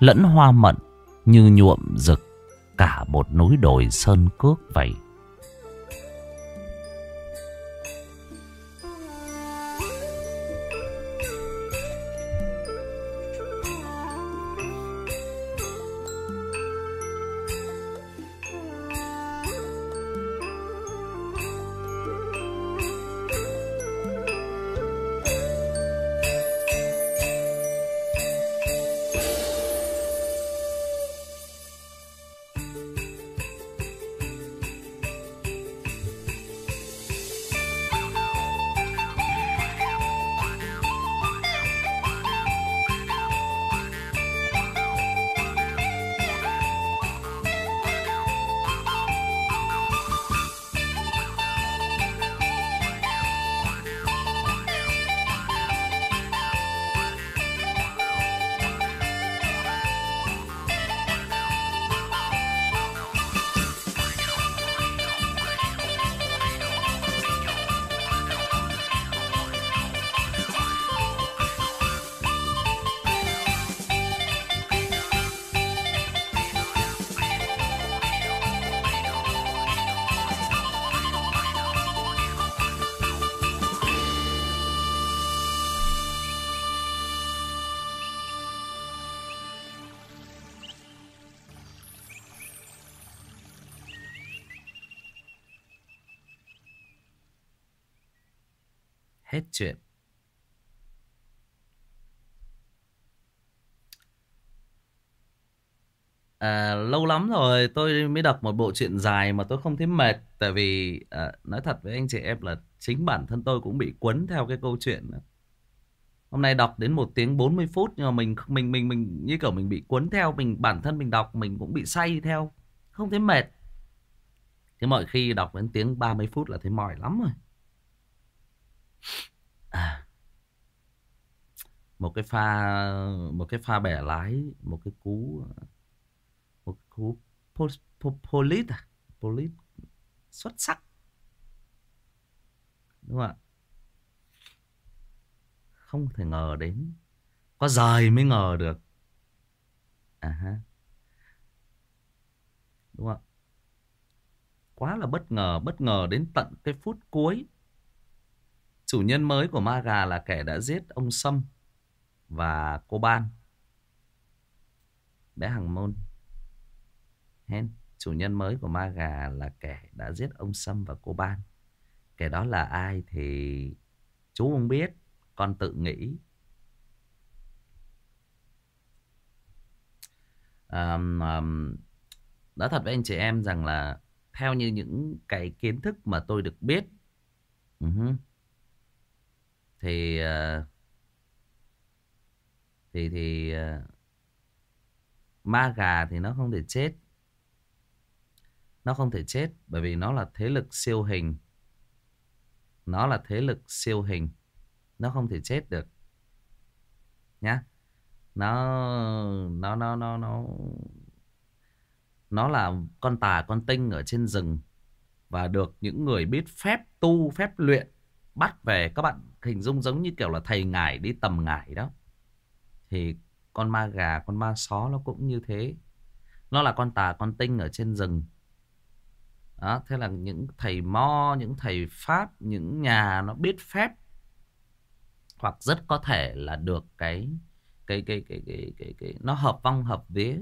lẫn hoa mận như nhuộm rực cả một núi đồi sơn cước vậy. Tôi mới đọc một bộ truyện dài mà tôi không thấy mệt tại vì à, nói thật với anh chị em là chính bản thân tôi cũng bị cuốn theo cái câu chuyện đó. Hôm nay đọc đến một tiếng 40 phút nhưng mà mình mình mình mình như kiểu mình bị cuốn theo mình bản thân mình đọc mình cũng bị say theo không thấy mệt. Thế mọi khi đọc đến tiếng 30 phút là thấy mỏi lắm rồi. À. một cái pha một cái pha bẻ lái một cái cú một cái cú polit à polit xuất sắc đúng không ạ Không thể ngờ đến. Có rời mới ngờ được. À ha. Đúng không? Quá là bất ngờ, bất ngờ đến tận cái phút cuối. Chủ nhân mới của ma gà là kẻ đã giết ông Sâm và cô Ban. Bé Hằng Môn. Hen, chủ nhân mới của ma gà là kẻ đã giết ông Sâm và cô Ban. Kẻ đó là ai thì chú không biết, con tự nghĩ. Um, um, nói thật với anh chị em rằng là theo như những cái kiến thức mà tôi được biết uh -huh, thì uh, thì thì uh, ma gà thì nó không thể chết nó không thể chết, bởi vì nó là thế lực siêu hình. Nó là thế lực siêu hình. Nó không thể chết được. Nhá. Nó nó nó nó nó nó là con tà, con tinh ở trên rừng và được những người biết phép tu, phép luyện bắt về. Các bạn hình dung giống như kiểu là thầy ngải đi tầm ngải đó. Thì con ma gà, con ma só nó cũng như thế. Nó là con tà, con tinh ở trên rừng đó thế là những thầy mo những thầy pháp những nhà nó biết phép hoặc rất có thể là được cái cái cái cái cái cái, cái nó hợp vong hợp vía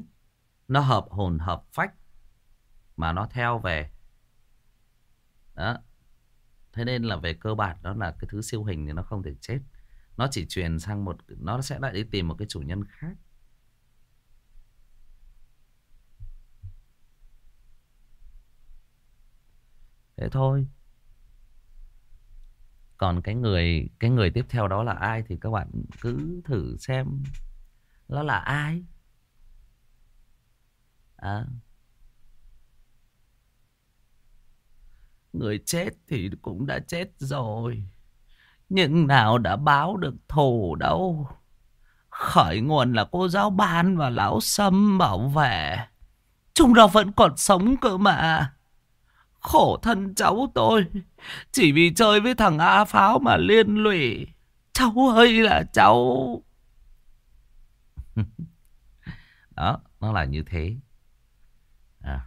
nó hợp hồn hợp phách mà nó theo về. Đó thế nên là về cơ bản đó là cái thứ siêu hình thì nó không thể chết. Nó chỉ truyền sang một nó sẽ lại đi tìm một cái chủ nhân khác. Thế thôi. Còn cái người cái người tiếp theo đó là ai thì các bạn cứ thử xem nó là ai. À. Người chết thì cũng đã chết rồi, nhưng nào đã báo được thù đâu. Khởi nguồn là cô giáo ban và lão sâm bảo vệ. Chúng nó vẫn còn sống cơ mà. Khổ thân cháu tôi. Chỉ vì chơi với thằng A Pháo mà liên lụy. Cháu ơi là cháu. [LAUGHS] Đó Nó là như thế. À,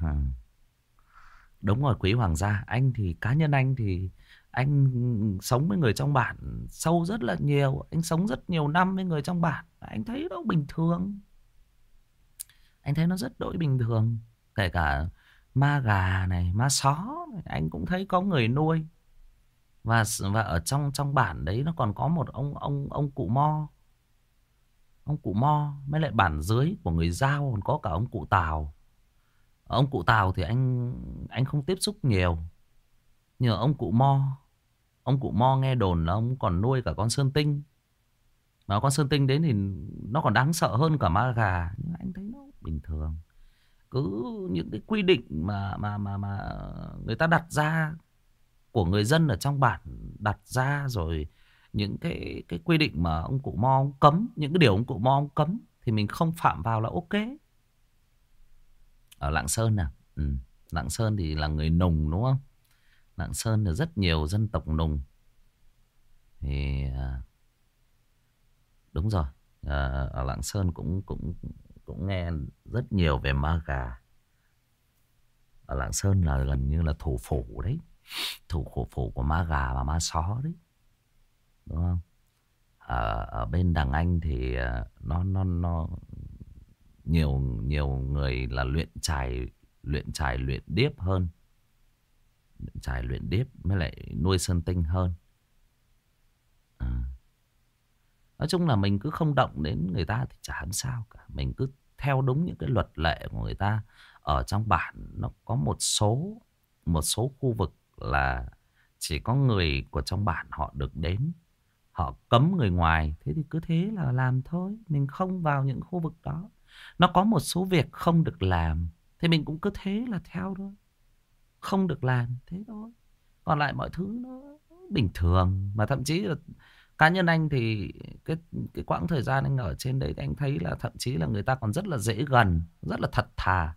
Đúng rồi quý hoàng gia Anh thì cá nhân anh thì Anh sống với người trong bản Sâu rất là nhiều. Anh sống rất nhiều năm với người trong bản. Anh thấy nó bình thường. Anh thấy nó rất đỗi bình thường. Kể cả ma gà này, ma só này, anh cũng thấy có người nuôi. Và và ở trong trong bản đấy nó còn có một ông ông ông cụ Mo. Ông cụ Mo mới lại bản dưới của người Giao còn có cả ông cụ Tào. Ông cụ Tào thì anh anh không tiếp xúc nhiều. Nhờ ông cụ Mo, ông cụ Mo nghe đồn là ông còn nuôi cả con sơn tinh. Mà con sơn tinh đến thì nó còn đáng sợ hơn cả ma gà. Nhưng anh thấy nó bình thường cứ những cái quy định mà mà mà mà người ta đặt ra của người dân ở trong bản đặt ra rồi những cái cái quy định mà ông cụ mo ông cấm những cái điều ông cụ mo ông cấm thì mình không phạm vào là ok ở lạng sơn nè ừ. lạng sơn thì là người nùng đúng không lạng sơn là rất nhiều dân tộc nùng thì à, đúng rồi à, ở lạng sơn cũng cũng cũng nghe rất nhiều về ma gà ở lạng sơn là gần như là thủ phủ đấy. Thủ phủ phủ của ma gà và ma só đấy. Đúng không? Ở, ở bên đằng anh thì ờ, nó nó nó nhiều nhiều người là luyện trài luyện trài luyện điếp hơn. Luyện trài luyện điếp mới lại nuôi sơn tinh hơn. À. Nói chung là mình cứ không động đến người ta thì chả làm sao cả. Mình cứ theo đúng những cái luật lệ của người ta. Ở trong bản nó có một số một số khu vực là chỉ có người của trong bản họ được đến. Họ cấm người ngoài. Thế thì cứ thế là làm thôi. Mình không vào những khu vực đó. Nó có một số việc không được làm. Thì mình cũng cứ thế là theo thôi. Không được làm. Thế thôi. Còn lại mọi thứ nó bình thường. Mà thậm chí là cá nhân anh thì cái cái quãng thời gian anh ở trên đấy anh thấy là thậm chí là người ta còn rất là dễ gần, rất là thật thà.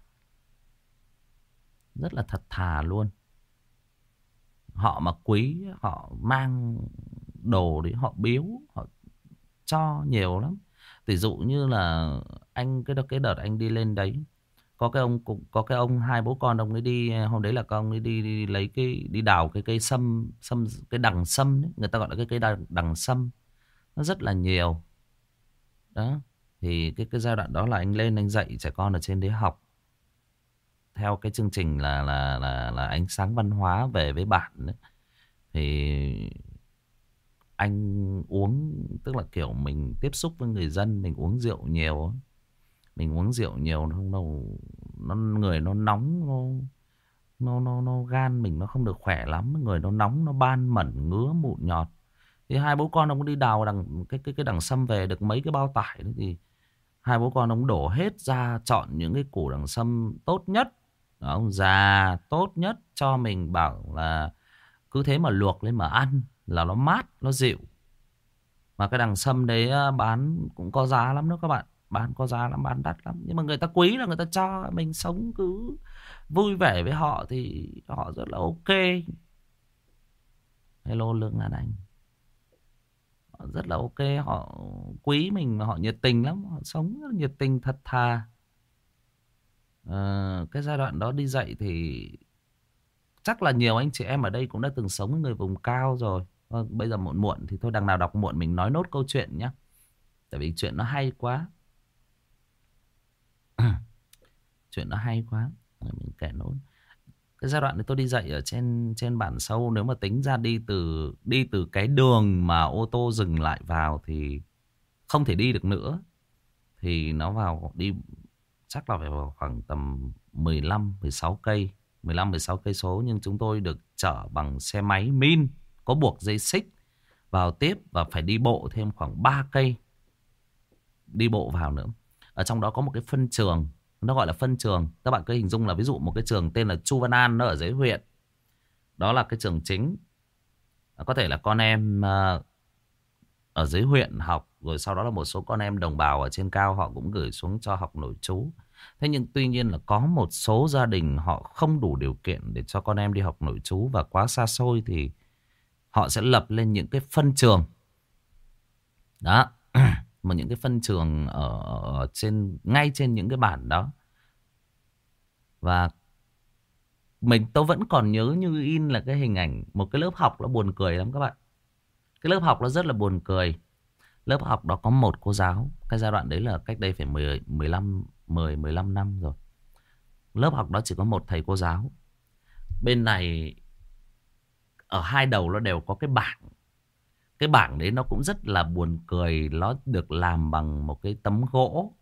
Rất là thật thà luôn. Họ mà quý, họ mang đồ đấy họ biếu, họ cho nhiều lắm. Ví dụ như là anh, cái đợt cái đợt anh đi lên đấy có cái ông có cái ông hai bố con ông ấy đi à, hôm đấy là con ấy đi, đi lấy cái đi đào cái cây sâm sâm cái đằng sâm ấy. người ta gọi là cái cây đằng, đằng sâm nó rất là nhiều đó thì cái cái giai đoạn đó là anh lên anh dạy trẻ con ở trên đấy học theo cái chương trình là là là là ánh sáng văn hóa về với bạn ấy. thì anh uống tức là kiểu mình tiếp xúc với người dân mình uống rượu nhiều mình uống rượu nhiều, nó đâu, nó, người nó nóng, nó nó nó nó gan mình, nó không được khỏe lắm. Người nó nóng, nó ban mẩn, ngứa, mụn, nhọt. Thì hai bố con ông đi đào đằng, cái cái cái đằng sâm về được mấy cái bao tải đấy thì hai bố con ông đổ hết ra chọn những cái củ đằng sâm tốt nhất. Ông già tốt nhất cho mình, bảo là cứ thế mà luộc lên mà ăn là nó mát, nó dịu. Mà cái đằng sâm đấy bán cũng có giá lắm đó các bạn bán có giá lắm bán đắt lắm. Nhưng mà người ta quý là người ta cho mình sống cứ vui vẻ với họ thì họ rất là ok. Hello lương lan anh. Họ rất là ok họ quý mình họ nhiệt tình lắm họ sống rất nhiệt tình thật thà. À, cái giai đoạn đó đi dạy thì chắc là nhiều anh chị em ở đây cũng đã từng sống với người vùng cao rồi. À, bây giờ muộn muộn thì thôi đằng nào đọc muộn mình nói nốt câu chuyện nhé. Tại vì chuyện nó hay quá. Chuyện nó hay quá. Mình kể nốt. Cái giai đoạn này tôi đi dạy ở trên trên bản sâu nếu mà tính ra đi từ đi từ cái đường mà ô tô dừng lại vào thì không thể đi được nữa. Thì nó vào đi chắc là phải vào khoảng tầm 15 16 cây, 15 16 cây số nhưng chúng tôi được chở bằng xe máy min có buộc dây xích vào tiếp và phải đi bộ thêm khoảng 3 cây đi bộ vào nữa ở trong đó có một cái phân trường nó gọi là phân trường. Các bạn cứ hình dung là ví dụ một cái trường tên là Chu Văn An nó ở dưới huyện. Đó là cái trường chính. À, có thể là con em à, ở dưới huyện học, rồi sau đó là một số con em đồng bào ở trên cao họ cũng gửi xuống cho học nội trú. Thế nhưng tuy nhiên là có một số gia đình họ không đủ điều kiện để cho con em đi học nội trú và quá xa xôi thì họ sẽ lập lên những cái phân trường. Đó. [CLEARS THROAT] mà những cái phân trường ở, ở trên ngay trên những cái bản đó. Và mình tôi vẫn còn nhớ như in là cái hình ảnh một cái lớp học nó buồn cười lắm các bạn. Cái lớp học nó rất là buồn cười. Lớp học đó có một cô giáo cái giai đoạn đấy là cách đây phải 10 15 10 15 năm rồi. Lớp học đó chỉ có một thầy cô giáo. Bên này ở hai đầu nó đều có cái bảng cái bảng đấy nó cũng rất là buồn cười, nó được làm bằng một cái tấm gỗ.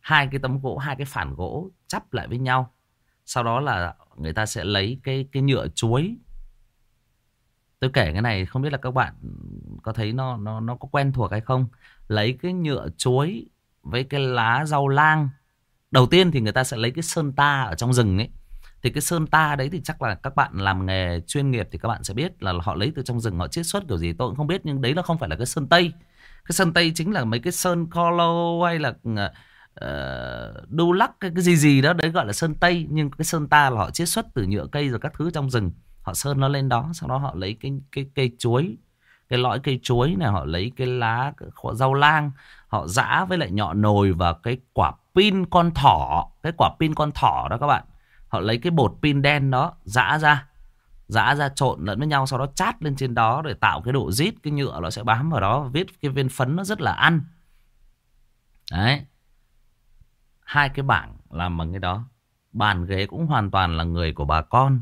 Hai cái tấm gỗ, hai cái phản gỗ chắp lại với nhau. Sau đó là người ta sẽ lấy cái cái nhựa chuối. Tôi kể cái này không biết là các bạn có thấy nó nó nó có quen thuộc hay không. Lấy cái nhựa chuối với cái lá rau lang. Đầu tiên thì người ta sẽ lấy cái sơn ta ở trong rừng ấy thì cái sơn ta đấy thì chắc là các bạn làm nghề chuyên nghiệp thì các bạn sẽ biết là họ lấy từ trong rừng họ chiết xuất kiểu gì tôi cũng không biết nhưng đấy là không phải là cái sơn tây. Cái sơn tây chính là mấy cái sơn colo hay là uh, đu lắc cái, cái gì gì đó đấy gọi là sơn tây. Nhưng cái sơn ta là họ chiết xuất từ nhựa cây rồi các thứ trong rừng họ sơn nó lên đó sau đó họ lấy cái cái cây chuối cái lõi cây chuối này họ lấy cái lá cái rau lang họ giã với lại nhọ nồi và cái quả pin con thỏ cái quả pin con thỏ đó các bạn. Họ lấy cái bột pin đen đó giã ra Giã ra trộn lẫn với nhau, Sau đó chát lên trên đó để tạo cái độ rít, Cái nhựa nó sẽ bám vào đó, Viết cái viên phấn nó rất là ăn. Đấy. Hai cái bảng làm bằng cái đó. Bàn ghế cũng hoàn toàn là người của bà con.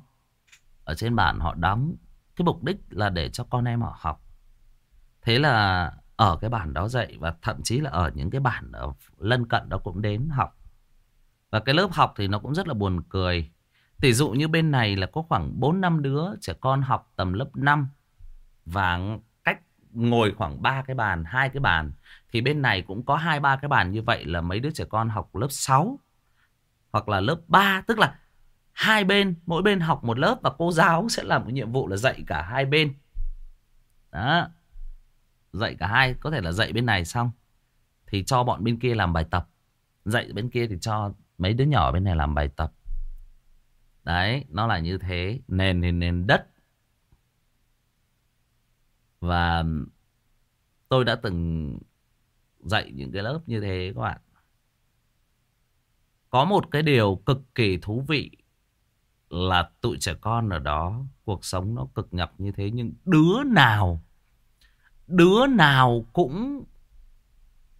Ở trên bản họ đóng. Cái mục đích là để cho con em họ học. Thế là ở cái bản đó dạy Và thậm chí là ở những cái bản ở lân cận đó cũng đến học và cái lớp học thì nó cũng rất là buồn cười. Tỷ dụ như bên này là có khoảng 4 năm đứa trẻ con học tầm lớp 5 và cách ngồi khoảng 3 cái bàn, hai cái bàn thì bên này cũng có hai ba cái bàn như vậy là mấy đứa trẻ con học lớp 6 hoặc là lớp 3, tức là hai bên, mỗi bên học một lớp và cô giáo sẽ làm một nhiệm vụ là dạy cả hai bên. Đó. Dạy cả hai, có thể là dạy bên này xong thì cho bọn bên kia làm bài tập. Dạy bên kia thì cho Mấy đứa nhỏ bên này làm bài tập. Đấy, nó là như thế. Nền thì nền đất. Và Tôi đã từng dạy những cái lớp như thế các bạn. Có một cái điều cực kỳ thú vị là tụi trẻ con ở đó, cuộc sống nó cực nhập như thế nhưng đứa nào đứa nào cũng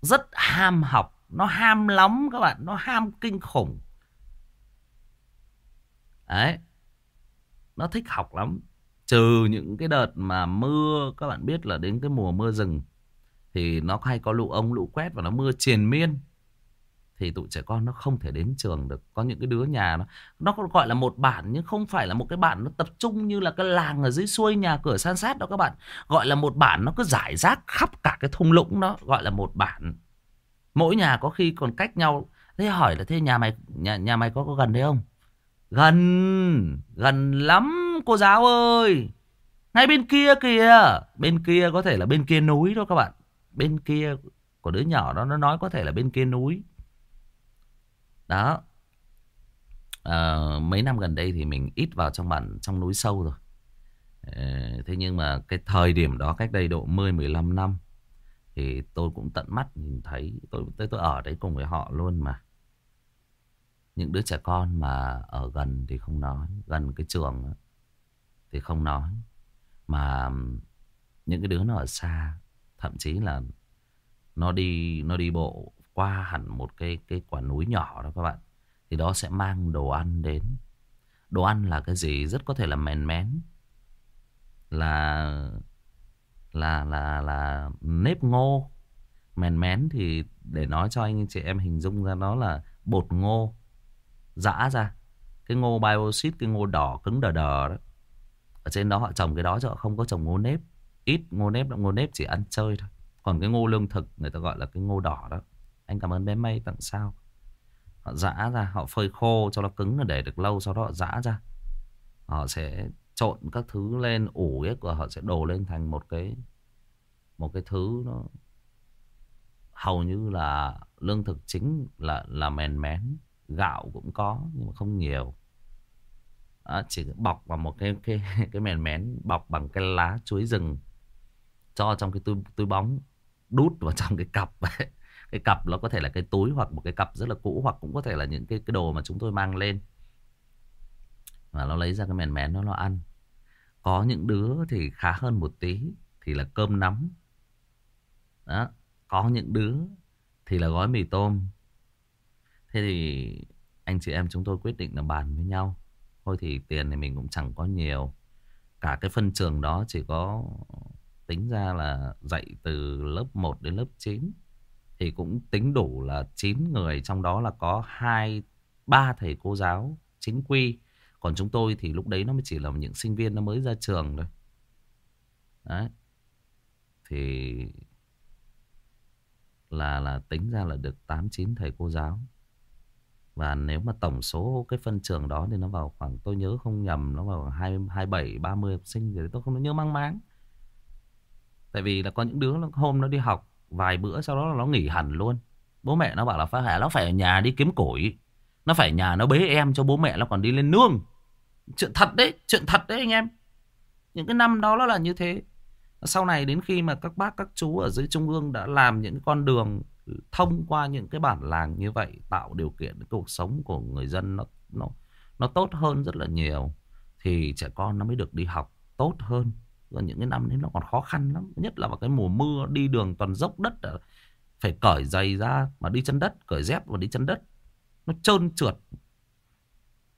rất ham học, nó ham lắm các bạn, nó ham kinh khủng. Đấy. Nó thích học lắm. Trừ những cái đợt mà mưa, các bạn biết là đến cái mùa mưa rừng thì nó hay có lũ ống lũ quét và nó mưa triền miên thì tụi trẻ con nó không thể đến trường được có những cái đứa nhà nó nó gọi là một bản nhưng không phải là một cái bản nó tập trung như là cái làng ở dưới xuôi nhà cửa san sát đó các bạn gọi là một bản nó cứ giải rác khắp cả cái thung lũng đó gọi là một bản mỗi nhà có khi còn cách nhau. Thế hỏi là thế nhà mày nhà nhà mày có có gần đấy không? Gần gần lắm cô giáo ơi. Ngay bên kia kìa. Bên kia có thể là bên kia núi đó các bạn. Bên kia của đứa nhỏ đó nó nói có thể là bên kia núi. Đó. À, mấy năm gần đây thì mình ít vào trong bản trong núi sâu rồi. À, thế nhưng mà cái thời điểm đó cách đây độ 10 15 năm thì tôi cũng tận mắt nhìn thấy, tôi tôi tôi ở đấy cùng với họ luôn mà. Những đứa trẻ con mà ở gần thì không nói, gần cái trường thì không nói. Mà những cái đứa nó ở xa, thậm chí là nó đi nó đi bộ qua hẳn một cái cái quả núi nhỏ đó các bạn, thì đó sẽ mang đồ ăn đến. Đồ ăn là cái gì? Rất có thể là mèn mén, là là là là nếp ngô. Mèn mén thì để nói cho anh chị em hình dung ra nó là bột ngô giã ra. Cái ngô bioxit, cái ngô đỏ cứng đờ đờ đó. Ở trên đó họ trồng cái đó chứ họ không có trồng ngô nếp. Ít ngô nếp ngô nếp chỉ ăn chơi thôi. Còn cái ngô lương thực người ta gọi là cái ngô đỏ đó. Anh cảm ơn bé mây tặng sao. Họ giã ra, họ phơi khô cho nó cứng để được lâu, sau đó họ giã ra. Họ sẽ trộn các thứ lên ủ ấy của họ sẽ đổ lên thành một cái một cái thứ nó hầu như là lương thực chính là là mèn mén gạo cũng có nhưng mà không nhiều. À, chỉ bọc vào một cái cái [LAUGHS] cái mèn mén bọc bằng cái lá chuối rừng cho trong cái túi túi bóng đút vào trong cái cặp. Ấy [LAUGHS] cái cặp nó có thể là cái túi hoặc một cái cặp rất là cũ hoặc cũng có thể là những cái cái đồ mà chúng tôi mang lên. Và nó lấy ra cái mèn mén nó nó ăn có những đứa thì khá hơn một tí thì là cơm nắm. Đó, có những đứa thì là gói mì tôm. Thế thì anh chị em chúng tôi quyết định là bàn với nhau. Thôi thì tiền thì mình cũng chẳng có nhiều. Cả cái phân trường đó chỉ có tính ra là dạy từ lớp 1 đến lớp 9 thì cũng tính đủ là 9 người, trong đó là có hai, ba thầy cô giáo chính quy còn chúng tôi thì lúc đấy nó mới chỉ là những sinh viên nó mới ra trường thôi. Đấy. Thì là là tính ra là được 8 9 thầy cô giáo. Và nếu mà tổng số cái phân trường đó thì nó vào khoảng, tôi nhớ không nhầm, nó vào 2 27 30 học sinh thì tôi không nhớ mang máng. Tại vì là có những đứa hôm nó đi học vài bữa sau đó là nó nghỉ hẳn luôn. Bố mẹ nó bảo là phải nó phải ở nhà đi kiếm củi nó phải nhà nó bế em cho bố mẹ nó còn đi lên nương. Chuyện thật đấy, chuyện thật đấy anh em. Những cái năm đó nó là như thế. Sau này đến khi mà các bác, các chú ở dưới trung ương đã làm những con đường thông qua những cái bản làng như vậy, tạo điều kiện cuộc sống của người dân nó nó nó tốt hơn rất là nhiều, thì trẻ con nó mới được đi học tốt hơn. Rồi những cái năm đấy nó còn khó khăn lắm. Nhất là vào cái mùa mưa, đi đường toàn dốc đất, phải cởi giày ra mà đi chân đất, cởi dép và đi chân đất nó trơn trượt.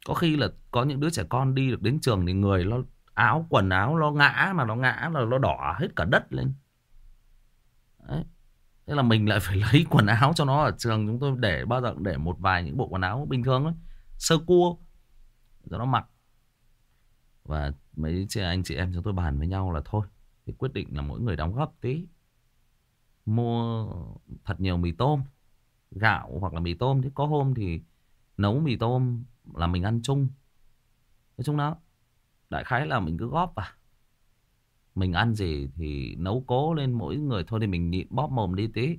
Có khi là có những đứa trẻ con đi được đến trường thì người nó áo, quần áo nó ngã, mà nó ngã là nó đỏ hết cả đất lên. Đấy. thế là mình lại phải [LAUGHS] lấy quần áo cho nó ở trường. Chúng tôi để bao giờ để một vài những bộ quần áo bình thường ấy sơ cua, cho nó mặc. Và mấy chị, anh chị em chúng tôi bàn với nhau là thôi, thì quyết định là mỗi người đóng góp tí. Mua thật nhiều mì tôm gạo hoặc là mì tôm. Thì có hôm thì nấu mì tôm là mình ăn chung. Nói chung đó đại khái là mình cứ góp vào. Mình ăn gì thì nấu cố lên mỗi người thôi thì mình nhịn bóp mồm đi tí.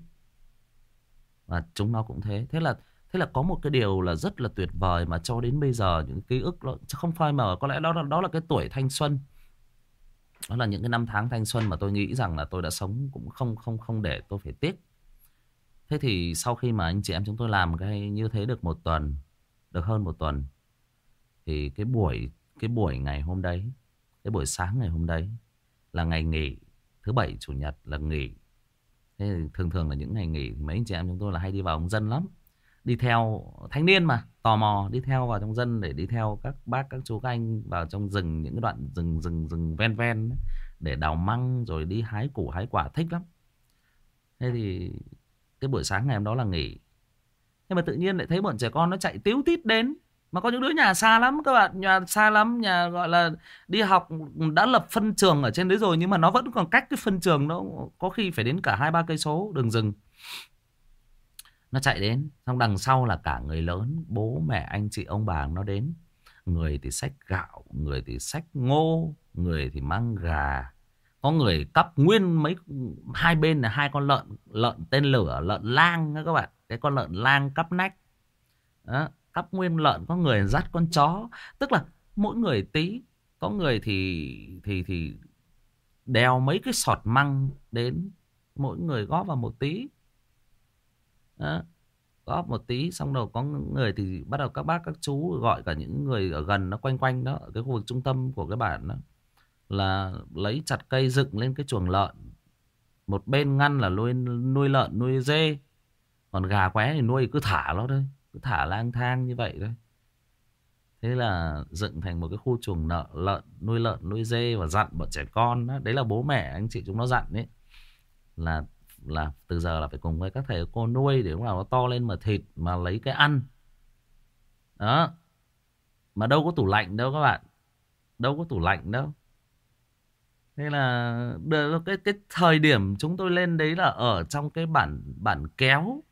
Và chúng nó cũng thế. Thế là Thế là có một cái điều là rất là tuyệt vời mà cho đến bây giờ những ký ức đó, chứ không phai mờ. Có lẽ đó là đó là cái tuổi thanh xuân. đó là những cái năm tháng thanh xuân mà tôi nghĩ rằng là tôi đã sống cũng không không không để tôi phải tiếc thế thì sau khi mà anh chị em chúng tôi làm cái như thế được một tuần được hơn một tuần thì cái buổi cái buổi ngày hôm đấy cái buổi sáng ngày hôm đấy là ngày nghỉ thứ bảy chủ nhật là nghỉ. Thế thì thường thường là những ngày nghỉ thì mấy anh chị em chúng tôi là hay đi vào ông dân lắm. Đi theo thanh niên mà tò mò đi theo vào trong dân để đi theo các bác các chú các anh vào trong rừng những cái đoạn rừng rừng rừng ven ven ấy, để đào măng rồi đi hái củ hái quả thích lắm. Thế thì cái buổi sáng ngày hôm đó là nghỉ. Nhưng mà tự nhiên lại thấy bọn trẻ con nó chạy tiếu tít đến. Mà có những đứa nhà xa lắm các bạn, nhà xa lắm, nhà gọi là đi học đã lập phân trường ở trên đấy rồi nhưng mà nó vẫn còn cách cái phân trường nó có khi phải đến cả hai ba cây số đường rừng. Nó chạy đến, xong đằng sau là cả người lớn, bố, mẹ, anh chị, ông bà nó đến. Người thì xách gạo, người thì xách ngô, người thì mang gà có người cắp nguyên mấy hai bên là hai con lợn lợn tên lửa lợn lang đó các bạn. Cái con lợn lang cắp nách. Đó, cắp nguyên lợn có người dắt con chó. Tức là mỗi người tí có người thì thì thì đeo mấy cái sọt măng đến mỗi người góp vào một tí. Đó. góp một tí xong đầu có người thì bắt đầu các bác các chú gọi cả những người ở gần nó quanh quanh đó ở cái khu vực trung tâm của cái bản đó là lấy chặt cây dựng lên cái chuồng lợn. Một bên ngăn là nuôi nuôi lợn, nuôi dê. Còn gà qué thì nuôi cứ thả nó thôi, cứ thả lang thang như vậy thôi. Thế là dựng thành một cái khu chuồng nợ, lợn, nuôi lợn, nuôi dê và dặn bọn trẻ con đó. đấy là bố mẹ anh chị chúng nó dặn đấy là là từ giờ là phải cùng với các thầy cô nuôi để lúc nào nó to lên mà thịt mà lấy cái ăn. Đó. Mà đâu có tủ lạnh đâu các bạn. Đâu có tủ lạnh đâu thế là cái cái thời điểm chúng tôi lên đấy là ở trong cái bản bản kéo,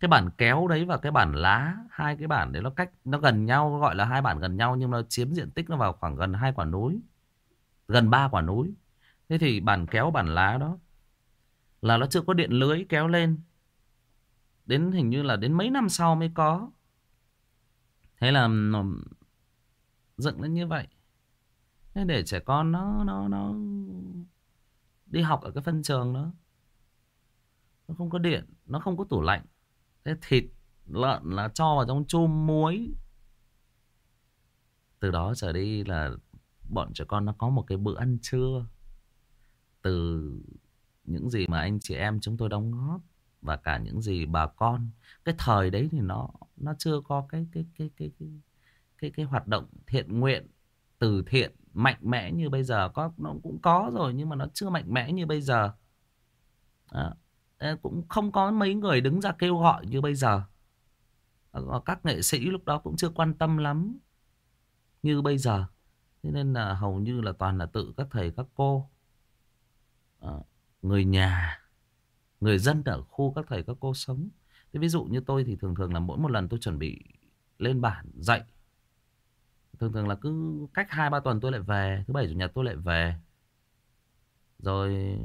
cái bản kéo đấy và cái bản lá, hai cái bản đấy nó cách, nó gần nhau gọi là hai bản gần nhau nhưng nó chiếm diện tích nó vào khoảng gần hai quả núi, gần ba quả núi. Thế thì bản kéo, bản lá đó là nó chưa có điện lưới kéo lên. Đến hình như là đến mấy năm sau mới có. Thế là dựng lên như vậy thế để trẻ con nó nó nó đi học ở cái phân trường đó. Nó không có điện, nó không có tủ lạnh. Thế thịt, lợn là cho vào trong chum muối. Từ đó trở đi là bọn trẻ con nó có một cái bữa ăn trưa. Từ những gì mà anh chị em chúng tôi đóng góp và cả những gì bà con, cái thời đấy thì nó nó chưa có cái cái cái cái cái cái cái hoạt động thiện nguyện, từ thiện mạnh mẽ như bây giờ. Có nó cũng có rồi nhưng mà nó chưa mạnh mẽ như bây giờ. À, cũng không có mấy người đứng ra kêu gọi như bây giờ. Các nghệ sĩ lúc đó cũng chưa quan tâm lắm như bây giờ. Thế nên là hầu như là toàn là tự các thầy các cô à, người nhà người dân ở khu các thầy các cô sống. Thế ví dụ như tôi thì thường thường là mỗi một lần tôi chuẩn bị lên bản dạy thường thường là cứ cách hai ba tuần tôi lại về thứ bảy chủ nhật tôi lại về. Rồi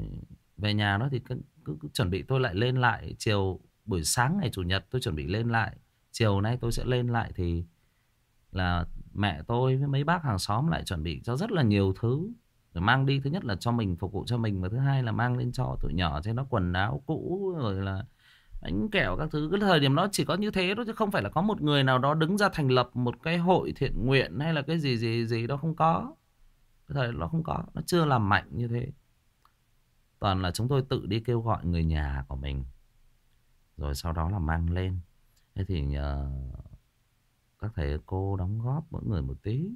về nhà nó thì cứ, cứ, cứ chuẩn bị tôi lại lên lại chiều buổi sáng ngày chủ nhật tôi chuẩn bị lên lại chiều nay tôi sẽ lên lại thì là mẹ tôi với mấy bác hàng xóm lại chuẩn bị cho rất là nhiều thứ. Rồi mang đi thứ nhất là cho mình phục vụ cho mình và thứ hai là mang lên cho tụi nhỏ trên nó quần áo cũ rồi là đánh kẹo các thứ. Cái thời điểm đó chỉ có như thế thôi, chứ không phải là có một người nào đó đứng ra thành lập một cái hội thiện nguyện hay là cái gì gì gì đó không có. Cái thời nó không có. Nó chưa làm mạnh như thế. Toàn là chúng tôi tự đi kêu gọi người nhà của mình. Rồi sau đó là mang lên. Thế thì nhờ các thầy cô đóng góp mỗi người một tí.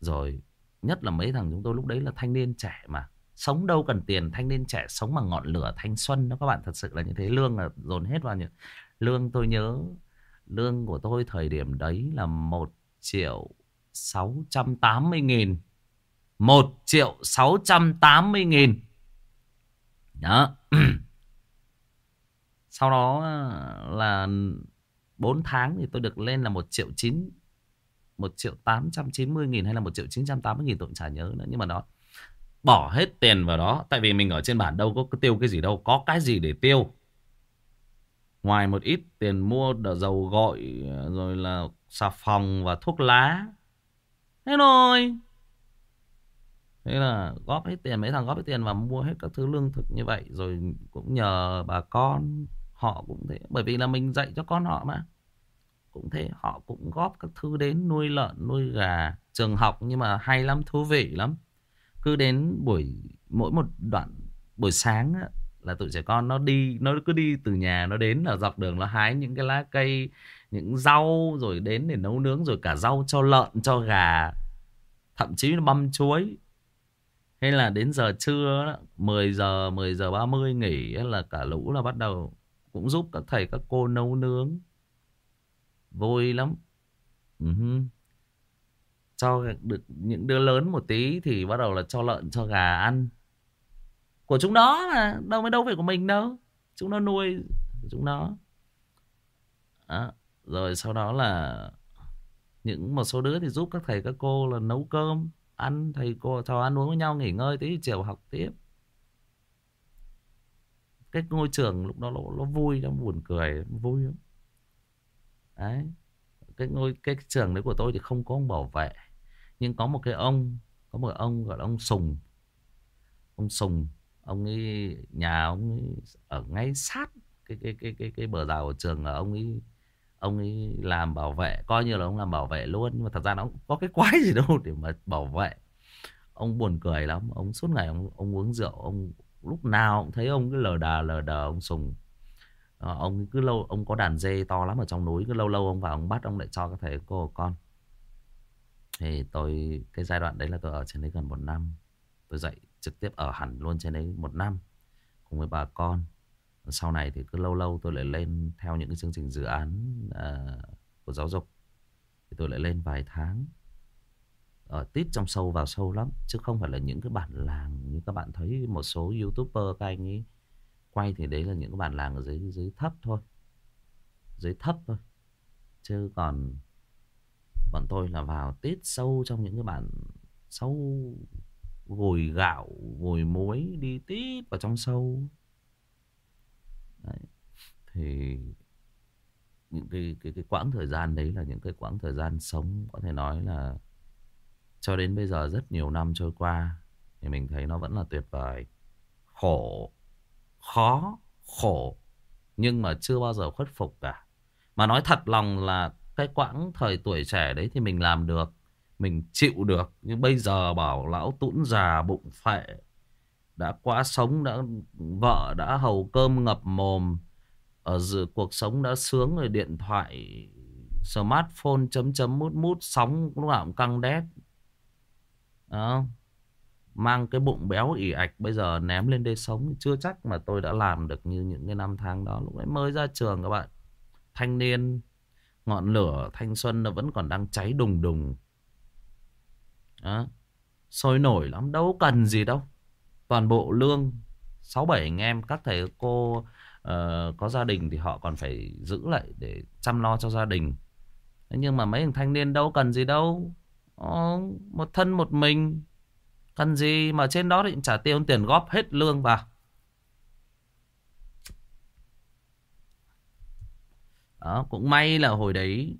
Rồi, nhất là mấy thằng chúng tôi lúc đấy là thanh niên trẻ mà sống đâu cần tiền, thanh niên trẻ sống bằng ngọn lửa thanh xuân đó các bạn. Thật sự là như thế. Lương là dồn hết vào những, lương tôi nhớ, lương của tôi thời điểm đấy là một triệu sáu trăm tám mươi nghìn. Một triệu sáu trăm tám mươi nghìn. Đó. [CLEARS THROAT] Sau đó à, là 4 tháng thì tôi được lên là một triệu chín, một triệu tám trăm chín mươi nghìn hay là một triệu chín trăm tám mươi nghìn tôi cũng chả nhớ nữa. Nhưng mà nó bỏ hết tiền vào đó. Tại vì mình ở trên bản đâu có tiêu cái gì đâu, có cái gì để tiêu. Ngoài một ít tiền mua dầu gội, rồi là xà phòng và thuốc lá. Thế rồi Thế là góp hết tiền, mấy thằng góp hết tiền và mua hết các thứ lương thực như vậy. Rồi cũng nhờ bà con, họ cũng thế. Bởi vì là mình dạy cho con họ mà. Cũng thế, họ cũng góp các thứ đến nuôi lợn, nuôi gà. Trường học nhưng mà hay lắm, thú vị lắm cứ đến buổi mỗi một đoạn buổi sáng á, là tụi trẻ con nó đi nó cứ đi từ nhà nó đến ở dọc đường nó hái những cái lá cây những rau rồi đến để nấu nướng rồi cả rau cho lợn cho gà thậm chí là băm chuối. Hay là đến giờ trưa 10 giờ 10 giờ 30 nghỉ là cả lũ là bắt đầu cũng giúp các thầy các cô nấu nướng. Vui lắm. Uh-huh cho được những đứa lớn một tí thì bắt đầu là cho lợn cho gà ăn. Của chúng nó mà đâu mới đâu phải của mình đâu. Chúng nó nuôi chúng nó. À, rồi sau đó là những một số đứa thì giúp các thầy các cô là nấu cơm ăn thầy cô cho ăn uống với nhau nghỉ ngơi tí chiều học tiếp. Cái ngôi trường lúc đó nó, nó vui nó buồn cười vui lắm. Đấy cái ngôi cái trường đấy của tôi thì không có ông bảo vệ nhưng có một cái ông có một ông gọi là ông sùng. Ông sùng ông ấy nhà ông ấy ở ngay sát cái cái cái cái cái bờ rào của trường là ông ấy ông ấy làm bảo vệ coi như là ông làm bảo vệ luôn. Nhưng mà thật ra nó có cái quái gì đâu để mà bảo vệ. Ông buồn cười lắm ông suốt ngày ông ông uống rượu ông lúc nào cũng thấy ông cứ lờ đà lờ đờ ông sùng. À, ông cứ lâu ông có đàn dê to lắm ở trong núi cứ lâu lâu ông vào ông bắt ông lại cho các thầy cô con thì tôi cái giai đoạn đấy là tôi ở trên đấy gần một năm. Tôi dạy trực tiếp ở hẳn luôn trên đấy một năm cùng với bà con. Sau này thì cứ lâu lâu tôi lại lên theo những cái chương trình dự án uh, của giáo dục. Thì tôi lại lên vài tháng. Ở tít trong sâu vào sâu lắm chứ không phải là những cái bản làng như các bạn thấy một số youtuber các anh ấy quay thì đấy là những cái bản làng ở dưới dưới thấp thôi. Dưới thấp thôi. Chứ còn bọn tôi là vào tít sâu trong những cái bản sâu gồi gạo gồi muối đi tít vào trong sâu. Đấy. thì những cái, cái cái quãng thời gian đấy là những cái quãng thời gian sống có thể nói là cho đến bây giờ rất nhiều năm trôi qua thì mình thấy nó vẫn là tuyệt vời. Khổ khó khổ nhưng mà chưa bao giờ khuất phục cả. Mà nói thật lòng là cái quãng thời tuổi trẻ đấy thì mình làm được, mình chịu được. Nhưng bây giờ bảo lão tũn già bụng phệ, đã quá sống, đã vợ đã hầu cơm ngập mồm, ở giữa cuộc sống đã sướng rồi, điện thoại, smartphone chấm chấm mút mút, sóng lúc nào cũng căng đét. Đó. mang cái bụng béo ỉ ạch bây giờ ném lên đây sống, chưa chắc mà tôi đã làm được như những cái năm tháng đó. Lúc ấy mới ra trường các bạn, thanh niên ngọn lửa thanh xuân nó vẫn còn đang cháy đùng đùng. Đó. sôi nổi lắm đâu cần gì đâu. Toàn bộ lương sáu bảy anh em các thầy cô uh, có gia đình thì họ còn phải giữ lại để chăm lo cho gia đình. Nhưng mà mấy thằng thanh niên đâu cần gì đâu. Ờ, một thân một mình. Cần gì mà trên đó thì trả tiêu tiền góp hết lương vào. Đó, cũng may là hồi đấy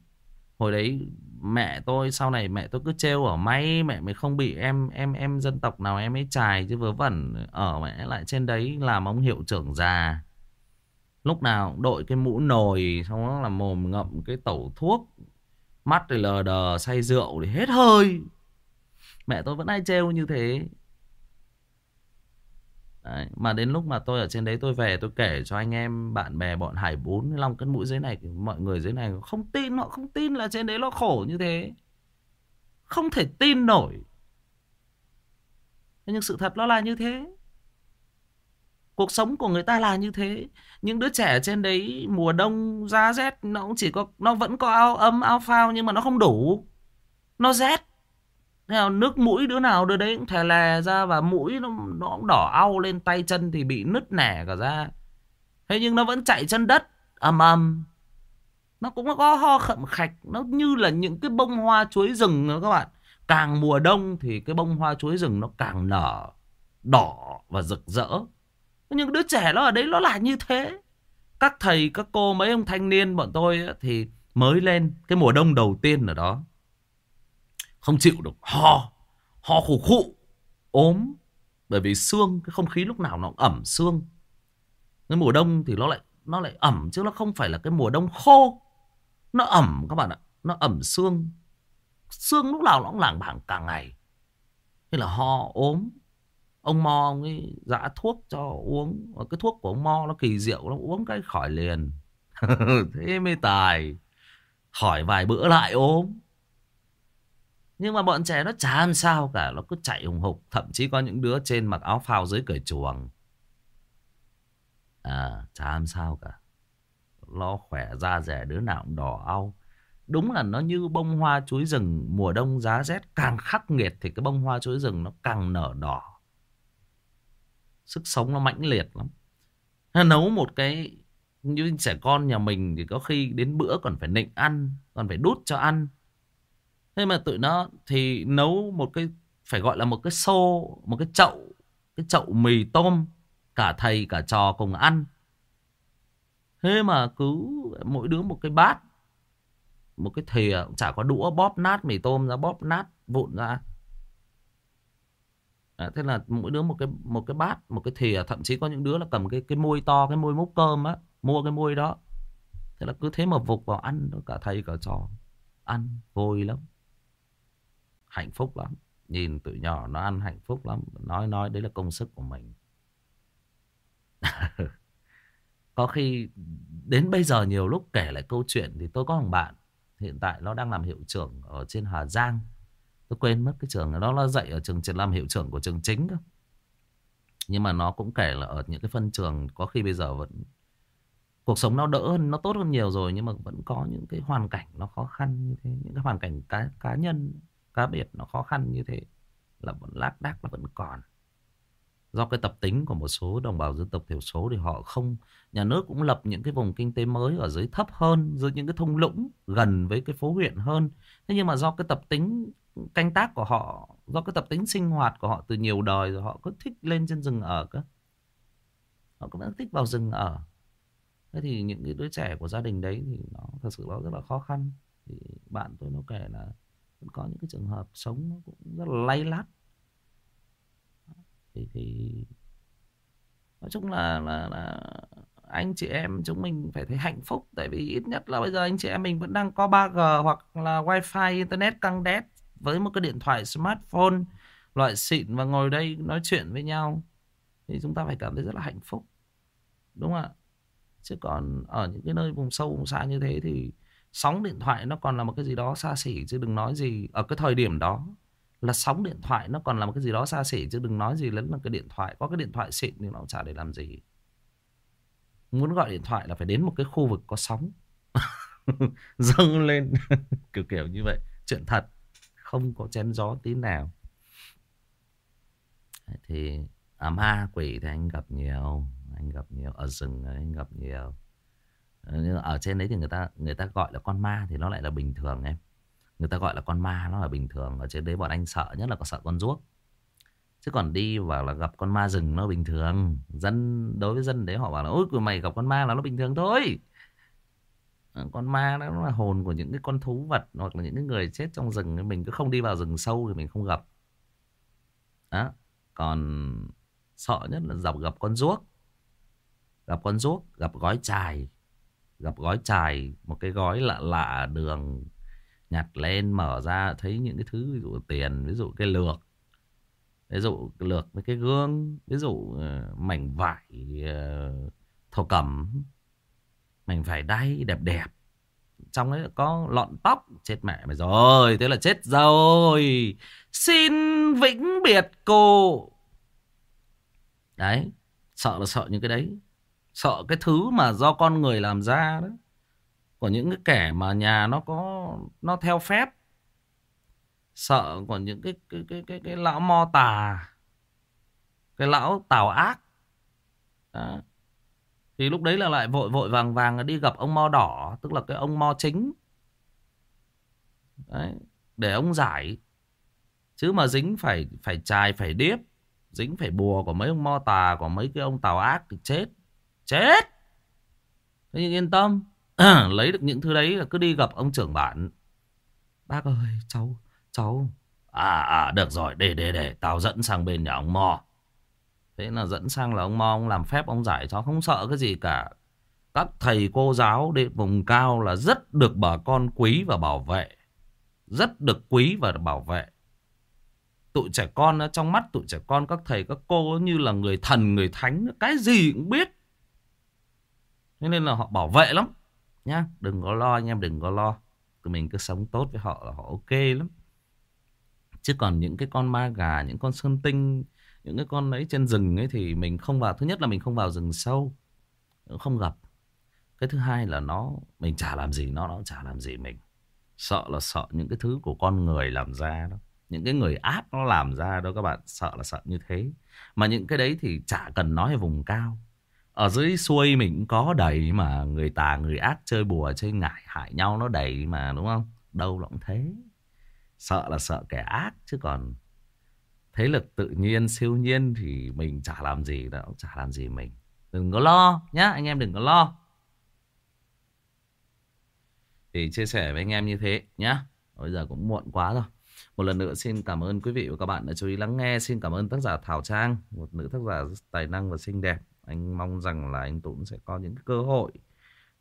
hồi đấy mẹ tôi, sau này mẹ tôi cứ trêu ở may, mẹ mới không bị em em em dân tộc nào em ấy chài chứ vớ vẩn, ở mẹ lại trên đấy làm ông hiệu trưởng già. Lúc nào đội cái mũ nồi, xong đó là mồm ngậm cái tẩu thuốc, Mắt thì lờ đờ, say rượu thì hết hơi. Mẹ tôi vẫn hay trêu như thế đấy. Mà đến lúc mà tôi ở trên đấy tôi về, tôi kể cho anh em, bạn bè bọn hải bún Long cân mũi dưới này Mọi người dưới này không tin, Họ không tin là trên đấy nó khổ như thế Không thể tin nổi Nhưng sự thật nó là như thế Cuộc sống của người ta là như thế. Những đứa trẻ trên đấy, mùa đông, giá rét, nó cũng chỉ có, nó vẫn có áo ấm áo phao nhưng mà nó không đủ. Nó rét. Nào, nước mũi đứa nào đứa đấy cũng thè lè ra và mũi nó, nó cũng đỏ au lên tay chân thì bị nứt nẻ cả ra. Thế nhưng nó vẫn chạy chân đất ầm ầm. Nó cũng có ho khậm khạch, nó như là những cái bông hoa chuối rừng nữa các bạn. Càng mùa đông thì cái bông hoa chuối rừng nó càng nở đỏ và rực rỡ. Nhưng đứa trẻ nó ở đấy nó là như thế. Các thầy, các cô, mấy ông thanh niên bọn tôi thì mới lên cái mùa đông đầu tiên ở đó. Không chịu được. Ho, ho khủ khụ. ốm. Bởi vì xương cái không khí lúc nào nó ẩm xương. Cái mùa đông thì nó lại nó lại ẩm chứ nó không phải là cái mùa đông khô. Nó ẩm các bạn ạ nó ẩm xương. Xương lúc nào nó cũng lảng bảng cả ngày. Thế là ho ốm. Ông mo ông ấy dã thuốc cho uống. Cái thuốc của ông mo nó kỳ diệu nó uống cái khỏi liền. [LAUGHS] Thế mới tài. Khỏi vài bữa lại ốm nhưng mà bọn trẻ nó chả làm sao cả, nó cứ chạy hùng hục. Thậm chí có những đứa trên mặc áo phao dưới cởi chuồng. À chả làm sao cả. Lo khỏe da rẻ, đứa nào cũng đỏ au. Đúng là nó như bông hoa chuối rừng. Mùa đông giá rét càng khắc nghiệt thì cái bông hoa chuối rừng nó càng nở đỏ. Sức sống nó mãnh liệt lắm. Nó nấu một cái, như trẻ con nhà mình thì có khi đến bữa còn phải nịnh ăn, còn phải đút cho ăn thế mà tụi nó thì nấu một cái phải gọi là một cái xô một cái chậu cái chậu mì tôm cả thầy cả trò cùng ăn. Thế mà cứ mỗi đứa một cái bát một cái thìa chả có đũa bóp nát mì tôm ra bóp nát vụn ra. À, thế là mỗi đứa một cái một cái bát một cái thìa thậm chí có những đứa là cầm cái cái môi to cái môi múc cơm á mua cái môi đó. Thế là cứ thế mà vục vào ăn cả thầy cả trò ăn vui lắm hạnh phúc lắm. Nhìn tụi nhỏ nó ăn hạnh phúc lắm. Nói nói đấy là công sức của mình. [LAUGHS] Có khi đến bây giờ nhiều lúc kể lại câu chuyện thì tôi có một bạn, hiện tại nó đang làm hiệu trưởng ở trên Hà Giang. Tôi quên mất cái trường đó nó dạy ở trường làm hiệu trưởng của trường chính cơ. Nhưng mà nó cũng kể là ở những cái phân trường có khi bây giờ vẫn, cuộc sống nó đỡ hơn, nó tốt hơn nhiều rồi nhưng mà vẫn có những cái hoàn cảnh nó khó khăn như thế, những cái hoàn cảnh cá cá nhân cá biệt nó khó khăn như thế là vẫn lác đác là vẫn còn. Do cái tập tính của một số đồng bào dân tộc thiểu số thì họ không, nhà nước cũng lập những cái vùng kinh tế mới ở dưới thấp hơn, dưới những cái thung lũng gần với cái phố huyện hơn. Thế nhưng mà do cái tập tính canh tác của họ, do cái tập tính sinh hoạt của họ từ nhiều đời rồi họ cứ thích lên trên rừng ở cơ. Họ cũng thích vào rừng ở. Thế thì những cái đứa trẻ của gia đình đấy thì nó thật sự nó rất là khó khăn. Thì bạn tôi nó kể là vẫn có những cái trường hợp sống nó cũng rất là lay lắt thì thì nói chung là là là anh chị em chúng mình phải thấy hạnh phúc. Tại vì ít nhất là bây giờ anh chị em mình vẫn đang có 3G hoặc là wifi, internet căng đét với một cái điện thoại, smartphone, loại xịn và ngồi đây nói chuyện với nhau thì chúng ta phải cảm thấy rất là hạnh phúc. Đúng không ạ? Chứ còn ở những cái nơi vùng sâu, vùng xa như thế thì sóng điện thoại nó còn là một cái gì đó xa xỉ chứ đừng nói gì. Ở cái thời điểm đó là sóng điện thoại nó còn là một cái gì đó xa xỉ chứ đừng nói gì lớn là cái điện thoại. Có cái điện thoại xịn thì nó cũng chả để làm gì. Muốn gọi điện thoại là phải đến một cái khu vực có sóng. [LAUGHS] Dâng lên. [LAUGHS] Kiểu kiểu như vậy. Chuyện thật. Không có chém gió tí nào. Thì à, ma quỷ thì anh gặp nhiều. Anh gặp nhiều. Ở rừng anh gặp nhiều. Ờ, nhưng ở trên đấy thì người ta người ta gọi là con ma thì nó lại là bình thường em. Người ta gọi là con ma, nó là bình thường. Ở trên đấy bọn anh sợ nhất là có sợ con ruốc. Chứ còn đi vào là gặp con ma rừng nó bình thường. Dân, đối với dân đấy họ bảo là, ôi của mày gặp con ma là nó bình thường thôi. Ờ, con ma nó là hồn của những cái con thú vật hoặc là những cái người chết trong rừng mình cứ không đi vào rừng sâu thì mình không gặp. Đó. Còn sợ nhất là dọc gặp con ruốc. Gặp con ruốc, gặp gói chài gặp gói chài, một cái gói lạ lạ đường, nhặt lên, mở ra, thấy những cái thứ, ví dụ tiền, ví dụ cái lược, ví dụ lược với cái gương, ví dụ ờ, mảnh vải ờ, thổ cẩm, mảnh vải đay đẹp đẹp. Trong ấy có lọn tóc, chết mẹ mày rồi, thế là chết rồi. Xin vĩnh biệt cô. Đấy, sợ là sợ những cái đấy sợ cái thứ mà do con người làm ra đó. Của những cái kẻ mà nhà nó có nó theo phép. Sợ của những cái cái cái cái, cái lão mo tà. Cái lão tào ác. Đó. thì lúc đấy là lại vội vội vàng vàng đi gặp ông mo đỏ tức là cái ông mo chính. Đấy để ông giải. Chứ mà dính phải phải chài phải điếp dính phải bùa của mấy ông mo tà của mấy cái ông tào ác thì chết chết. Thế nhưng yên tâm, [CLEARS THROAT] lấy được những thứ đấy là cứ đi gặp ông trưởng bản. Bác ơi, cháu cháu. À à được rồi, để để để, Tao dẫn sang bên nhà ông Mo. Thế là dẫn sang là ông Mo, Ông làm phép, ông giải, cháu không sợ cái gì cả. Các thầy cô giáo đi vùng cao Là rất được bà con quý và bảo vệ. Rất được quý và bảo vệ. Tụi trẻ con, Trong mắt tụi trẻ con, các thầy, các cô Như là người thần, người thánh, Cái gì cũng biết. Thế nên là họ bảo vệ lắm nhá Đừng có lo anh em đừng có lo Tụi mình cứ sống tốt với họ là họ ok lắm Chứ còn những cái con ma gà, những con sơn tinh, những cái con ấy trên rừng ấy thì mình không vào. Thứ nhất là mình không vào rừng sâu, không gặp. Cái thứ hai là nó, mình chả làm gì nó, nó chả làm gì mình. Sợ là sợ những cái thứ của con người làm ra đó. Những cái người ác nó làm ra đó các bạn, sợ là sợ như thế. Mà những cái đấy thì chả cần nói ở vùng cao. Ở dưới xuôi mình cũng có đầy mà người tà người ác chơi bùa chơi ngải hại nhau nó đầy mà đúng không? Đâu cũng thế. Sợ là sợ kẻ ác chứ còn thế lực tự nhiên siêu nhiên thì mình chả làm gì đâu, chả làm gì mình. Đừng có lo nhá, anh em đừng có lo. Thì chia sẻ với anh em như thế nhá. Bây giờ cũng muộn quá rồi. Một lần nữa xin cảm ơn quý vị và các bạn đã chú ý lắng nghe. Xin cảm ơn tác giả Thảo Trang, một nữ tác giả tài năng và xinh đẹp. Anh mong rằng là anh Tũng sẽ có những cơ hội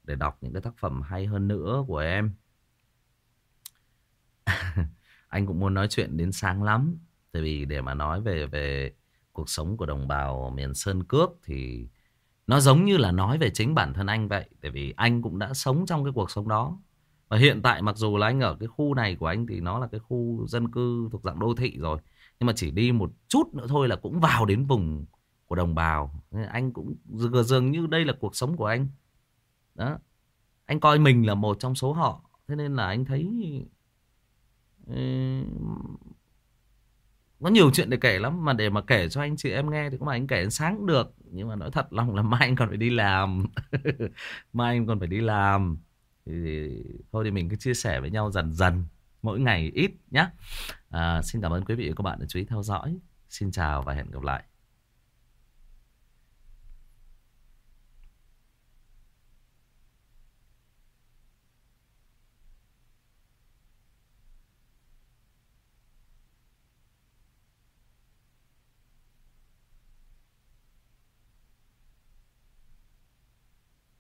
để đọc những cái tác phẩm hay hơn nữa của em. [LAUGHS] anh cũng muốn nói chuyện đến sáng lắm, tại vì để mà nói về về cuộc sống của đồng bào miền sơn cước thì nó giống như là nói về chính bản thân anh vậy, tại vì anh cũng đã sống trong cái cuộc sống đó và hiện tại mặc dù là anh ở cái khu này của anh thì nó là cái khu dân cư thuộc dạng đô thị rồi, nhưng mà chỉ đi một chút nữa thôi là cũng vào đến vùng của đồng bào. Anh cũng dường như đây là cuộc sống của anh. Đó. Anh coi mình là một trong số họ. Thế nên là anh thấy ừ, có nhiều chuyện để kể lắm. Mà để mà kể cho anh chị em nghe thì có mà anh kể sáng cũng được. Nhưng mà nói thật lòng là [LAUGHS] mai anh còn phải đi làm. [LAUGHS] Mai anh còn phải đi làm. Thì, thì thôi thì mình cứ chia sẻ với nhau dần dần mỗi ngày ít nhé à, xin cảm ơn quý vị và các bạn đã chú ý theo dõi. Xin chào và hẹn gặp lại.